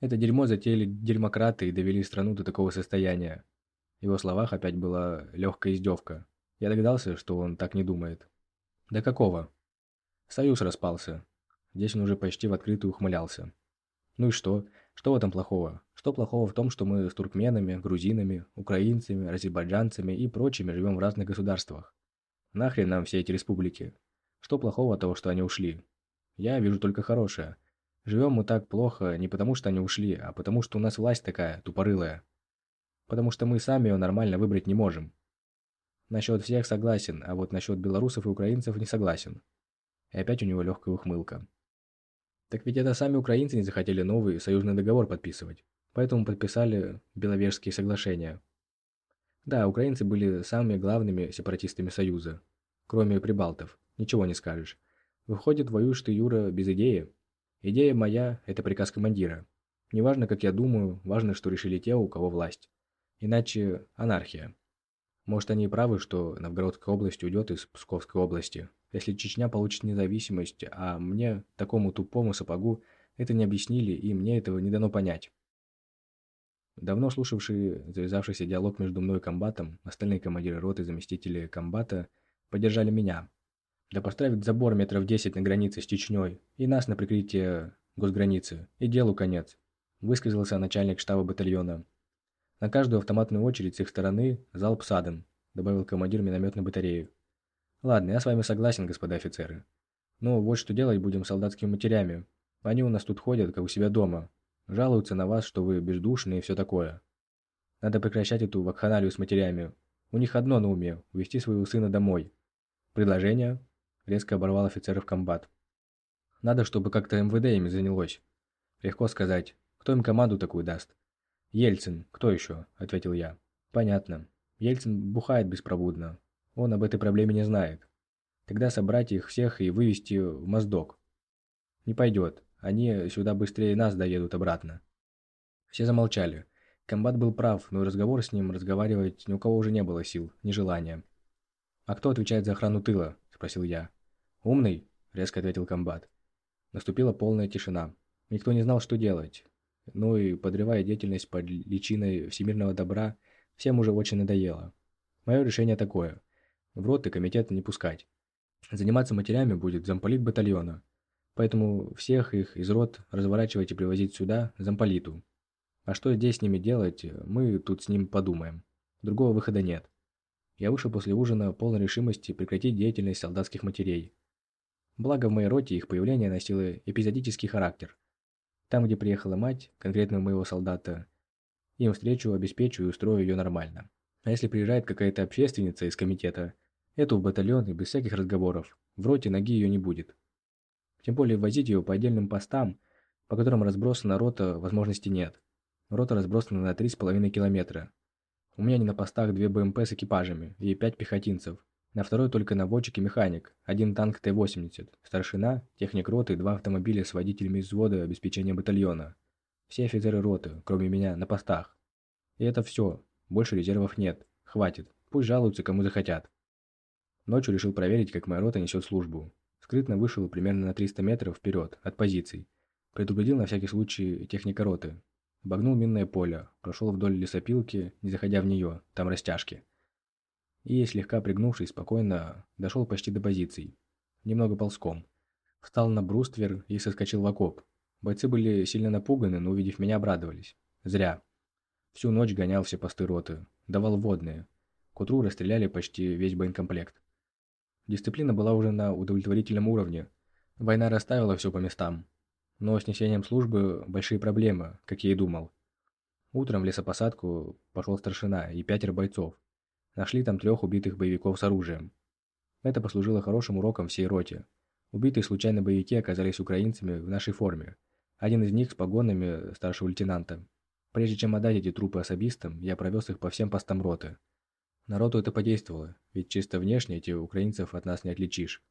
Это дерьмо затеяли дерьмократы и довели страну до такого состояния. В его словах опять была легкая издевка. Я догадался, что он так не думает. Да какого? Союз распался. Здесь он уже почти в открытую ухмылялся. Ну и что? Что в этом плохого? Что плохого в том, что мы с туркменами, грузинами, украинцами, азербайджанцами и прочими живем в разных государствах? Нахрен нам все эти республики? Что плохого от того, что они ушли? Я вижу только хорошее. Живем мы так плохо не потому, что они ушли, а потому, что у нас власть такая, тупорылая. Потому что мы сами ее нормально выбрать не можем. Насчет всех согласен, а вот насчет белорусов и украинцев не согласен. И опять у него легкая ухмылка. Так ведь это сами украинцы не захотели новый союзный договор подписывать. Поэтому подписали Беловежские соглашения. Да, украинцы были самыми главными сепаратистами Союза. Кроме прибалтов. Ничего не скажешь. Выходит, воюешь ты, Юра, без идеи? Идея моя – это приказ командира. Неважно, как я думаю, важно, что решили те, у кого власть. Иначе анархия. Может, они и правы, что Новгородская область уйдет из Псковской области, если Чечня получит независимость, а мне, такому тупому сапогу, это не объяснили, и мне этого не дано понять. Давно слушавший завязавшийся диалог между мной и комбатом, остальные командиры роты заместители комбата поддержали меня – да поставить забор метров 10 на границе с Чечней и нас на прикрытие госграницы, и делу конец. высказался начальник штаба батальона. На каждую автоматную очередь с их стороны залп садом, добавил командир минометной батареи. Ладно, я с вами согласен, господа офицеры. Но вот что делать будем с солдатскими матерями. Они у нас тут ходят, как у себя дома. Жалуются на вас, что вы бездушные и все такое. Надо прекращать эту вакханалию с матерями. У них одно на уме – увезти своего сына домой. Предложение? Резко оборвал офицеров комбат. Надо, чтобы как-то МВД ими занялось. Легко сказать. Кто им команду такую даст? Ельцин. Кто еще? Ответил я. Понятно. Ельцин бухает беспробудно. Он об этой проблеме не знает. Тогда собрать их всех и вывести в Моздок. Не пойдет. Они сюда быстрее нас доедут обратно. Все замолчали. Комбат был прав, но разговор с ним разговаривать ни у кого уже не было сил, ни желания. «А кто отвечает за охрану тыла?» – спросил я. «Умный?» – резко ответил комбат. Наступила полная тишина. Никто не знал, что делать. Ну и, подрывая деятельность под личиной всемирного добра, всем уже очень надоело. Мое решение такое. В роты комитета не пускать. Заниматься матерями будет замполит батальона. Поэтому всех их из рот разворачивать и привозить сюда, замполиту. А что здесь с ними делать, мы тут с ним подумаем. Другого выхода нет. Я вышел после ужина полной решимости прекратить деятельность солдатских матерей. Благо в моей роте их появление носило эпизодический характер. Там, где приехала мать, конкретно моего солдата, им встречу обеспечу и устрою ее нормально. А если приезжает какая-то общественница из комитета, эту в батальон и без всяких разговоров, в роте ноги ее не будет. Тем более возить ее по отдельным постам, по которым разбросана рота, возможности нет. Рота разбросана на 3,5 километра. У меня не на постах две БМП с экипажами и пять пехотинцев. На второй только наводчик и механик, один танк Т-80, старшина, техник роты и два автомобиля с водителями из взвода обеспечения батальона. Все офицеры роты, кроме меня, на постах. И это все. Больше резервов нет. Хватит. Пусть жалуются, кому захотят. Ночью решил проверить, как моя рота несет службу. Скрытно вышел примерно на 300 метров вперед, от позиций. Предупредил на всякий случай техника роты, Обогнул минное поле, прошел вдоль лесопилки, не заходя в нее, там растяжки. И, слегка пригнувшись, спокойно дошел почти до позиций. Немного ползком. Встал на бруствер и соскочил в окоп. Бойцы были сильно напуганы, но, увидев меня, обрадовались. Зря. Всю ночь гонял все посты роты. Давал водные. К утру расстреляли почти весь боекомплект. Дисциплина была уже на удовлетворительном уровне. Война расставила все по местам. Но с несением службы большие проблемы, как я и думал. Утром в лесопосадку пошел старшина и пятеро бойцов. Нашли там трех убитых боевиков с оружием. Это послужило хорошим уроком всей роте. Убитые случайно боевики оказались украинцами в нашей форме. Один из них с погонами старшего лейтенанта. Прежде чем отдать эти трупы особистам, я провез их по всем постам роты. Народу это подействовало, ведь чисто внешне эти украинцев от нас не отличишь.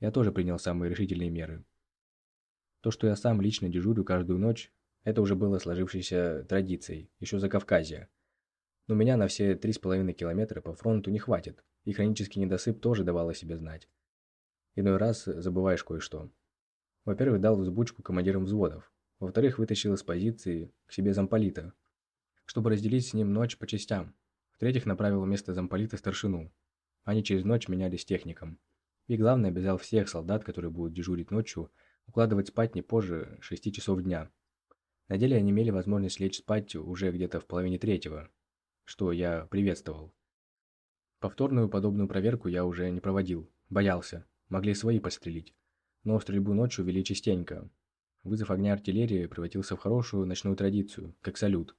Я тоже принял самые решительные меры. То, что я сам лично дежурю каждую ночь, это уже было сложившейся традицией, еще за Кавказье. Но меня на все три с половиной километра по фронту не хватит, и хронический недосып тоже давал о себе знать. Иной раз забываешь кое-что. Во-первых, дал взбучку командирам взводов. Во-вторых, вытащил из позиции к себе замполита, чтобы разделить с ним ночь по частям. В-третьих, направил вместо замполита старшину. Они через ночь менялись техником. И главное, обязал всех солдат, которые будут дежурить ночью, укладывать спать не позже 6 часов дня. На деле они имели возможность лечь спать уже где-то в половине третьего, что я приветствовал. Повторную подобную проверку я уже не проводил, боялся, могли свои пострелить. Но стрельбу ночью вели частенько. Вызов огня артиллерии превратился в хорошую ночную традицию, как салют.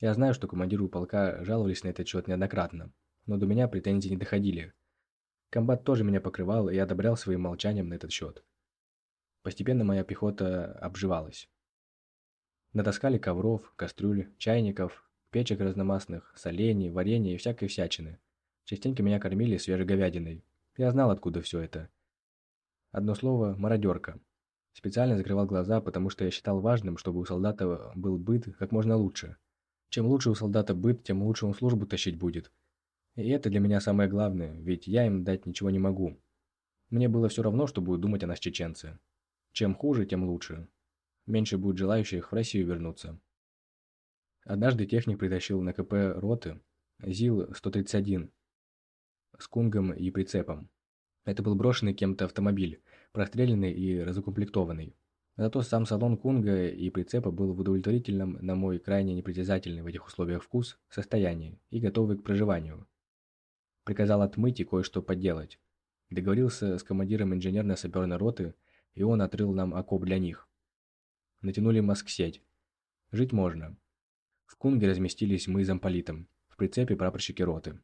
Я знаю, что командиру полка жаловались на этот счет неоднократно, но до меня претензии не доходили. Комбат тоже меня покрывал и одобрял своим молчанием на этот счет. Постепенно моя пехота обживалась. Натаскали ковров, кастрюль, чайников, печек разномастных, солений, варенья и всякой всячины. Частенько меня кормили свежей говядиной. Я знал, откуда все это. Одно слово – мародерка. Специально закрывал глаза, потому что я считал важным, чтобы у солдата был быт как можно лучше. Чем лучше у солдата быт, тем лучше он службу тащить будет. И это для меня самое главное, ведь я им дать ничего не могу. Мне было все равно, что будут думать о нас чеченцы. Чем хуже, тем лучше. Меньше будет желающих в Россию вернуться. Однажды техник притащил на КП роты ЗИЛ-131 с кунгом и прицепом. Это был брошенный кем-то автомобиль, простреленный и разукомплектованный. Зато сам салон Кунга и прицепа был в удовлетворительном, на мой крайне непритязательный в этих условиях вкус, состоянии и готовый к проживанию. Приказал отмыть и кое-что подделать. Договорился с командиром инженерно-саперной роты, и он отрыл нам окоп для них. Натянули маск-сеть. Жить можно. В Кунге разместились мы с замполитом, в прицепе прапорщики роты.